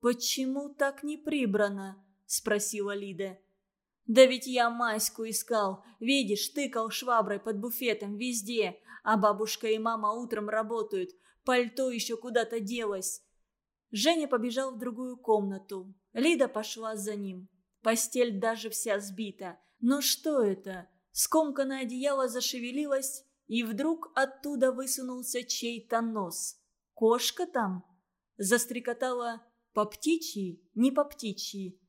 «Почему так не прибрано?» – спросила Лида. Да ведь я Маську искал. Видишь, тыкал шваброй под буфетом везде. А бабушка и мама утром работают. Пальто еще куда-то делось. Женя побежал в другую комнату. Лида пошла за ним. Постель даже вся сбита. Но что это? Скомканное одеяло зашевелилось, и вдруг оттуда высунулся чей-то нос. Кошка там? Застрекотала по птичьи, не по птичьи.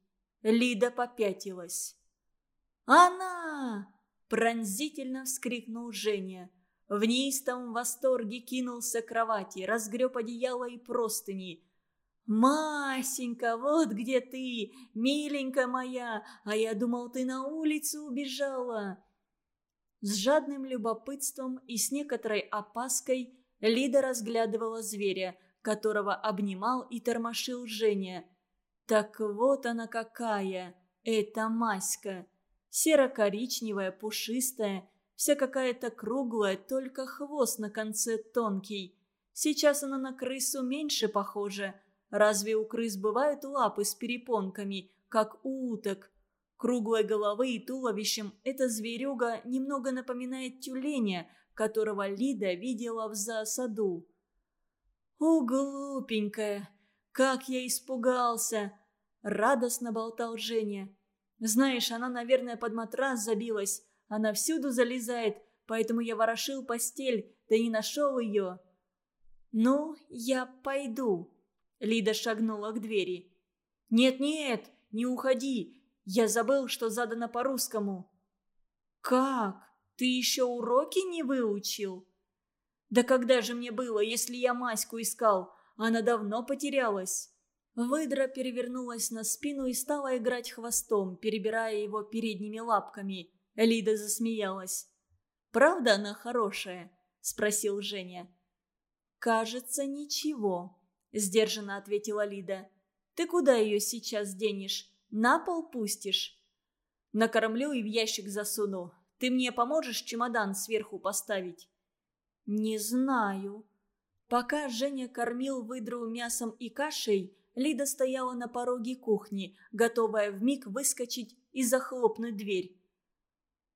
Лида попятилась. «Она!» – пронзительно вскрикнул Женя. В неистовом восторге кинулся к кровати, разгреб одеяло и простыни. «Масенька, вот где ты, миленькая моя, а я думал, ты на улицу убежала!» С жадным любопытством и с некоторой опаской Лида разглядывала зверя, которого обнимал и тормошил Женя. «Так вот она какая, эта Маська!» серо-коричневая, пушистая, вся какая-то круглая, только хвост на конце тонкий. Сейчас она на крысу меньше похожа. Разве у крыс бывают лапы с перепонками, как у уток? Круглой головы и туловищем эта зверюга немного напоминает тюленя, которого Лида видела в засаду. «О, глупенькая! Как я испугался!» — радостно болтал Женя. «Знаешь, она, наверное, под матрас забилась. Она всюду залезает, поэтому я ворошил постель, да не нашел ее». «Ну, я пойду», — Лида шагнула к двери. «Нет-нет, не уходи. Я забыл, что задано по-русскому». «Как? Ты еще уроки не выучил?» «Да когда же мне было, если я Маську искал? Она давно потерялась». Выдра перевернулась на спину и стала играть хвостом, перебирая его передними лапками. Лида засмеялась. «Правда она хорошая?» – спросил Женя. «Кажется, ничего», – сдержанно ответила Лида. «Ты куда ее сейчас денешь? На пол пустишь?» «Накормлю и в ящик засуну. Ты мне поможешь чемодан сверху поставить?» «Не знаю». Пока Женя кормил выдру мясом и кашей, Лида стояла на пороге кухни, готовая вмиг выскочить и захлопнуть дверь.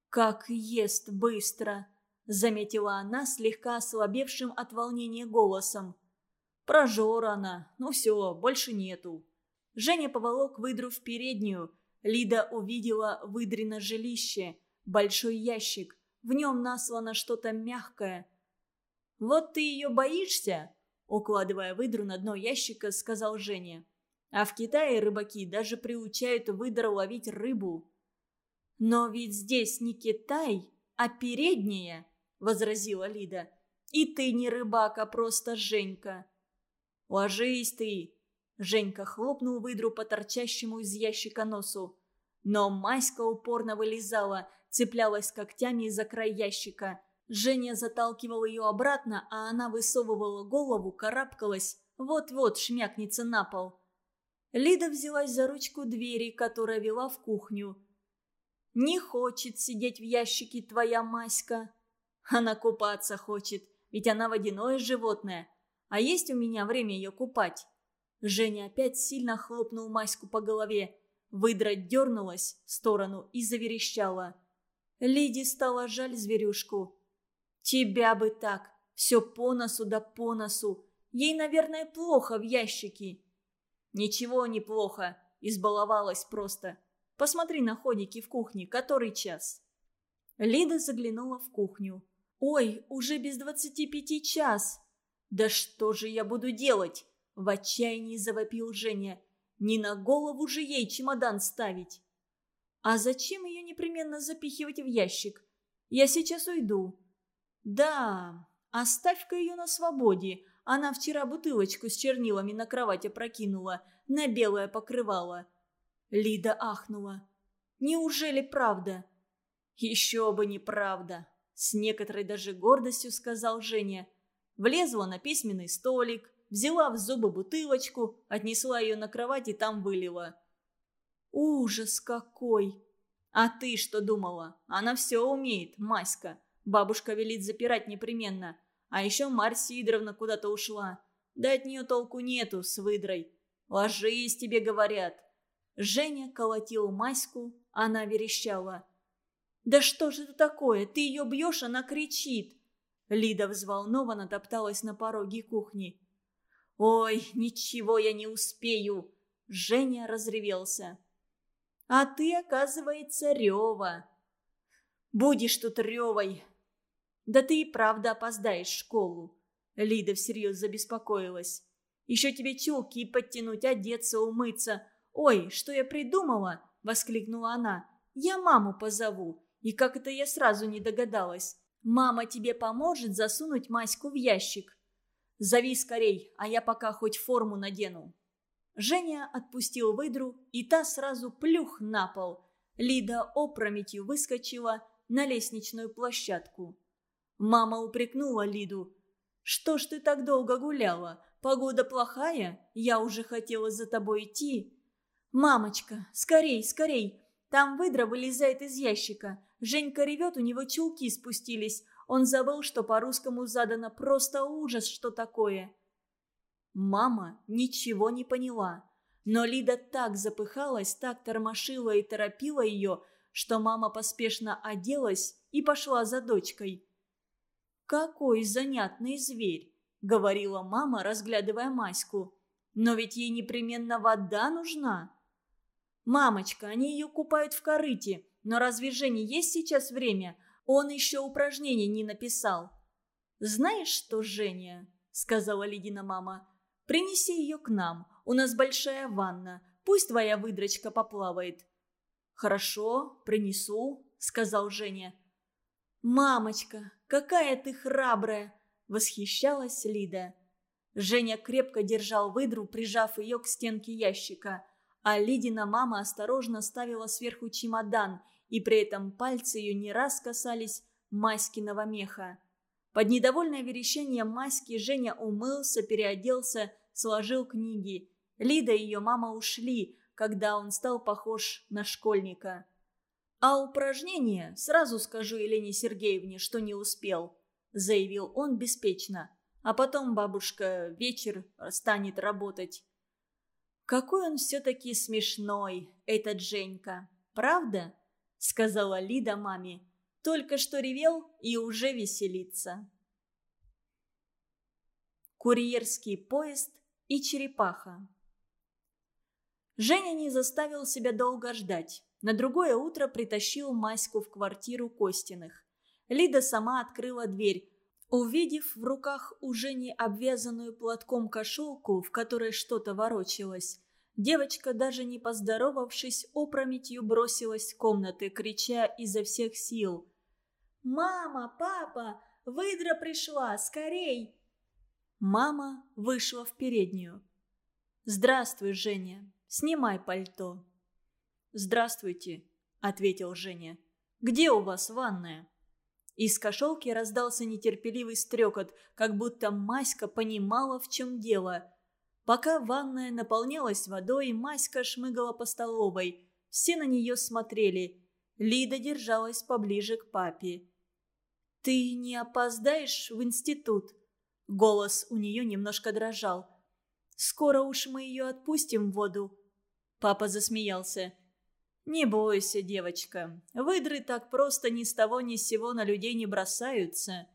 «Как ест быстро!» – заметила она слегка ослабевшим от волнения голосом. «Прожора она. Ну все, больше нету». Женя поволок выдру в переднюю. Лида увидела выдрено жилище, большой ящик. В нем наслано что-то мягкое. «Вот ты ее боишься?» Укладывая выдру на дно ящика, сказал Женя. А в Китае рыбаки даже приучают выдр ловить рыбу. «Но ведь здесь не Китай, а передняя», — возразила Лида. «И ты не рыбак, а просто Женька». «Ложись ты!» Женька хлопнул выдру по торчащему из ящика носу. Но Маська упорно вылезала, цеплялась когтями за край ящика. Женя заталкивал ее обратно, а она высовывала голову, карабкалась, вот-вот шмякнется на пол. Лида взялась за ручку двери, которая вела в кухню. «Не хочет сидеть в ящике твоя Маська. Она купаться хочет, ведь она водяное животное. А есть у меня время ее купать?» Женя опять сильно хлопнул Маську по голове. Выдра дернулась в сторону и заверещала. Лиде стало жаль зверюшку. Тебя бы так. Все по носу да по носу. Ей, наверное, плохо в ящике. Ничего не плохо. Избаловалась просто. Посмотри на ходики в кухне. Который час? Лида заглянула в кухню. «Ой, уже без двадцати пяти час!» «Да что же я буду делать?» В отчаянии завопил Женя. «Не на голову же ей чемодан ставить!» «А зачем ее непременно запихивать в ящик? Я сейчас уйду. «Да, оставь-ка ее на свободе. Она вчера бутылочку с чернилами на кровать опрокинула, на белое покрывало». Лида ахнула. «Неужели правда?» «Еще бы не правда», — с некоторой даже гордостью сказал Женя. Влезла на письменный столик, взяла в зубы бутылочку, отнесла ее на кровать и там вылила. «Ужас какой!» «А ты что думала? Она все умеет, Маська. Бабушка велит запирать непременно. А еще Марь Сидоровна куда-то ушла. Да от нее толку нету с выдрой. Ложись, тебе говорят. Женя колотил Маську, она верещала. «Да что же это такое? Ты ее бьешь, она кричит!» Лида взволнованно топталась на пороге кухни. «Ой, ничего я не успею!» Женя разревелся. «А ты, оказывается, Рева!» «Будешь тут Ревой!» «Да ты и правда опоздаешь в школу!» Лида всерьез забеспокоилась. «Еще тебе челки подтянуть, одеться, умыться. Ой, что я придумала!» – воскликнула она. «Я маму позову. И как это я сразу не догадалась? Мама тебе поможет засунуть Маську в ящик. Зови скорей, а я пока хоть форму надену». Женя отпустил выдру, и та сразу плюх на пол. Лида опрометью выскочила на лестничную площадку. Мама упрекнула Лиду. «Что ж ты так долго гуляла? Погода плохая? Я уже хотела за тобой идти». «Мамочка, скорей, скорей! Там выдра вылезает из ящика. Женька ревет, у него чулки спустились. Он забыл, что по-русскому задано просто ужас, что такое. Мама ничего не поняла. Но Лида так запыхалась, так тормошила и торопила ее, что мама поспешно оделась и пошла за дочкой. «Какой занятный зверь!» — говорила мама, разглядывая Маську. «Но ведь ей непременно вода нужна». «Мамочка, они ее купают в корыте, но разве Жене есть сейчас время? Он еще упражнений не написал». «Знаешь что, Женя?» — сказала Лидина мама. «Принеси ее к нам. У нас большая ванна. Пусть твоя выдрочка поплавает». «Хорошо, принесу», — сказал Женя. «Мамочка, какая ты храбрая!» — восхищалась Лида. Женя крепко держал выдру, прижав ее к стенке ящика, а Лидина мама осторожно ставила сверху чемодан, и при этом пальцы ее не раз касались Маськиного меха. Под недовольное верещание Маськи Женя умылся, переоделся, сложил книги. Лида и ее мама ушли, когда он стал похож на школьника. «А упражнение сразу скажу Елене Сергеевне, что не успел», – заявил он беспечно. «А потом бабушка вечер станет работать». «Какой он все-таки смешной, этот Женька, правда?» – сказала Лида маме. «Только что ревел и уже веселится». Курьерский поезд и черепаха. Женя не заставил себя долго ждать. На другое утро притащил Маську в квартиру Костиных. Лида сама открыла дверь. Увидев в руках у Жени обвязанную платком кошелку, в которой что-то ворочалось, девочка, даже не поздоровавшись, опрометью бросилась в комнаты, крича изо всех сил. «Мама! Папа! Выдра пришла! Скорей!» Мама вышла в переднюю. «Здравствуй, Женя. Снимай пальто». «Здравствуйте», — ответил Женя. «Где у вас ванная?» Из кошелки раздался нетерпеливый стрекот, как будто Маська понимала, в чем дело. Пока ванная наполнялась водой, Маська шмыгала по столовой. Все на нее смотрели. Лида держалась поближе к папе. «Ты не опоздаешь в институт?» Голос у нее немножко дрожал. «Скоро уж мы ее отпустим в воду». Папа засмеялся. «Не бойся, девочка. Выдры так просто ни с того ни с сего на людей не бросаются».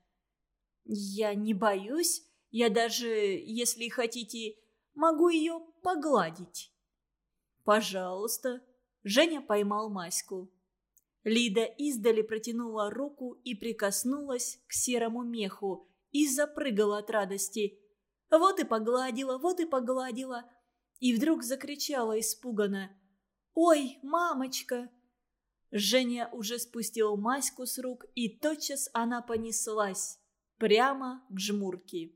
«Я не боюсь. Я даже, если хотите, могу ее погладить». «Пожалуйста». Женя поймал Маську. Лида издали протянула руку и прикоснулась к серому меху и запрыгала от радости. Вот и погладила, вот и погладила. И вдруг закричала испуганно. «Ой, мамочка!» Женя уже спустил Маську с рук, и тотчас она понеслась прямо к жмурке.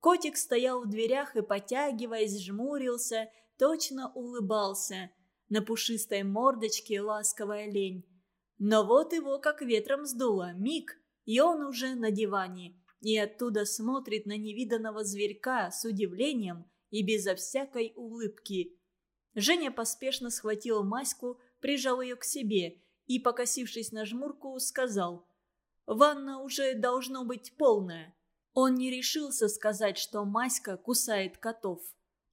Котик стоял в дверях и, потягиваясь, жмурился, точно улыбался. На пушистой мордочке ласковая лень. Но вот его как ветром сдуло, миг, и он уже на диване. И оттуда смотрит на невиданного зверька с удивлением и безо всякой улыбки. Женя поспешно схватил Маську, прижал ее к себе и, покосившись на жмурку, сказал «Ванна уже должно быть полная». Он не решился сказать, что Маська кусает котов.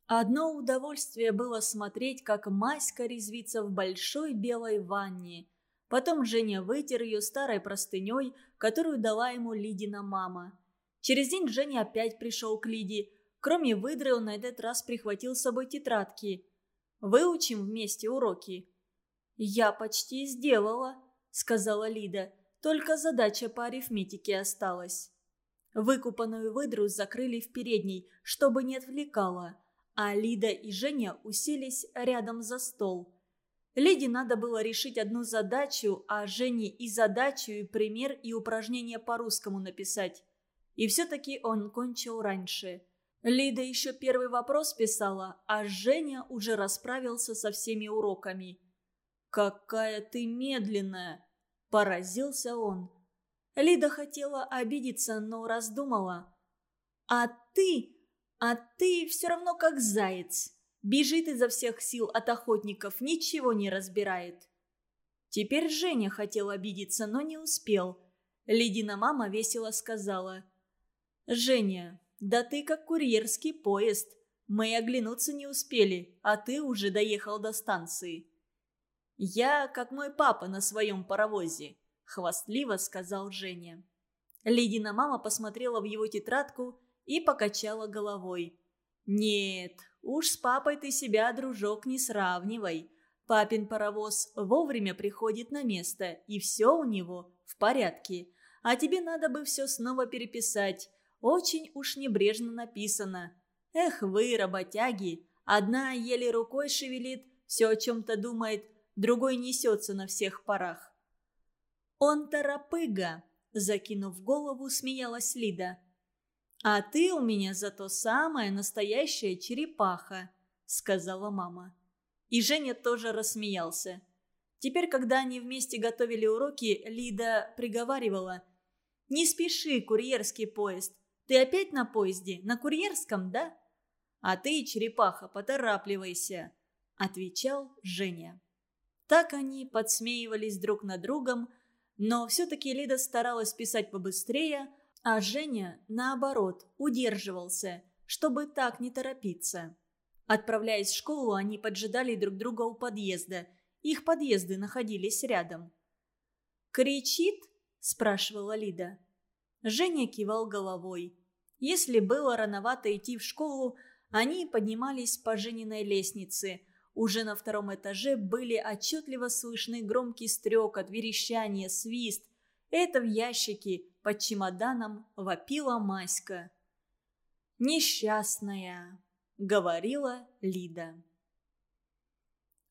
Одно удовольствие было смотреть, как Маська резвится в большой белой ванне. Потом Женя вытер ее старой простыней, которую дала ему Лидина мама. Через день Женя опять пришел к Лиде. Кроме выдры он на этот раз прихватил с собой тетрадки – Выучим вместе уроки». «Я почти сделала», — сказала Лида. «Только задача по арифметике осталась». Выкупанную выдру закрыли в передней, чтобы не отвлекала, а Лида и Женя уселись рядом за стол. Лиде надо было решить одну задачу, а Жене и задачу, и пример, и упражнение по-русскому написать. И все-таки он кончил раньше. Лида еще первый вопрос писала, а Женя уже расправился со всеми уроками. «Какая ты медленная!» – поразился он. Лида хотела обидеться, но раздумала. «А ты? А ты все равно как заяц. Бежит изо всех сил от охотников, ничего не разбирает». Теперь Женя хотел обидеться, но не успел. Лидина мама весело сказала. «Женя, да ты как курьерский поезд. Мы оглянуться не успели, а ты уже доехал до станции». «Я как мой папа на своем паровозе», — хвастливо сказал Женя. Лидина мама посмотрела в его тетрадку и покачала головой. «Нет, уж с папой ты себя, дружок, не сравнивай. Папин паровоз вовремя приходит на место, и все у него в порядке. А тебе надо бы все снова переписать. Очень уж небрежно написано. Эх вы, работяги, одна еле рукой шевелит, все о чем-то думает, другой несется на всех парах. «Он торопыга», — закинув голову, смеялась Лида. «А ты у меня зато самая настоящая черепаха», — сказала мама. И Женя тоже рассмеялся. Теперь, когда они вместе готовили уроки, Лида приговаривала. «Не спеши, курьерский поезд. Ты опять на поезде? На курьерском, да?» «А ты, черепаха, поторапливайся», — отвечал Женя. Так они подсмеивались друг над другом, но все-таки Лида старалась писать побыстрее, а Женя, наоборот, удерживался, чтобы так не торопиться. Отправляясь в школу, они поджидали друг друга у подъезда. Их подъезды находились рядом. «Кричит?» – спрашивала Лида. Женя кивал головой. Если было рановато идти в школу, они поднимались по Жениной лестнице. Уже на втором этаже были отчетливо слышны громкий стрекот, верещание, свист. Это в ящике под чемоданом вопила Маська. «Несчастная», — говорила Лида.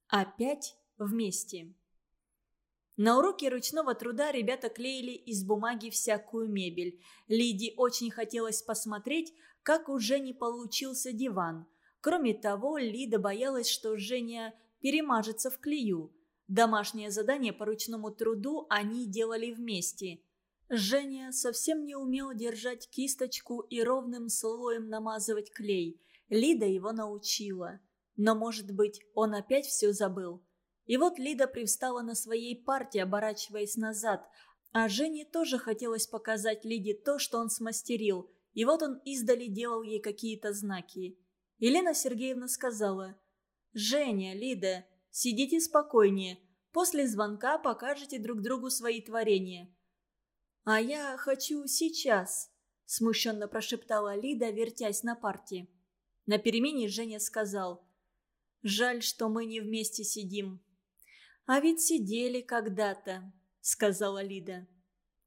Опять вместе. На уроке ручного труда ребята клеили из бумаги всякую мебель. Лиде очень хотелось посмотреть, как у Жени получился диван. Кроме того, Лида боялась, что Женя перемажется в клею. Домашнее задание по ручному труду они делали вместе. Женя совсем не умел держать кисточку и ровным слоем намазывать клей. Лида его научила. Но, может быть, он опять все забыл. И вот Лида привстала на своей парте, оборачиваясь назад, а Жене тоже хотелось показать Лиде то, что он смастерил, и вот он издали делал ей какие-то знаки. Елена Сергеевна сказала, «Женя, Лида, сидите спокойнее, после звонка покажете друг другу свои творения». «А я хочу сейчас», – смущенно прошептала Лида, вертясь на парте. На перемене Женя сказал, «Жаль, что мы не вместе сидим. «А ведь сидели когда-то», — сказала Лида.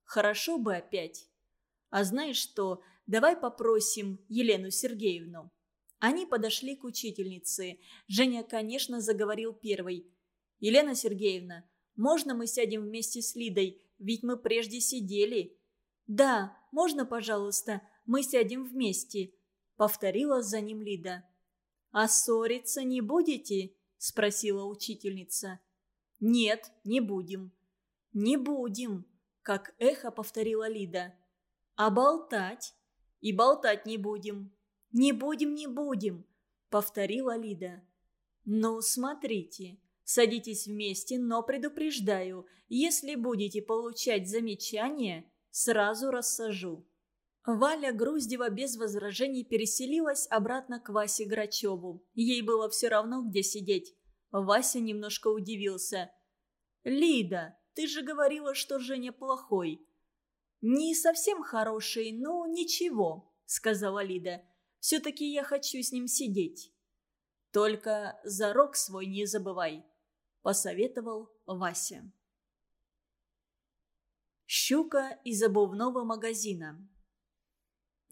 «Хорошо бы опять. А знаешь что, давай попросим Елену Сергеевну». Они подошли к учительнице. Женя, конечно, заговорил первый. «Елена Сергеевна, можно мы сядем вместе с Лидой? Ведь мы прежде сидели». «Да, можно, пожалуйста, мы сядем вместе», — повторила за ним Лида. «А ссориться не будете?» — спросила учительница. «Нет, не будем». «Не будем», — как эхо повторила Лида. «А болтать?» «И болтать не будем». «Не будем, не будем», — повторила Лида. «Ну, смотрите, садитесь вместе, но предупреждаю, если будете получать замечания, сразу рассажу». Валя Груздева без возражений переселилась обратно к Васе Грачеву. Ей было все равно, где сидеть. Вася немножко удивился. «Лида, ты же говорила, что Женя плохой». «Не совсем хороший, но ничего», — сказала Лида. «Все-таки я хочу с ним сидеть». «Только зарок свой не забывай», — посоветовал Вася. Щука из обувного магазина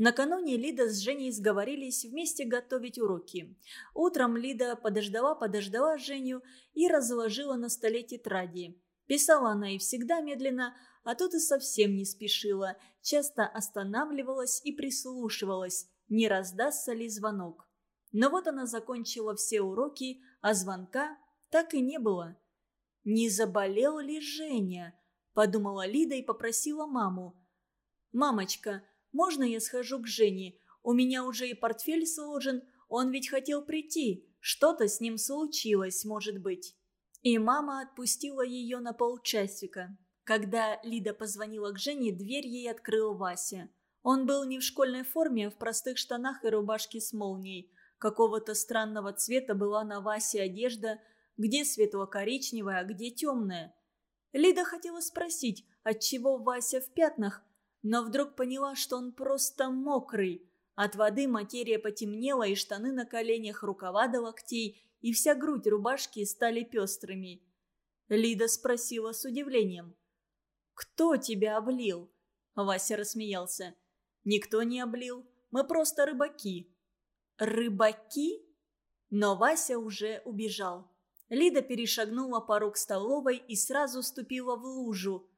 Накануне Лида с Женей сговорились вместе готовить уроки. Утром Лида подождала-подождала Женю и разложила на столе тетради. Писала она и всегда медленно, а тут и совсем не спешила, часто останавливалась и прислушивалась, не раздастся ли звонок. Но вот она закончила все уроки, а звонка так и не было. «Не заболел ли Женя?» – подумала Лида и попросила маму. «Мамочка, можно я схожу к Жене? У меня уже и портфель сложен, он ведь хотел прийти. Что-то с ним случилось, может быть». И мама отпустила ее на полчасика. Когда Лида позвонила к Жене, дверь ей открыл Вася. Он был не в школьной форме, а в простых штанах и рубашке с молнией. Какого-то странного цвета была на Васе одежда, где светло-коричневая, а где темная. Лида хотела спросить, отчего Вася в пятнах, но вдруг поняла, что он просто мокрый. От воды материя потемнела, и штаны на коленях, рукава до локтей, и вся грудь рубашки стали пестрыми. Лида спросила с удивлением. «Кто тебя облил?» Вася рассмеялся. «Никто не облил. Мы просто рыбаки». «Рыбаки?» Но Вася уже убежал. Лида перешагнула порог столовой и сразу ступила в лужу.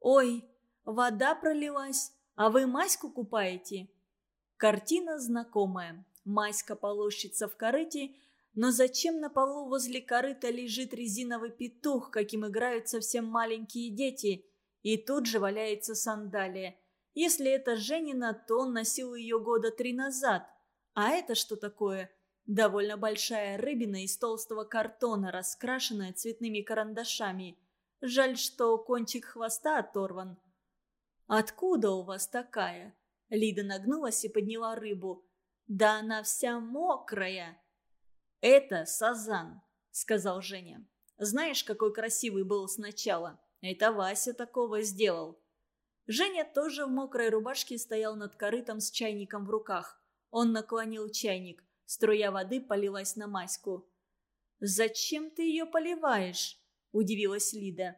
«Ой, вода пролилась, а вы Маську купаете?» Картина знакомая. Маська полощется в корыте, но зачем на полу возле корыта лежит резиновый петух, каким играют совсем маленькие дети, и тут же валяется сандалия. Если это Женина, то он носил ее года три назад. А это что такое? Довольно большая рыбина из толстого картона, раскрашенная цветными карандашами. Жаль, что кончик хвоста оторван. «Откуда у вас такая?» Лида нагнулась и подняла рыбу. «Да она вся мокрая!» «Это сазан», — сказал Женя. «Знаешь, какой красивый был сначала? Это Вася такого сделал». Женя тоже в мокрой рубашке стоял над корытом с чайником в руках. Он наклонил чайник. Струя воды полилась на Маську. «Зачем ты ее поливаешь?» – удивилась Лида.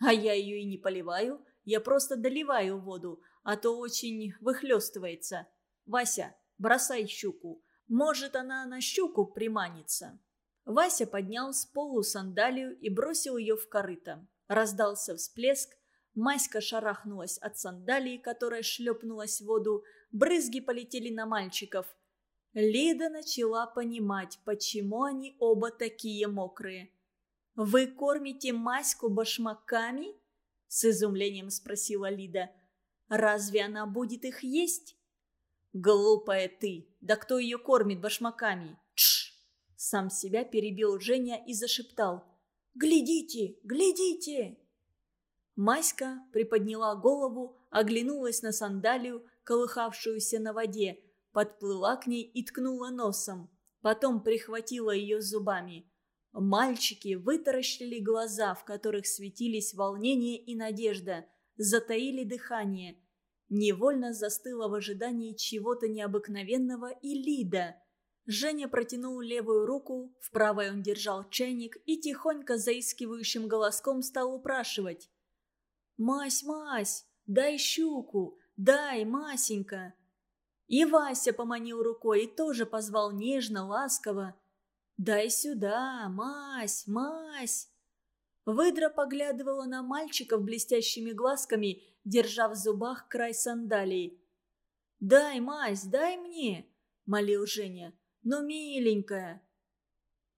«А я ее и не поливаю. Я просто доливаю воду, а то очень выхлестывается. Вася, бросай щуку. Может, она на щуку приманится». Вася поднял с полу сандалию и бросил ее в корыто. Раздался всплеск, Маська шарахнулась от сандалии, которая шлепнулась в воду, брызги полетели на мальчиков. Лида начала понимать, почему они оба такие мокрые. «Вы кормите Маську башмаками?» – с изумлением спросила Лида. «Разве она будет их есть?» «Глупая ты! Да кто ее кормит башмаками?» «Тш!» Сам себя перебил Женя и зашептал. «Глядите! Глядите!» Маська приподняла голову, оглянулась на сандалию, колыхавшуюся на воде, подплыла к ней и ткнула носом. Потом прихватила ее зубами. Мальчики вытаращили глаза, в которых светились волнение и надежда, затаили дыхание. Невольно застыла в ожидании чего-то необыкновенного и Лида. Женя протянул левую руку, в правой он держал чайник и тихонько заискивающим голоском стал упрашивать. «Мась, Мась, дай щуку, дай, Масенька!» И Вася поманил рукой и тоже позвал нежно, ласково. «Дай сюда, Мась, Мась!» Выдра поглядывала на мальчиков блестящими глазками, держа в зубах край сандалии. «Дай, Мась, дай мне!» – молил Женя. «Ну, миленькая!»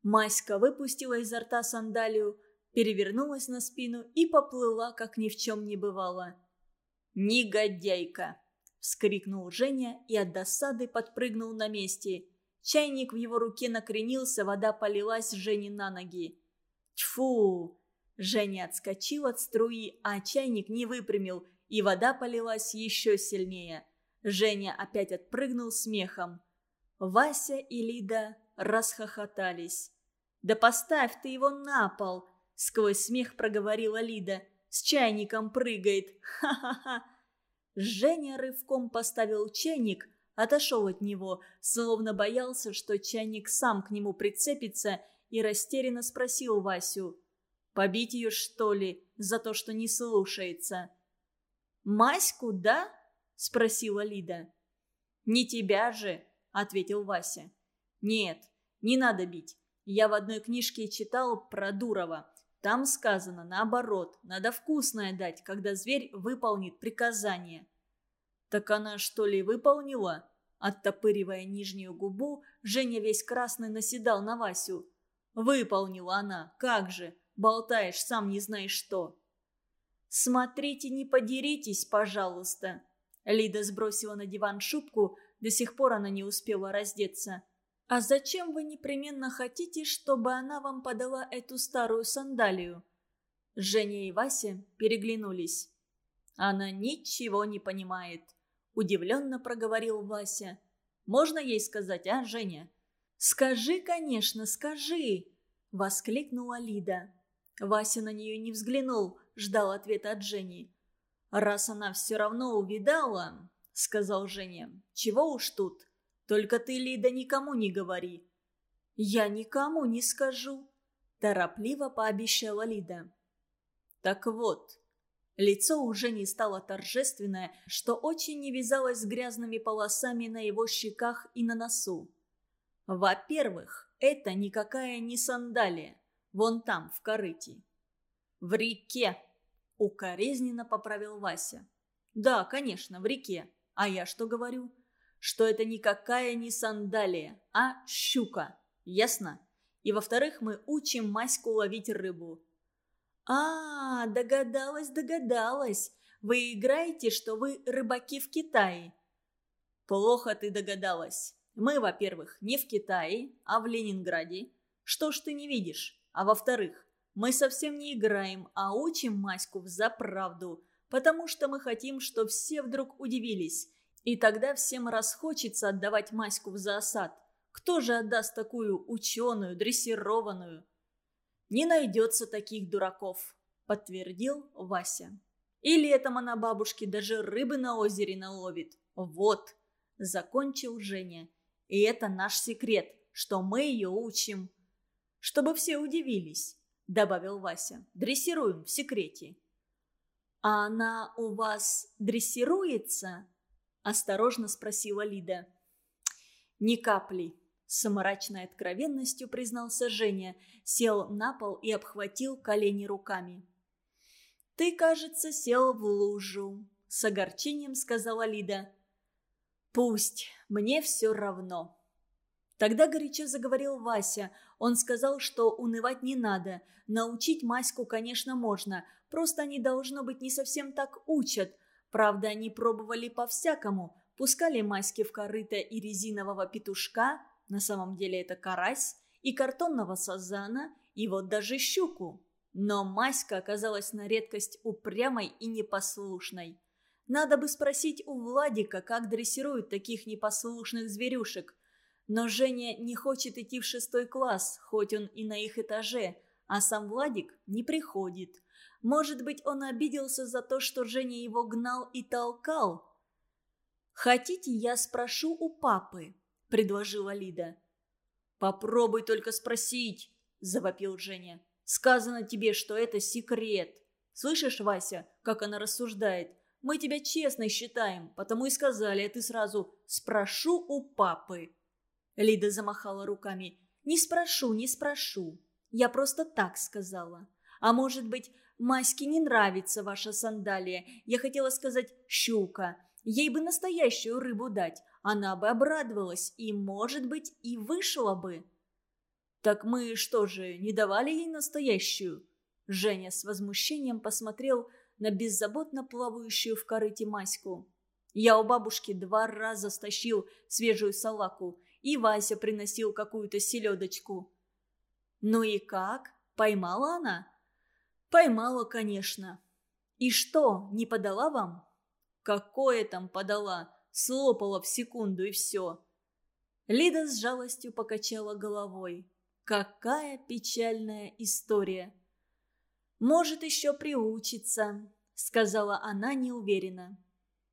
Маська выпустила изо рта сандалию, перевернулась на спину и поплыла, как ни в чем не бывало. «Негодяйка!» – вскрикнул Женя и от досады подпрыгнул на месте. Чайник в его руке накренился, вода полилась Жене на ноги. «Тьфу!» Женя отскочил от струи, а чайник не выпрямил, и вода полилась еще сильнее. Женя опять отпрыгнул смехом. Вася и Лида расхохотались. «Да поставь ты его на пол!» Сквозь смех проговорила Лида. «С чайником прыгает! Ха-ха-ха!» Женя рывком поставил чайник, отошел от него, словно боялся, что чайник сам к нему прицепится, и растерянно спросил Васю. «Побить ее, что ли, за то, что не слушается?» «Маську, да?» – спросила Лида. «Не тебя же», – ответил Вася. «Нет, не надо бить. Я в одной книжке читал про Дурова. Там сказано наоборот, надо вкусное дать, когда зверь выполнит приказание. Так она что ли выполнила? Оттопыривая нижнюю губу, Женя весь красный наседал на Васю. Выполнила она, как же, болтаешь, сам не знаешь что. «Смотрите, не подеритесь, пожалуйста!» Лида сбросила на диван шубку, до сих пор она не успела раздеться. «А зачем вы непременно хотите, чтобы она вам подала эту старую сандалию?» Женя и Вася переглянулись. «Она ничего не понимает», – удивленно проговорил Вася. «Можно ей сказать, а, Женя?» «Скажи, конечно, скажи!» – воскликнула Лида. Вася на нее не взглянул, ждал ответа от Жени. «Раз она все равно увидала», – сказал Женя, – «чего уж тут. Только ты, Лида, никому не говори». «Я никому не скажу», – торопливо пообещала Лида. «Так вот». Лицо уже не стало торжественное, что очень не вязалось с грязными полосами на его щеках и на носу. Во-первых, это никакая не сандалия. Вон там, в корыте. В реке. Укоризненно поправил Вася. Да, конечно, в реке. А я что говорю? Что это никакая не сандалия, а щука. Ясно? И во-вторых, мы учим Маську ловить рыбу. А, догадалась, догадалась. Вы играете, что вы рыбаки в Китае. Плохо ты догадалась. Мы, во-первых, не в Китае, а в Ленинграде. Что ж ты не видишь? А во-вторых, мы совсем не играем, а учим Маську за правду, потому что мы хотим, чтобы все вдруг удивились. И тогда всем расхочется отдавать Маську в зоосад. Кто же отдаст такую ученую, дрессированную? Не найдется таких дураков, подтвердил Вася. И летом она бабушке даже рыбы на озере наловит. Вот, закончил Женя. И это наш секрет, что мы ее учим. Чтобы все удивились, добавил Вася. Дрессируем в секрете. А она у вас дрессируется? Осторожно спросила Лида. Ни капли. С мрачной откровенностью признался Женя, сел на пол и обхватил колени руками. «Ты, кажется, сел в лужу», — с огорчением сказала Лида. «Пусть, мне все равно». Тогда горячо заговорил Вася. Он сказал, что унывать не надо. Научить Маську, конечно, можно. Просто они, должно быть, не совсем так учат. Правда, они пробовали по-всякому. Пускали Маське в корыто и резинового петушка, на самом деле это карась, и картонного сазана, и вот даже щуку. Но Маська оказалась на редкость упрямой и непослушной. Надо бы спросить у Владика, как дрессируют таких непослушных зверюшек. Но Женя не хочет идти в шестой класс, хоть он и на их этаже, а сам Владик не приходит. Может быть, он обиделся за то, что Женя его гнал и толкал? «Хотите, я спрошу у папы?» – предложила Лида. «Попробуй только спросить», – завопил Женя. «Сказано тебе, что это секрет. Слышишь, Вася, как она рассуждает? Мы тебя честно считаем, потому и сказали, а ты сразу «спрошу у папы». Лида замахала руками. «Не спрошу, не спрошу. Я просто так сказала. А может быть, Маське не нравится ваша сандалия. Я хотела сказать «щука». Ей бы настоящую рыбу дать. Она бы обрадовалась и, может быть, и вышла бы». «Так мы что же, не давали ей настоящую?» Женя с возмущением посмотрел на беззаботно плавающую в корыте Маську. Я у бабушки два раза стащил свежую салаку, и Вася приносил какую-то селедочку. «Ну и как? Поймала она?» «Поймала, конечно». «И что, не подала вам?» «Какое там подала? Слопала в секунду и все». Лида с жалостью покачала головой. «Какая печальная история!» «Может, еще приучится», — сказала она неуверенно.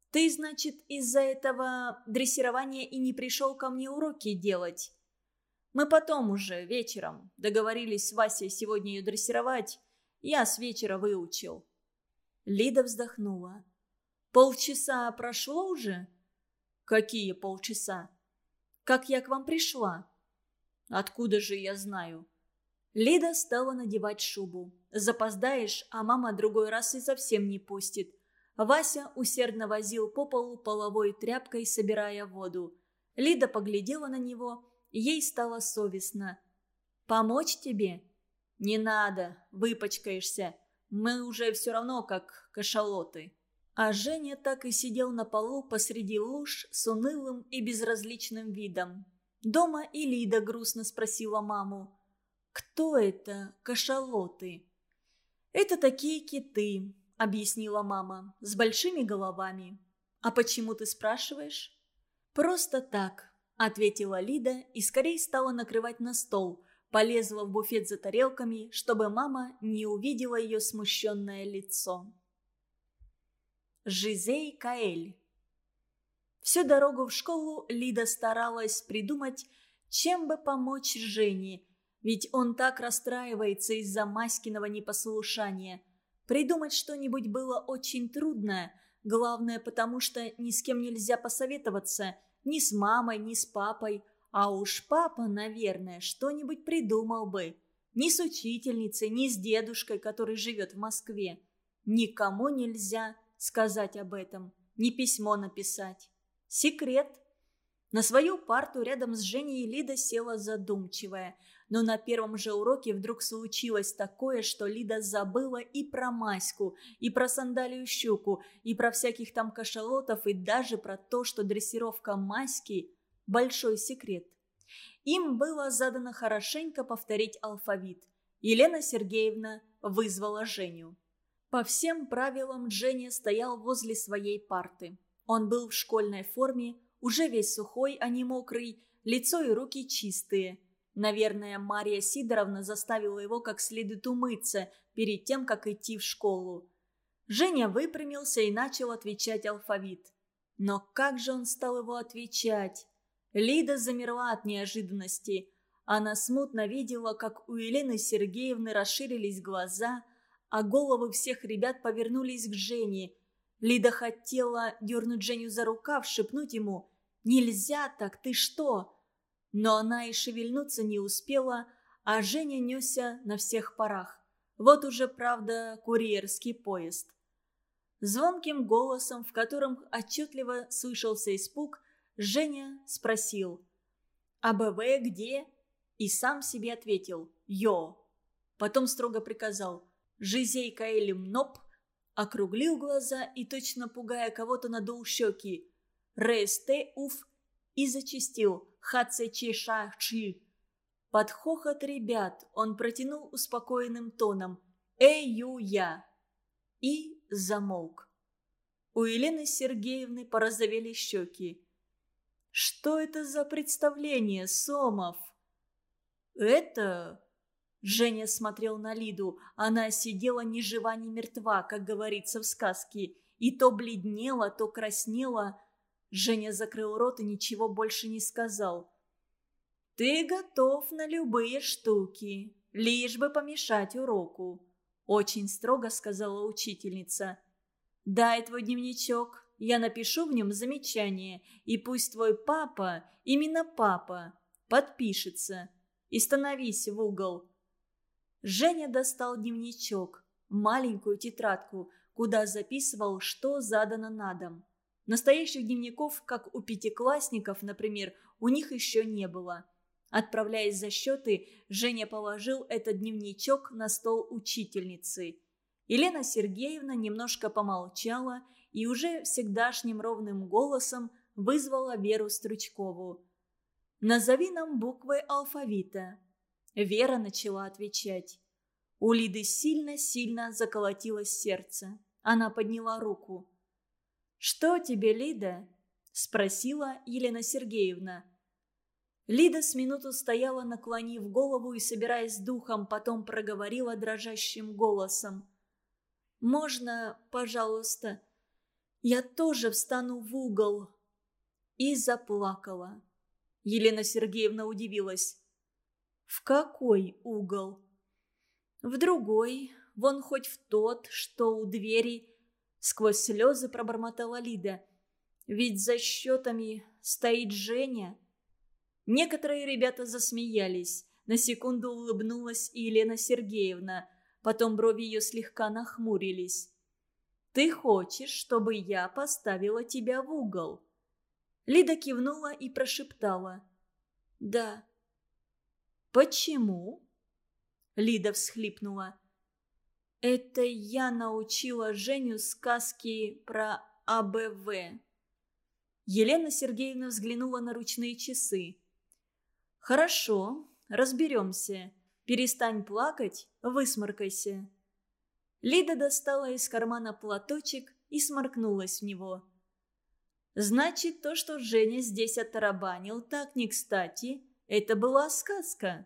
«Ты, значит, из-за этого дрессирования и не пришел ко мне уроки делать?» «Мы потом уже, вечером, договорились с Васей сегодня ее дрессировать. Я с вечера выучил». Лида вздохнула. «Полчаса прошло уже?» «Какие полчаса?» «Как я к вам пришла?» «Откуда же я знаю?» Лида стала надевать шубу. Запоздаешь, а мама другой раз и совсем не пустит. Вася усердно возил по полу половой тряпкой, собирая воду. Лида поглядела на него, ей стало совестно. «Помочь тебе?» «Не надо, выпачкаешься. Мы уже все равно как кашалоты». А Женя так и сидел на полу посреди луж с унылым и безразличным видом. Дома и Лида грустно спросила маму. «Кто это кашалоты?» «Это такие киты», — объяснила мама, — «с большими головами». «А почему ты спрашиваешь?» «Просто так», — ответила Лида и скорее стала накрывать на стол, полезла в буфет за тарелками, чтобы мама не увидела ее смущенное лицо. Жизей Каэль Всю дорогу в школу Лида старалась придумать, чем бы помочь Жене, ведь он так расстраивается из-за Маськиного непослушания. Придумать что-нибудь было очень трудно, главное потому, что ни с кем нельзя посоветоваться, ни с мамой, ни с папой. А уж папа, наверное, что-нибудь придумал бы. Ни с учительницей, ни с дедушкой, который живет в Москве. Никому нельзя сказать об этом, ни письмо написать. Секрет. На свою парту рядом с Женей Лида села задумчивая – но на первом же уроке вдруг случилось такое, что Лида забыла и про Маську, и про сандалию щуку, и про всяких там кашалотов, и даже про то, что дрессировка Маськи – большой секрет. Им было задано хорошенько повторить алфавит. Елена Сергеевна вызвала Женю. По всем правилам Женя стоял возле своей парты. Он был в школьной форме, уже весь сухой, а не мокрый, лицо и руки чистые – Наверное, Мария Сидоровна заставила его как следует умыться перед тем, как идти в школу. Женя выпрямился и начал отвечать алфавит. Но как же он стал его отвечать? Лида замерла от неожиданности. Она смутно видела, как у Елены Сергеевны расширились глаза, а головы всех ребят повернулись к Жене. Лида хотела дернуть Женю за рукав, шепнуть ему «Нельзя так, ты что?» Но она и шевельнуться не успела, а Женя несся на всех парах. Вот уже, правда, курьерский поезд. Звонким голосом, в котором отчетливо слышался испуг, Женя спросил «А БВ где?» И сам себе ответил «Йо». Потом строго приказал «Жизей Каэлем Ноп», округлил глаза и, точно пугая кого-то, надул щеки «Ресте Уф» и зачистил «Хацечишахчи». Под хохот ребят он протянул успокоенным тоном «Эй-ю-я» и замолк. У Елены Сергеевны порозовели щеки. «Что это за представление, Сомов?» «Это...» Женя смотрел на Лиду. Она сидела ни жива, ни мертва, как говорится в сказке. И то бледнела, то краснела. Женя закрыл рот и ничего больше не сказал. «Ты готов на любые штуки, лишь бы помешать уроку», – очень строго сказала учительница. «Дай твой дневничок, я напишу в нем замечание, и пусть твой папа, именно папа, подпишется. И становись в угол». Женя достал дневничок, маленькую тетрадку, куда записывал, что задано на дом. Настоящих дневников, как у пятиклассников, например, у них еще не было. Отправляясь за счеты, Женя положил этот дневничок на стол учительницы. Елена Сергеевна немножко помолчала и уже всегдашним ровным голосом вызвала Веру Стручкову. «Назови нам буквы алфавита». Вера начала отвечать. У Лиды сильно-сильно заколотилось сердце. Она подняла руку. «Что тебе, Лида?» – спросила Елена Сергеевна. Лида с минуту стояла, наклонив голову и, собираясь духом, потом проговорила дрожащим голосом. «Можно, пожалуйста, я тоже встану в угол?» И заплакала. Елена Сергеевна удивилась. «В какой угол?» «В другой, вон хоть в тот, что у двери Сквозь слезы пробормотала Лида. «Ведь за счетами стоит Женя». Некоторые ребята засмеялись. На секунду улыбнулась и Елена Сергеевна. Потом брови ее слегка нахмурились. «Ты хочешь, чтобы я поставила тебя в угол?» Лида кивнула и прошептала. «Да». «Почему?» Лида всхлипнула. Это я научила Женю сказки про АБВ. Елена Сергеевна взглянула на ручные часы. «Хорошо, разберемся. Перестань плакать, высморкайся». Лида достала из кармана платочек и сморкнулась в него. Значит, то, что Женя здесь оторобанил, так не кстати, это была сказка.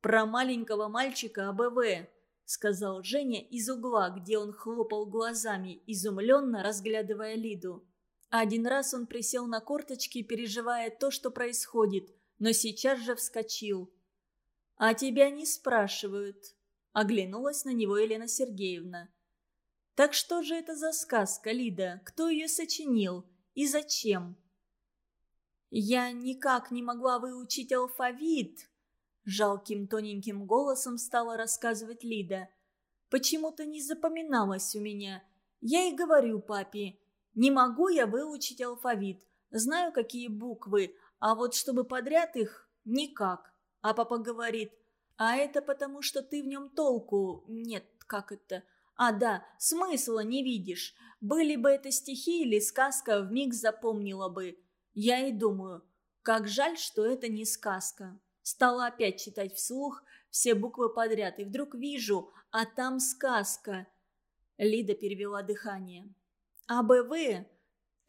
«Про маленького мальчика АБВ», — сказал Женя из угла, где он хлопал глазами, изумленно разглядывая Лиду. Один раз он присел на корточки, переживая то, что происходит, но сейчас же вскочил. «А тебя не спрашивают», — оглянулась на него Елена Сергеевна. «Так что же это за сказка, Лида? Кто ее сочинил? И зачем?» «Я никак не могла выучить алфавит», — жалким тоненьким голосом стала рассказывать Лида. «Почему-то не запоминалось у меня. Я и говорю папе, не могу я выучить алфавит. Знаю, какие буквы, а вот чтобы подряд их – никак. А папа говорит, а это потому, что ты в нем толку... Нет, как это... А, да, смысла не видишь. Были бы это стихи или сказка, вмиг запомнила бы. Я и думаю, как жаль, что это не сказка. Стала опять читать вслух все буквы подряд, и вдруг вижу, а там сказка. Лида перевела дыхание. АБВ,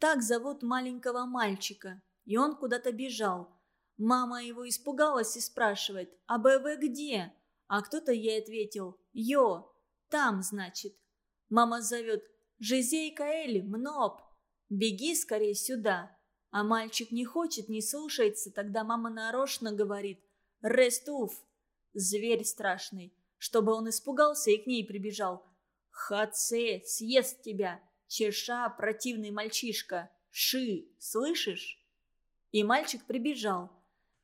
так зовут маленького мальчика, и он куда-то бежал. Мама его испугалась и спрашивает, АБВ где? А кто-то ей ответил, Йо, там, значит. Мама зовет, Жизей Каэль, Мноб, беги скорее сюда. А мальчик не хочет, не слушается, тогда мама нарочно говорит, Рестуф, зверь страшный, чтобы он испугался и к ней прибежал. Хаце, съест тебя. Чеша, противный мальчишка. Ши, слышишь?» И мальчик прибежал.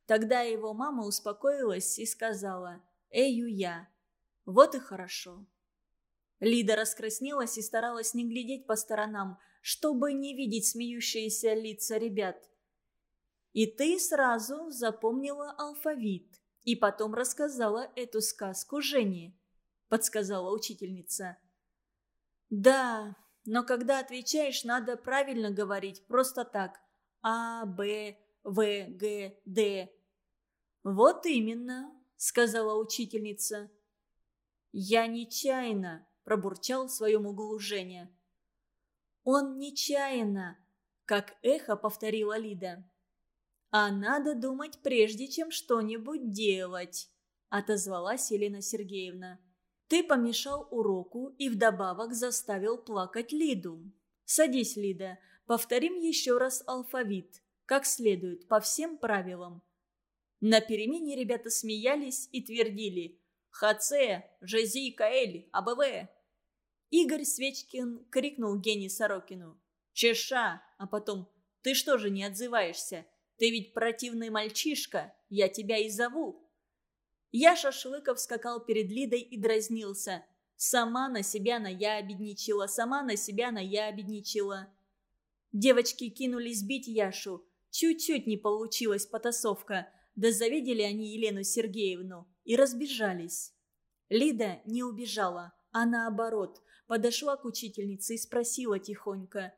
Тогда его мама успокоилась и сказала «Эю я». Вот и хорошо. Лида раскраснелась и старалась не глядеть по сторонам, чтобы не видеть смеющиеся лица ребят. «И ты сразу запомнила алфавит, и потом рассказала эту сказку Жене», — подсказала учительница. «Да, но когда отвечаешь, надо правильно говорить, просто так. А, Б, В, Г, Д. «Вот именно», — сказала учительница. «Я нечаянно», — пробурчал в своем углу Женя. «Он нечаянно», — как эхо повторила Лида. «А надо думать, прежде чем что-нибудь делать», — отозвалась Елена Сергеевна. Ты помешал уроку и вдобавок заставил плакать Лиду. Садись, Лида, повторим еще раз алфавит, как следует, по всем правилам. На перемене ребята смеялись и твердили «Хаце, Жези, Каэль, АБВ». Игорь Свечкин крикнул Гене Сорокину «Чеша!», а потом «Ты что же не отзываешься? Ты ведь противный мальчишка, я тебя и зову». Я Шашлыков скакал перед Лидой и дразнился. Сама на себя на я обедничила, сама на себя на я обедничила. Девочки кинулись бить Яшу. Чуть-чуть не получилась потасовка. Да завидели они Елену Сергеевну и разбежались. Лида не убежала, а наоборот, подошла к учительнице и спросила тихонько.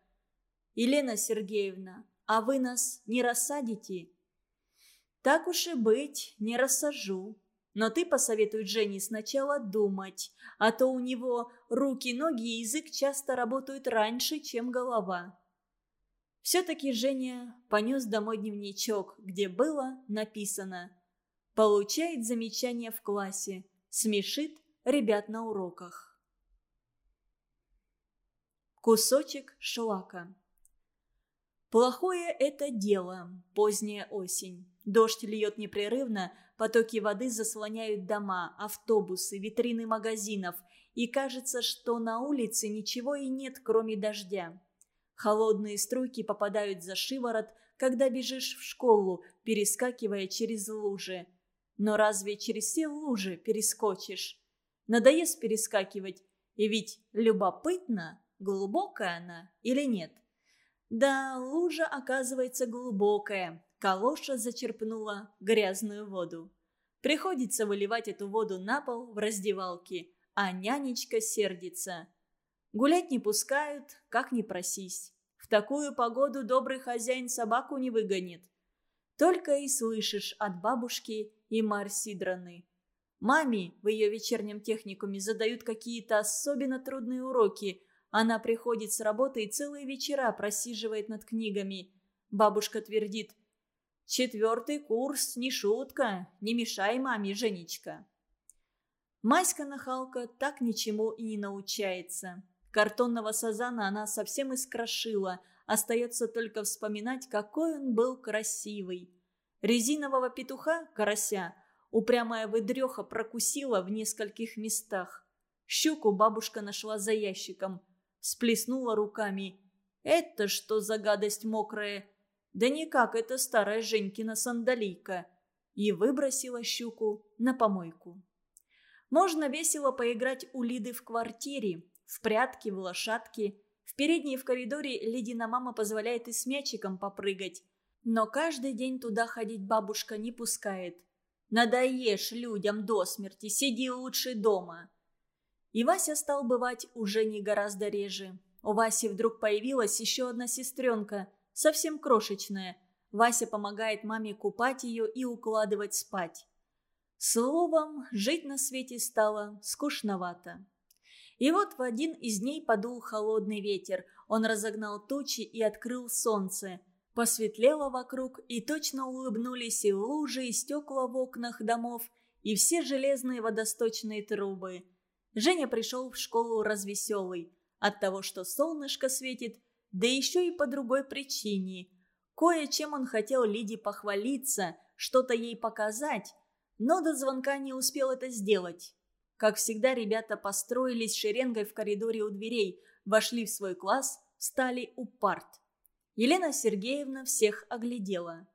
«Елена Сергеевна, а вы нас не рассадите?» «Так уж и быть, не рассажу», но ты посоветуй Жене сначала думать, а то у него руки, ноги и язык часто работают раньше, чем голова. Все-таки Женя понес домой дневничок, где было написано «Получает замечания в классе, смешит ребят на уроках». Кусочек шлака Плохое это дело, поздняя осень. Дождь льет непрерывно, Потоки воды заслоняют дома, автобусы, витрины магазинов, и кажется, что на улице ничего и нет, кроме дождя. Холодные струйки попадают за шиворот, когда бежишь в школу, перескакивая через лужи. Но разве через все лужи перескочишь? Надоест перескакивать, и ведь любопытно, глубокая она или нет. Да, лужа оказывается глубокая, Калоша зачерпнула грязную воду. Приходится выливать эту воду на пол в раздевалке, а нянечка сердится. Гулять не пускают, как ни просись. В такую погоду добрый хозяин собаку не выгонит. Только и слышишь от бабушки и Марь Сидроны. Маме в ее вечернем техникуме задают какие-то особенно трудные уроки. Она приходит с работы и целые вечера просиживает над книгами. Бабушка твердит «Четвертый курс, не шутка, не мешай маме, Женечка». Маська-нахалка так ничему и не научается. Картонного сазана она совсем искрошила, остается только вспоминать, какой он был красивый. Резинового петуха, карася, упрямая выдреха прокусила в нескольких местах. Щуку бабушка нашла за ящиком. Сплеснула руками. «Это что за гадость мокрая?» «Да никак, это старая Женькина сандалийка». И выбросила щуку на помойку. Можно весело поиграть у Лиды в квартире, в прятки, в лошадки. В передней в коридоре Лидина мама позволяет и с мячиком попрыгать. Но каждый день туда ходить бабушка не пускает. Надоешь людям до смерти, сиди лучше дома. И Вася стал бывать уже не гораздо реже. У Васи вдруг появилась еще одна сестренка, совсем крошечная. Вася помогает маме купать ее и укладывать спать. Словом, жить на свете стало скучновато. И вот в один из дней подул холодный ветер. Он разогнал тучи и открыл солнце. Посветлело вокруг, и точно улыбнулись и лужи, и стекла в окнах домов, и все железные водосточные трубы. Женя пришел в школу развеселый. От того, что солнышко светит, да еще и по другой причине. Кое-чем он хотел Лиде похвалиться, что-то ей показать, но до звонка не успел это сделать. Как всегда, ребята построились шеренгой в коридоре у дверей, вошли в свой класс, встали у парт. Елена Сергеевна всех оглядела.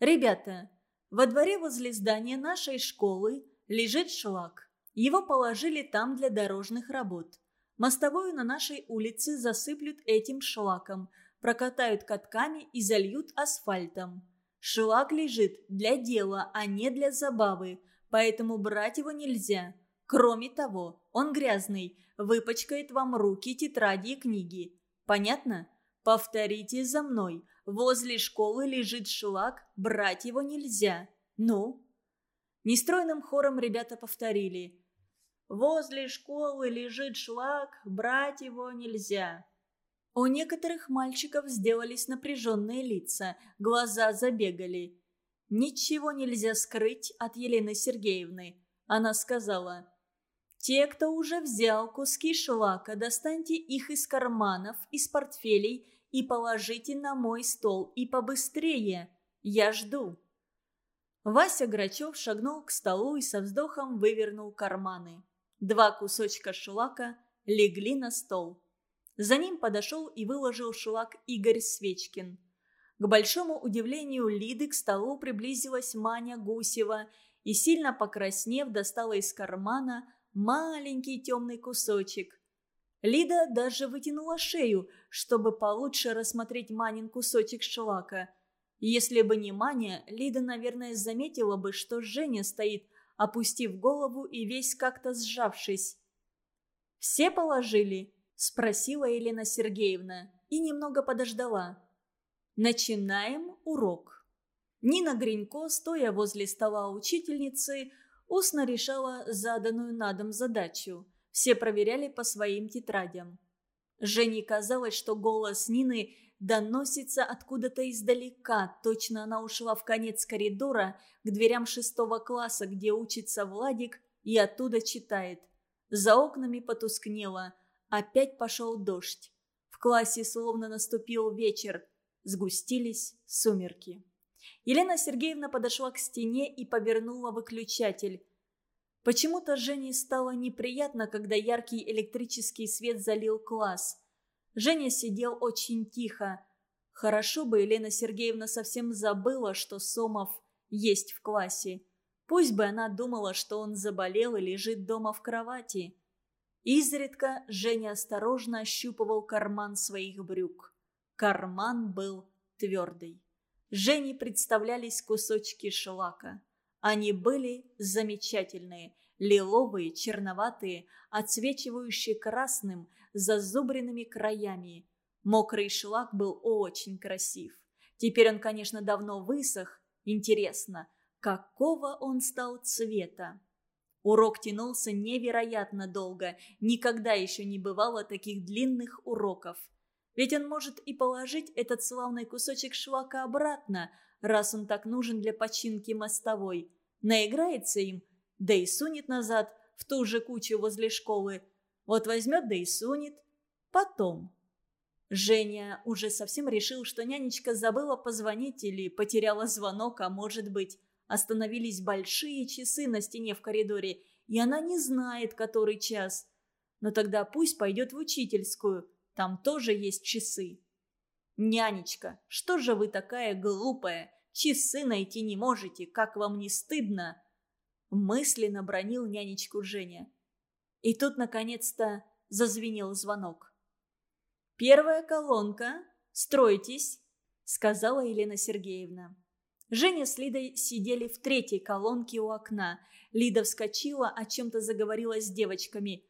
«Ребята, во дворе возле здания нашей школы лежит шлак. Его положили там для дорожных работ. Мостовую на нашей улице засыплют этим шлаком, прокатают катками и зальют асфальтом. Шлак лежит для дела, а не для забавы, поэтому брать его нельзя. Кроме того, он грязный, выпачкает вам руки, тетради и книги. Понятно? Повторите за мной. Возле школы лежит шлак, брать его нельзя. Ну? Нестройным хором ребята повторили. Возле школы лежит шлак, брать его нельзя. У некоторых мальчиков сделались напряженные лица, глаза забегали. Ничего нельзя скрыть от Елены Сергеевны. Она сказала, «Те, кто уже взял куски шлака, достаньте их из карманов, из портфелей и положите на мой стол, и побыстрее. Я жду». Вася Грачев шагнул к столу и со вздохом вывернул карманы. Два кусочка шлака легли на стол. За ним подошел и выложил шлак Игорь Свечкин. К большому удивлению Лиды к столу приблизилась Маня Гусева и, сильно покраснев, достала из кармана маленький темный кусочек. Лида даже вытянула шею, чтобы получше рассмотреть Манин кусочек шлака. Если бы не Маня, Лида, наверное, заметила бы, что Женя стоит, опустив голову и весь как-то сжавшись. «Все положили?» Спросила Елена Сергеевна и немного подождала. Начинаем урок. Нина Гринько, стоя возле стола учительницы, устно решала заданную на дом задачу. Все проверяли по своим тетрадям. Жене казалось, что голос Нины доносится откуда-то издалека. Точно она ушла в конец коридора к дверям шестого класса, где учится Владик, и оттуда читает. За окнами потускнело – Опять пошел дождь. В классе словно наступил вечер. Сгустились сумерки. Елена Сергеевна подошла к стене и повернула выключатель. Почему-то Жене стало неприятно, когда яркий электрический свет залил класс. Женя сидел очень тихо. Хорошо бы Елена Сергеевна совсем забыла, что Сомов есть в классе. Пусть бы она думала, что он заболел и лежит дома в кровати. Изредка Женя осторожно ощупывал карман своих брюк. Карман был твердый. Жене представлялись кусочки шлака. Они были замечательные, лиловые, черноватые, отсвечивающие красным, зазубренными краями. Мокрый шлак был очень красив. Теперь он, конечно, давно высох. Интересно, какого он стал цвета? Урок тянулся невероятно долго. Никогда еще не бывало таких длинных уроков. Ведь он может и положить этот славный кусочек шлака обратно, раз он так нужен для починки мостовой. Наиграется им, да и сунет назад в ту же кучу возле школы. Вот возьмет да и сунет. Потом. Женя уже совсем решил, что нянечка забыла позвонить или потеряла звонок, а может быть, остановились большие часы на стене в коридоре, и она не знает, который час. Но тогда пусть пойдет в учительскую – там тоже есть часы. «Нянечка, что же вы такая глупая? Часы найти не можете, как вам не стыдно?» Мысленно бронил нянечку Женя. И тут, наконец-то, зазвенел звонок. «Первая колонка. Стройтесь», — сказала Елена Сергеевна. Женя с Лидой сидели в третьей колонке у окна. Лида вскочила, о чем-то заговорила с девочками.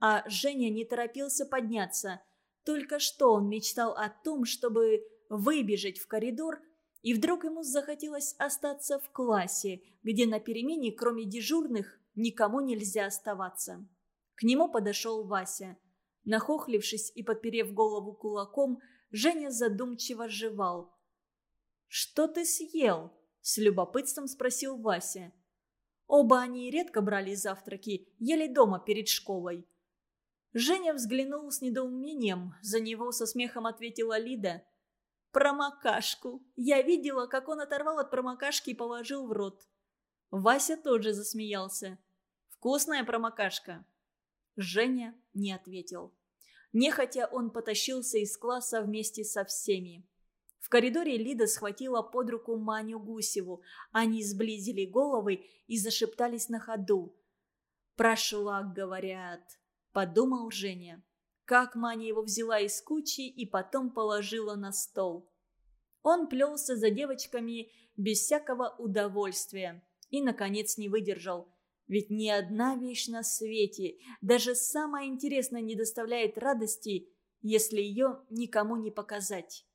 А Женя не торопился подняться — только что он мечтал о том, чтобы выбежать в коридор, и вдруг ему захотелось остаться в классе, где на перемене, кроме дежурных, никому нельзя оставаться. К нему подошел Вася. Нахохлившись и подперев голову кулаком, Женя задумчиво жевал. «Что ты съел?» – с любопытством спросил Вася. Оба они редко брали завтраки, ели дома перед школой. Женя взглянул с недоумением. За него со смехом ответила Лида. «Промокашку. Я видела, как он оторвал от промокашки и положил в рот». Вася тоже засмеялся. «Вкусная промокашка». Женя не ответил. Нехотя он потащился из класса вместе со всеми. В коридоре Лида схватила под руку Маню Гусеву. Они сблизили головы и зашептались на ходу. «Прошлак, говорят», подумал Женя. Как Маня его взяла из кучи и потом положила на стол. Он плелся за девочками без всякого удовольствия и, наконец, не выдержал. Ведь ни одна вещь на свете, даже самая интересная, не доставляет радости, если ее никому не показать.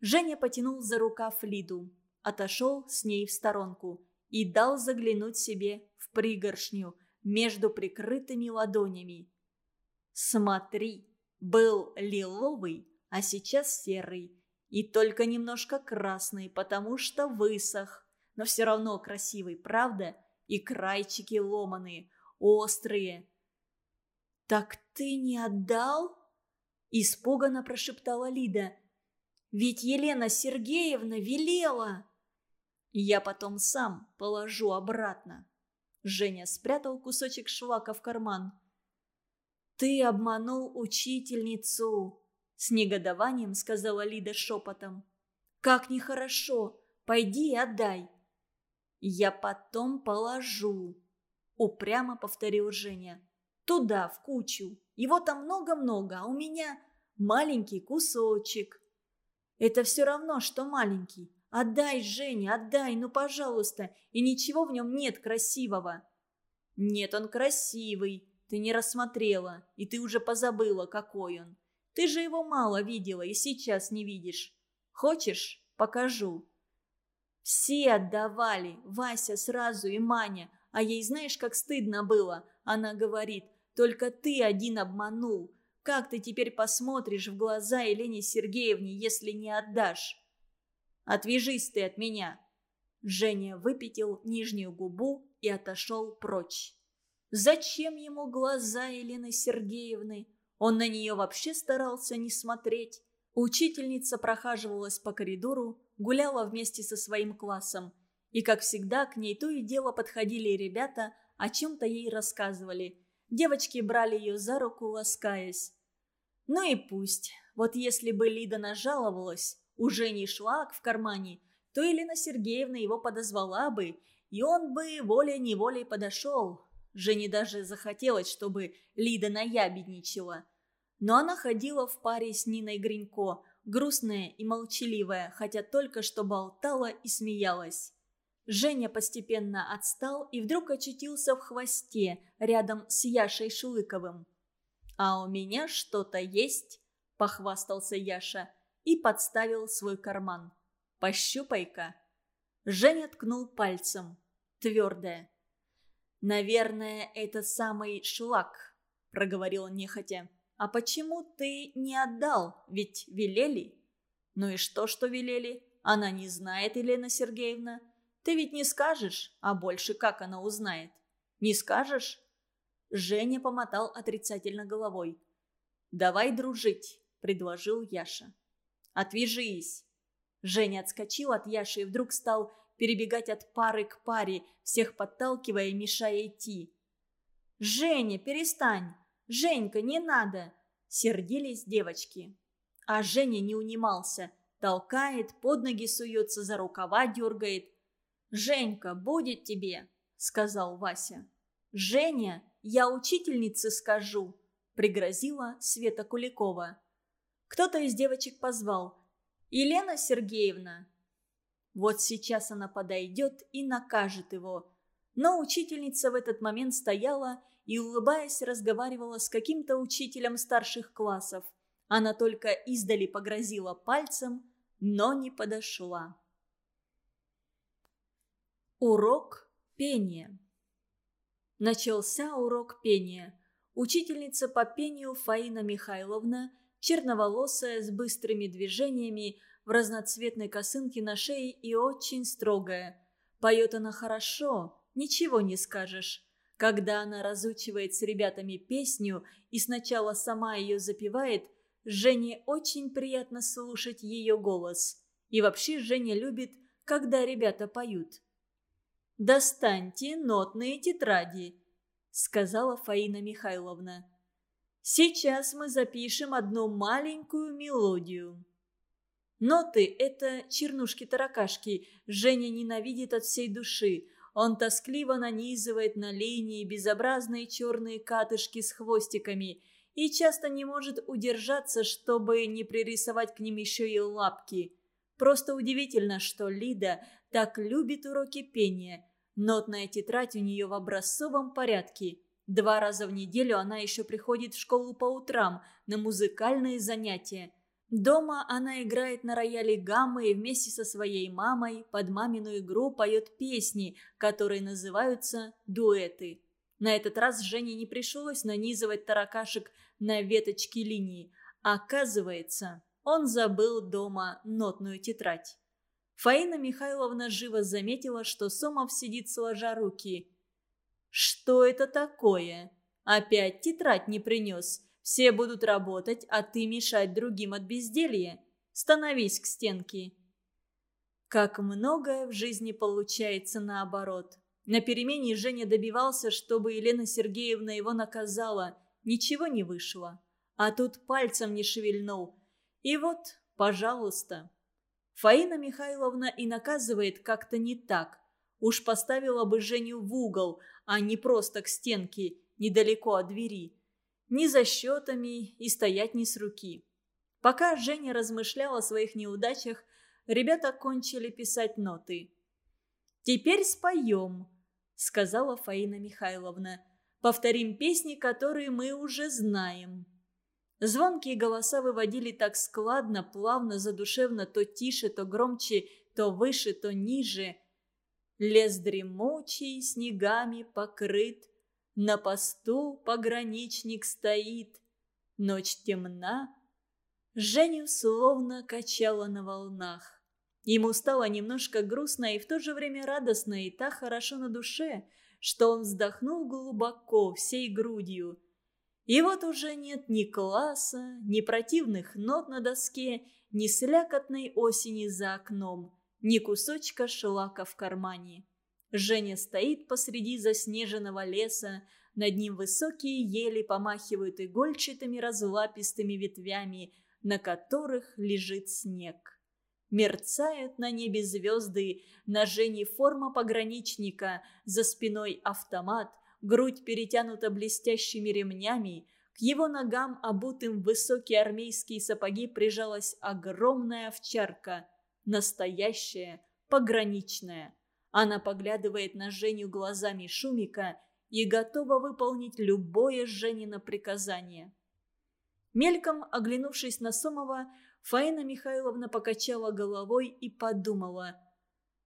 Женя потянул за рукав Лиду, отошел с ней в сторонку и дал заглянуть себе в пригоршню между прикрытыми ладонями. Смотри, был лиловый, а сейчас серый. И только немножко красный, потому что высох. Но все равно красивый, правда? И крайчики ломаные, острые. «Так ты не отдал?» Испуганно прошептала Лида. «Ведь Елена Сергеевна велела!» «Я потом сам положу обратно». Женя спрятал кусочек шлака в карман. «Ты обманул учительницу!» С негодованием сказала Лида шепотом. «Как нехорошо! Пойди и отдай!» «Я потом положу!» Упрямо повторил Женя. «Туда, в кучу. Его там много-много, а у меня маленький кусочек». «Это все равно, что маленький. Отдай, Женя, отдай, ну пожалуйста, и ничего в нем нет красивого». «Нет, он красивый», ты не рассмотрела, и ты уже позабыла, какой он. Ты же его мало видела и сейчас не видишь. Хочешь, покажу». Все отдавали, Вася сразу и Маня, а ей знаешь, как стыдно было. Она говорит, только ты один обманул. Как ты теперь посмотришь в глаза Елене Сергеевне, если не отдашь? Отвяжись ты от меня. Женя выпятил нижнюю губу и отошел прочь. Зачем ему глаза Елены Сергеевны? Он на нее вообще старался не смотреть. Учительница прохаживалась по коридору, гуляла вместе со своим классом. И, как всегда, к ней то и дело подходили ребята, о чем-то ей рассказывали. Девочки брали ее за руку, ласкаясь. Ну и пусть. Вот если бы Лида нажаловалась, уже не шлак в кармане, то Елена Сергеевна его подозвала бы, и он бы волей-неволей подошел, Жене даже захотелось, чтобы Лида наябедничала. Но она ходила в паре с Ниной Гринько, грустная и молчаливая, хотя только что болтала и смеялась. Женя постепенно отстал и вдруг очутился в хвосте, рядом с Яшей Шлыковым. «А у меня что-то есть», – похвастался Яша и подставил свой карман. «Пощупай-ка». Женя ткнул пальцем. Твердое. «Наверное, это самый шлак», — проговорил нехотя. «А почему ты не отдал? Ведь велели?» «Ну и что, что велели? Она не знает, Елена Сергеевна. Ты ведь не скажешь, а больше как она узнает? Не скажешь?» Женя помотал отрицательно головой. «Давай дружить», — предложил Яша. «Отвяжись». Женя отскочил от Яши и вдруг стал перебегать от пары к паре, всех подталкивая и мешая идти. «Женя, перестань! Женька, не надо!» – сердились девочки. А Женя не унимался, толкает, под ноги суется, за рукава дергает. «Женька, будет тебе!» – сказал Вася. «Женя, я учительнице скажу!» – пригрозила Света Куликова. Кто-то из девочек позвал. «Елена Сергеевна, вот сейчас она подойдет и накажет его. Но учительница в этот момент стояла и, улыбаясь, разговаривала с каким-то учителем старших классов. Она только издали погрозила пальцем, но не подошла. Урок пения Начался урок пения. Учительница по пению Фаина Михайловна, черноволосая, с быстрыми движениями, в разноцветной косынке на шее и очень строгая. Поет она хорошо, ничего не скажешь. Когда она разучивает с ребятами песню и сначала сама ее запевает, Жене очень приятно слушать ее голос. И вообще Женя любит, когда ребята поют. «Достаньте нотные тетради», — сказала Фаина Михайловна. «Сейчас мы запишем одну маленькую мелодию». Ноты – это чернушки-таракашки. Женя ненавидит от всей души. Он тоскливо нанизывает на линии безобразные черные катышки с хвостиками и часто не может удержаться, чтобы не пририсовать к ним еще и лапки. Просто удивительно, что Лида так любит уроки пения. Нотная тетрадь у нее в образцовом порядке. Два раза в неделю она еще приходит в школу по утрам на музыкальные занятия – Дома она играет на рояле гаммы и вместе со своей мамой под мамину игру поет песни, которые называются дуэты. На этот раз Жене не пришлось нанизывать таракашек на веточки линии. Оказывается, он забыл дома нотную тетрадь. Фаина Михайловна живо заметила, что Сомов сидит сложа руки. «Что это такое? Опять тетрадь не принес?» Все будут работать, а ты мешать другим от безделья. Становись к стенке. Как многое в жизни получается наоборот. На перемене Женя добивался, чтобы Елена Сергеевна его наказала. Ничего не вышло. А тут пальцем не шевельнул. И вот, пожалуйста. Фаина Михайловна и наказывает как-то не так. Уж поставила бы Женю в угол, а не просто к стенке, недалеко от двери ни за счетами и стоять не с руки. Пока Женя размышляла о своих неудачах, ребята кончили писать ноты. «Теперь споем», — сказала Фаина Михайловна. «Повторим песни, которые мы уже знаем». Звонкие голоса выводили так складно, плавно, задушевно, то тише, то громче, то выше, то ниже. Лес дремучий, снегами покрыт, на посту пограничник стоит. Ночь темна. Женю словно качала на волнах. Ему стало немножко грустно и в то же время радостно и так хорошо на душе, что он вздохнул глубоко, всей грудью. И вот уже нет ни класса, ни противных нот на доске, ни слякотной осени за окном, ни кусочка шлака в кармане. Женя стоит посреди заснеженного леса, над ним высокие ели помахивают игольчатыми разлапистыми ветвями, на которых лежит снег. Мерцают на небе звезды, на Жене форма пограничника, за спиной автомат, грудь перетянута блестящими ремнями, к его ногам, обутым в высокие армейские сапоги, прижалась огромная овчарка, настоящая, пограничная. Она поглядывает на Женю глазами Шумика и готова выполнить любое Женино приказание. Мельком оглянувшись на Сомова, Фаина Михайловна покачала головой и подумала.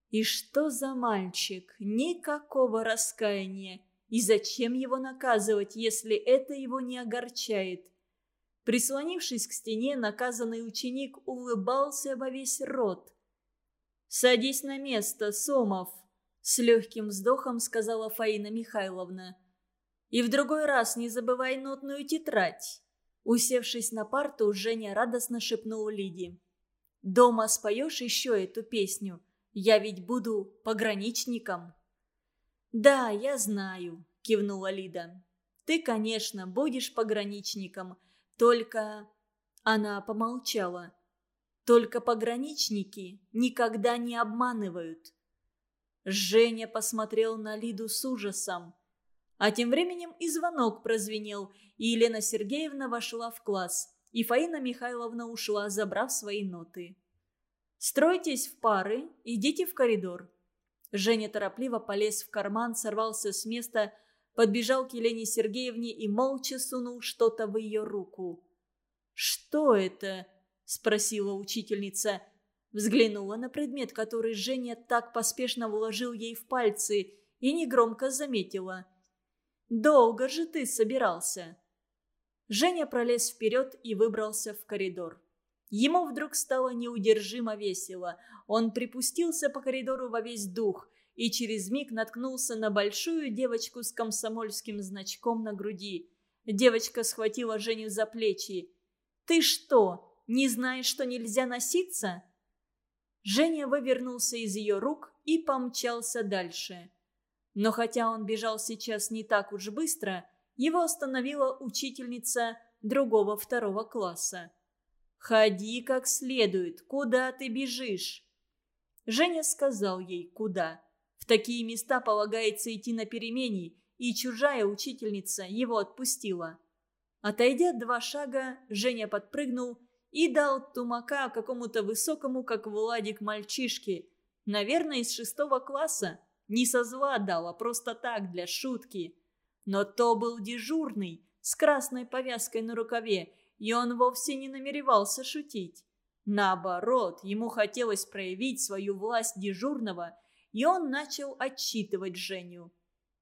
«И что за мальчик? Никакого раскаяния. И зачем его наказывать, если это его не огорчает? Прислонившись к стене, наказанный ученик улыбался во весь рот. «Садись на место, Сомов», — с легким вздохом сказала Фаина Михайловна. «И в другой раз не забывай нотную тетрадь». Усевшись на парту, Женя радостно шепнула Лиде. «Дома споешь еще эту песню? Я ведь буду пограничником». «Да, я знаю», — кивнула Лида. «Ты, конечно, будешь пограничником, только...» Она помолчала. «Только пограничники никогда не обманывают». Женя посмотрел на Лиду с ужасом. А тем временем и звонок прозвенел, и Елена Сергеевна вошла в класс, и Фаина Михайловна ушла, забрав свои ноты. «Стройтесь в пары, идите в коридор». Женя торопливо полез в карман, сорвался с места, подбежал к Елене Сергеевне и молча сунул что-то в ее руку. «Что это?» – спросила учительница. Взглянула на предмет, который Женя так поспешно вложил ей в пальцы, и негромко заметила – Долго же ты собирался?» Женя пролез вперед и выбрался в коридор. Ему вдруг стало неудержимо весело. Он припустился по коридору во весь дух и через миг наткнулся на большую девочку с комсомольским значком на груди. Девочка схватила Женю за плечи. «Ты что, не знаешь, что нельзя носиться?» Женя вывернулся из ее рук и помчался дальше. Но хотя он бежал сейчас не так уж быстро, его остановила учительница другого второго класса. «Ходи как следует, куда ты бежишь?» Женя сказал ей, куда. В такие места полагается идти на перемене, и чужая учительница его отпустила. Отойдя два шага, Женя подпрыгнул и дал тумака какому-то высокому, как Владик, мальчишке, наверное, из шестого класса. Не со зла дал, а просто так, для шутки. Но то был дежурный, с красной повязкой на рукаве, и он вовсе не намеревался шутить. Наоборот, ему хотелось проявить свою власть дежурного, и он начал отчитывать Женю.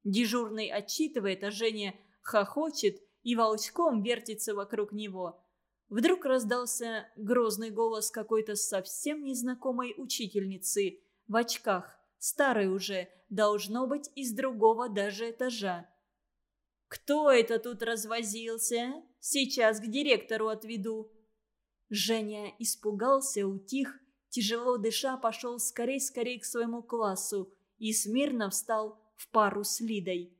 Дежурный отчитывает, а Женя хохочет и волчком вертится вокруг него. Вдруг раздался грозный голос какой-то совсем незнакомой учительницы в очках, старой уже, должно быть из другого даже этажа. «Кто это тут развозился? Сейчас к директору отведу». Женя испугался, утих, тяжело дыша пошел скорей-скорей к своему классу и смирно встал в пару с Лидой.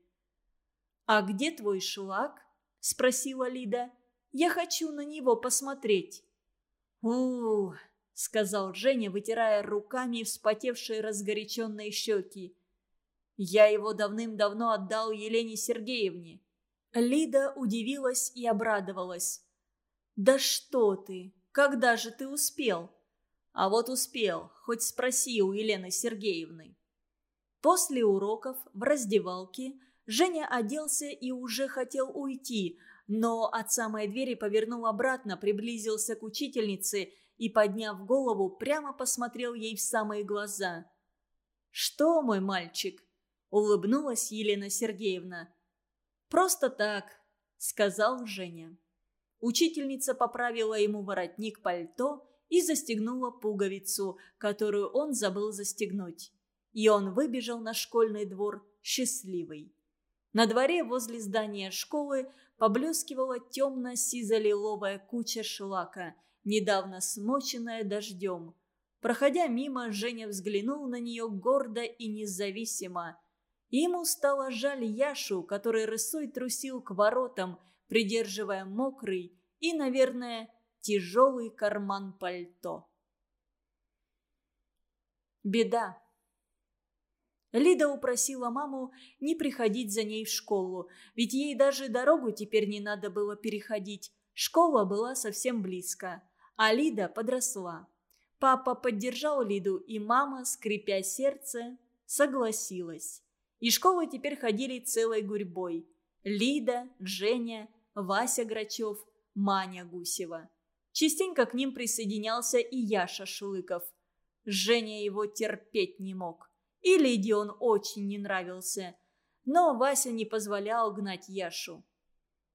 «А где твой шлак?» – спросила Лида. «Я хочу на него посмотреть». Сказал Женя, вытирая руками вспотевшие разгоряченные щеки. Я его давным-давно отдал Елене Сергеевне». Лида удивилась и обрадовалась. «Да что ты! Когда же ты успел?» «А вот успел, хоть спроси у Елены Сергеевны». После уроков в раздевалке Женя оделся и уже хотел уйти, но от самой двери повернул обратно, приблизился к учительнице и, подняв голову, прямо посмотрел ей в самые глаза. «Что, мой мальчик, – улыбнулась Елена Сергеевна. «Просто так», – сказал Женя. Учительница поправила ему воротник пальто и застегнула пуговицу, которую он забыл застегнуть. И он выбежал на школьный двор счастливый. На дворе возле здания школы поблескивала темно-сизо-лиловая куча шлака, недавно смоченная дождем. Проходя мимо, Женя взглянул на нее гордо и независимо – Ему стало жаль Яшу, который рысой трусил к воротам, придерживая мокрый и, наверное, тяжелый карман пальто. Беда. Лида упросила маму не приходить за ней в школу, ведь ей даже дорогу теперь не надо было переходить. Школа была совсем близко, а Лида подросла. Папа поддержал Лиду, и мама, скрипя сердце, согласилась. И школы теперь ходили целой гурьбой. Лида, Женя, Вася Грачев, Маня Гусева. Частенько к ним присоединялся и Яша Шлыков. Женя его терпеть не мог. И Лиде он очень не нравился. но Вася не позволял гнать Яшу.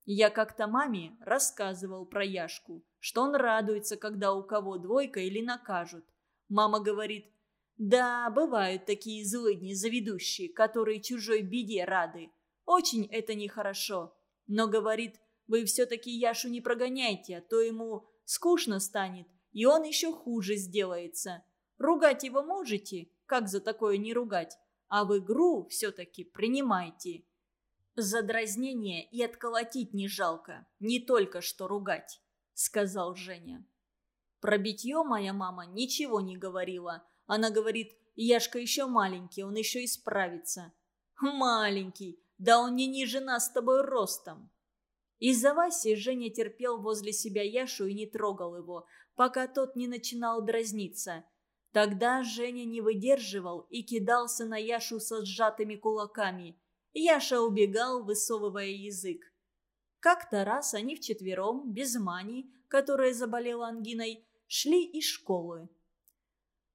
Я как-то маме рассказывал про Яшку, что он радуется, когда у кого двойка или накажут. Мама говорит, да, бывают такие злыдни заведущие, которые чужой беде рады. Очень это нехорошо. Но, говорит, вы все-таки Яшу не прогоняйте, а то ему скучно станет, и он еще хуже сделается. Ругать его можете? Как за такое не ругать? А в игру все-таки принимайте. За дразнение и отколотить не жалко, не только что ругать, сказал Женя. Про битье моя мама ничего не говорила. Она говорит, Яшка еще маленький, он еще исправится. Маленький, да он не ниже нас с тобой ростом. Из-за Васи Женя терпел возле себя Яшу и не трогал его, пока тот не начинал дразниться. Тогда Женя не выдерживал и кидался на Яшу со сжатыми кулаками. Яша убегал, высовывая язык. Как-то раз они вчетвером, без Мани, которая заболела ангиной, шли из школы.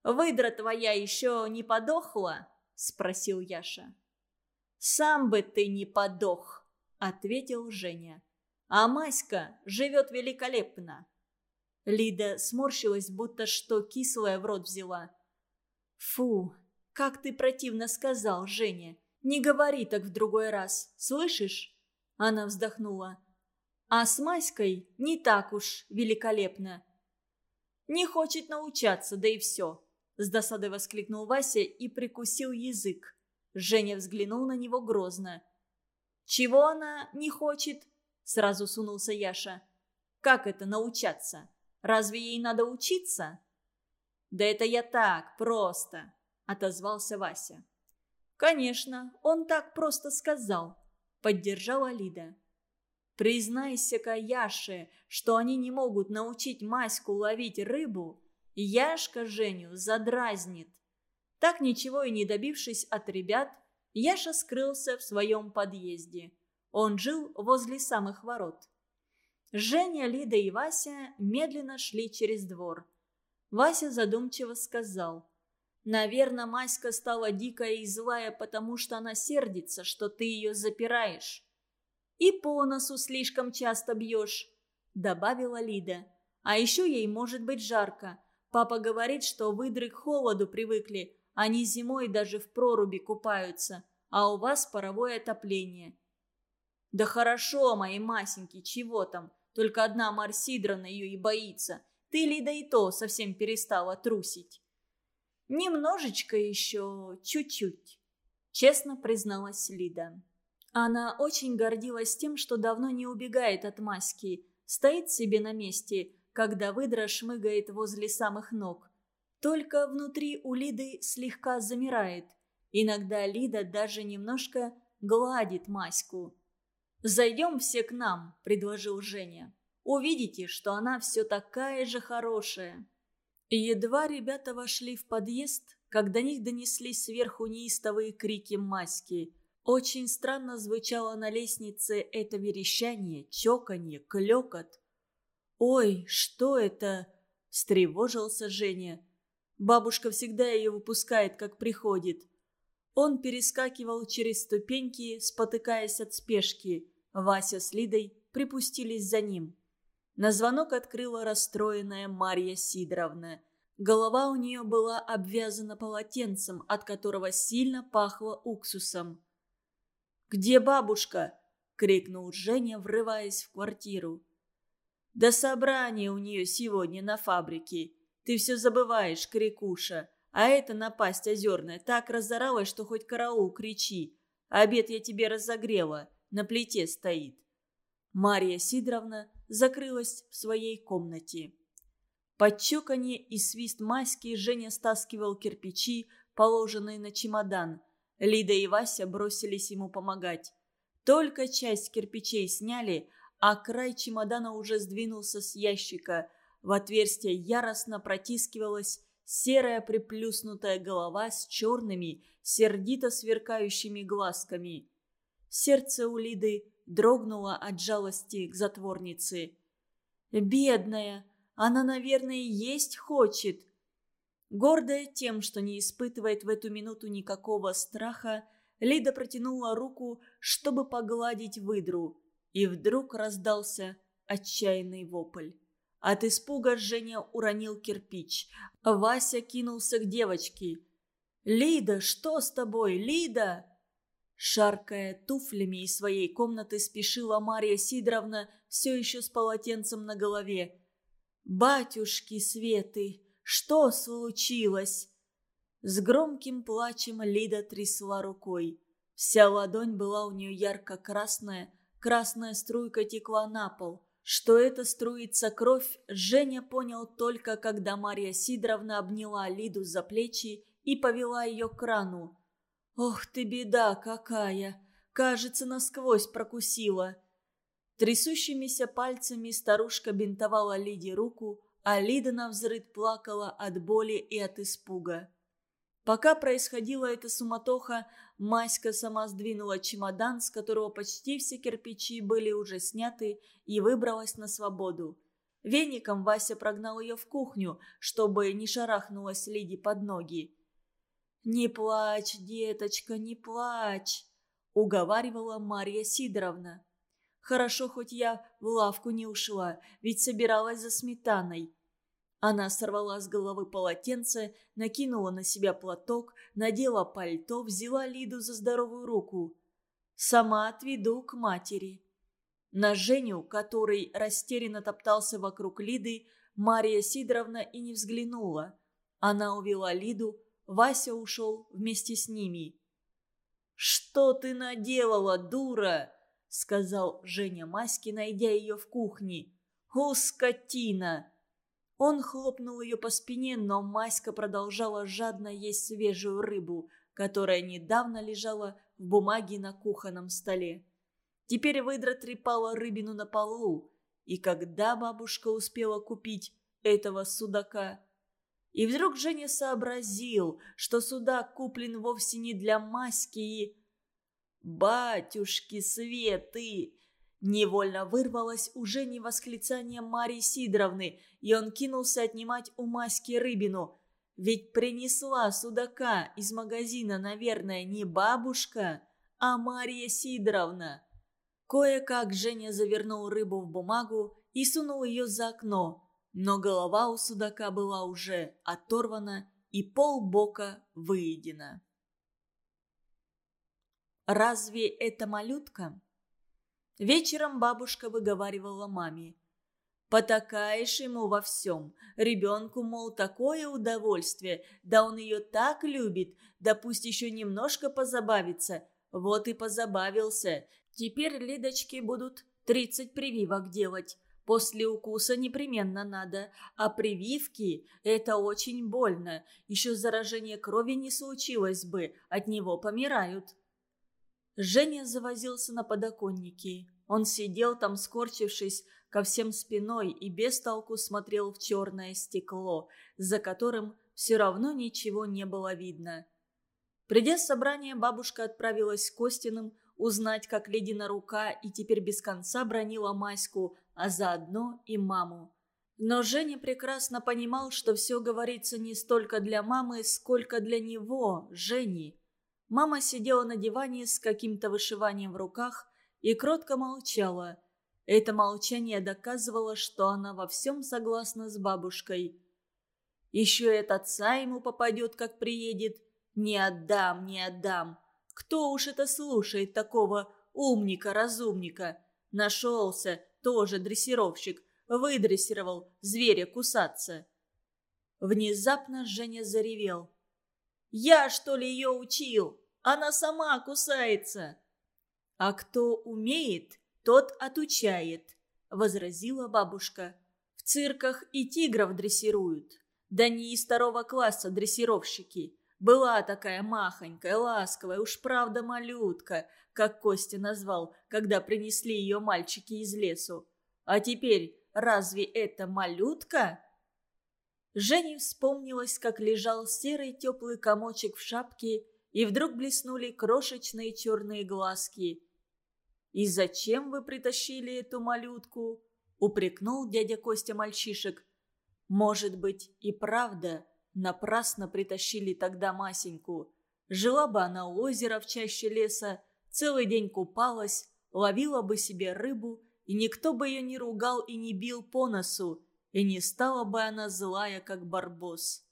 «Выдра твоя еще не подохла?» – спросил Яша. «Сам бы ты не подох», – ответил Женя. «А Маська живет великолепно». Лида сморщилась, будто что кислое в рот взяла. «Фу, как ты противно сказал, Женя. Не говори так в другой раз, слышишь?» Она вздохнула. «А с Маськой не так уж великолепно. Не хочет научаться, да и все», — с досадой воскликнул Вася и прикусил язык. Женя взглянул на него грозно. «Чего она не хочет?» — сразу сунулся Яша. «Как это научаться? Разве ей надо учиться?» «Да это я так, просто», — отозвался Вася. «Конечно, он так просто сказал», — поддержала Лида. «Признайся-ка Яше, что они не могут научить Маську ловить рыбу, Яшка Женю задразнит». Так ничего и не добившись от ребят, Яша скрылся в своем подъезде. Он жил возле самых ворот. Женя, Лида и Вася медленно шли через двор. Вася задумчиво сказал. «Наверное, Маська стала дикая и злая, потому что она сердится, что ты ее запираешь». «И по носу слишком часто бьешь», — добавила Лида. «А еще ей может быть жарко. Папа говорит, что выдры к холоду привыкли, они зимой даже в проруби купаются, а у вас паровое отопление». «Да хорошо, мои масеньки, чего там? Только одна Марсидровна ее и боится. Ты, Лида, и то совсем перестала трусить». «Немножечко еще, чуть-чуть», — честно призналась Лида. Она очень гордилась тем, что давно не убегает от маски, стоит себе на месте, когда выдра шмыгает возле самых ног. Только внутри у Лиды слегка замирает. Иногда Лида даже немножко гладит Маську. «Зайдем все к нам», — предложил Женя. «Увидите, что она все такая же хорошая». Едва ребята вошли в подъезд, как до них донеслись сверху неистовые крики Маськи. Очень странно звучало на лестнице это верещание, чоканье, клекот. «Ой, что это?» – встревожился Женя. Бабушка всегда ее выпускает, как приходит. Он перескакивал через ступеньки, спотыкаясь от спешки. Вася с Лидой припустились за ним. На звонок открыла расстроенная Марья Сидоровна. Голова у нее была обвязана полотенцем, от которого сильно пахло уксусом. «Где бабушка?» — крикнул Женя, врываясь в квартиру. «Да собрание у нее сегодня на фабрике. Ты все забываешь, крикуша. А эта напасть озерная так разоралась, что хоть караул кричи. Обед я тебе разогрела, на плите стоит. Мария Сидоровна закрылась в своей комнате. Под чоканье и свист маски Женя стаскивал кирпичи, положенные на чемодан. Лида и Вася бросились ему помогать. Только часть кирпичей сняли, а край чемодана уже сдвинулся с ящика – в отверстие яростно протискивалась серая приплюснутая голова с черными, сердито сверкающими глазками. Сердце у Лиды дрогнуло от жалости к затворнице. «Бедная! Она, наверное, есть хочет!» Гордая тем, что не испытывает в эту минуту никакого страха, Лида протянула руку, чтобы погладить выдру, и вдруг раздался отчаянный вопль. От испуга Женя уронил кирпич. Вася кинулся к девочке. «Лида, что с тобой, Лида?» Шаркая туфлями из своей комнаты спешила Мария Сидоровна все еще с полотенцем на голове. «Батюшки Светы, что случилось?» С громким плачем Лида трясла рукой. Вся ладонь была у нее ярко-красная, красная струйка текла на пол. Что это струится кровь, Женя понял только, когда Марья Сидоровна обняла Лиду за плечи и повела ее к крану. «Ох ты, беда какая! Кажется, насквозь прокусила!» Трясущимися пальцами старушка бинтовала Лиде руку, а Лида навзрыд плакала от боли и от испуга. Пока происходила эта суматоха, Маська сама сдвинула чемодан, с которого почти все кирпичи были уже сняты, и выбралась на свободу. Веником Вася прогнал ее в кухню, чтобы не шарахнулась Лиде под ноги. «Не плачь, деточка, не плачь!» — уговаривала Марья Сидоровна. «Хорошо, хоть я в лавку не ушла, ведь собиралась за сметаной. Она сорвала с головы полотенце, накинула на себя платок, надела пальто, взяла Лиду за здоровую руку. «Сама отведу к матери». На Женю, который растерянно топтался вокруг Лиды, Мария Сидоровна и не взглянула. Она увела Лиду, Вася ушел вместе с ними. «Что ты наделала, дура?» — сказал Женя Маське, найдя ее в кухне. «О, скотина!» Он хлопнул ее по спине, но Маська продолжала жадно есть свежую рыбу, которая недавно лежала в бумаге на кухонном столе. Теперь выдра трепала рыбину на полу. И когда бабушка успела купить этого судака? И вдруг Женя сообразил, что судак куплен вовсе не для Маськи и... «Батюшки Светы!» Невольно вырвалось уже не восклицание Марии Сидоровны, и он кинулся отнимать у Маськи рыбину. Ведь принесла судака из магазина, наверное, не бабушка, а Мария Сидоровна. Кое-как Женя завернул рыбу в бумагу и сунул ее за окно, но голова у судака была уже оторвана и полбока выедена. «Разве это малютка?» Вечером бабушка выговаривала маме. «Потакаешь ему во всем. Ребенку, мол, такое удовольствие. Да он ее так любит. Да пусть еще немножко позабавится. Вот и позабавился. Теперь Лидочки будут тридцать прививок делать. После укуса непременно надо. А прививки – это очень больно. Еще заражение крови не случилось бы. От него помирают». Женя завозился на подоконнике. Он сидел там, скорчившись ко всем спиной и без толку смотрел в черное стекло, за которым все равно ничего не было видно. Придя с собрания, бабушка отправилась к Костиным узнать, как ледина рука и теперь без конца бронила Маську, а заодно и маму. Но Женя прекрасно понимал, что все говорится не столько для мамы, сколько для него, Жени. Мама сидела на диване с каким-то вышиванием в руках и кротко молчала. Это молчание доказывало, что она во всем согласна с бабушкой. «Еще и от отца ему попадет, как приедет. Не отдам, не отдам. Кто уж это слушает такого умника-разумника? Нашелся, тоже дрессировщик, выдрессировал зверя кусаться». Внезапно Женя заревел – я, что ли, ее учил? Она сама кусается!» «А кто умеет, тот отучает», — возразила бабушка. «В цирках и тигров дрессируют. Да не из второго класса дрессировщики. Была такая махонькая, ласковая, уж правда малютка, как Костя назвал, когда принесли ее мальчики из лесу. А теперь разве это малютка?» Жене вспомнилось, как лежал серый теплый комочек в шапке, и вдруг блеснули крошечные черные глазки. «И зачем вы притащили эту малютку?» — упрекнул дядя Костя мальчишек. «Может быть, и правда, напрасно притащили тогда Масеньку. Жила бы она у озера в чаще леса, целый день купалась, ловила бы себе рыбу, и никто бы ее не ругал и не бил по носу, и не стала бы она злая, как барбос.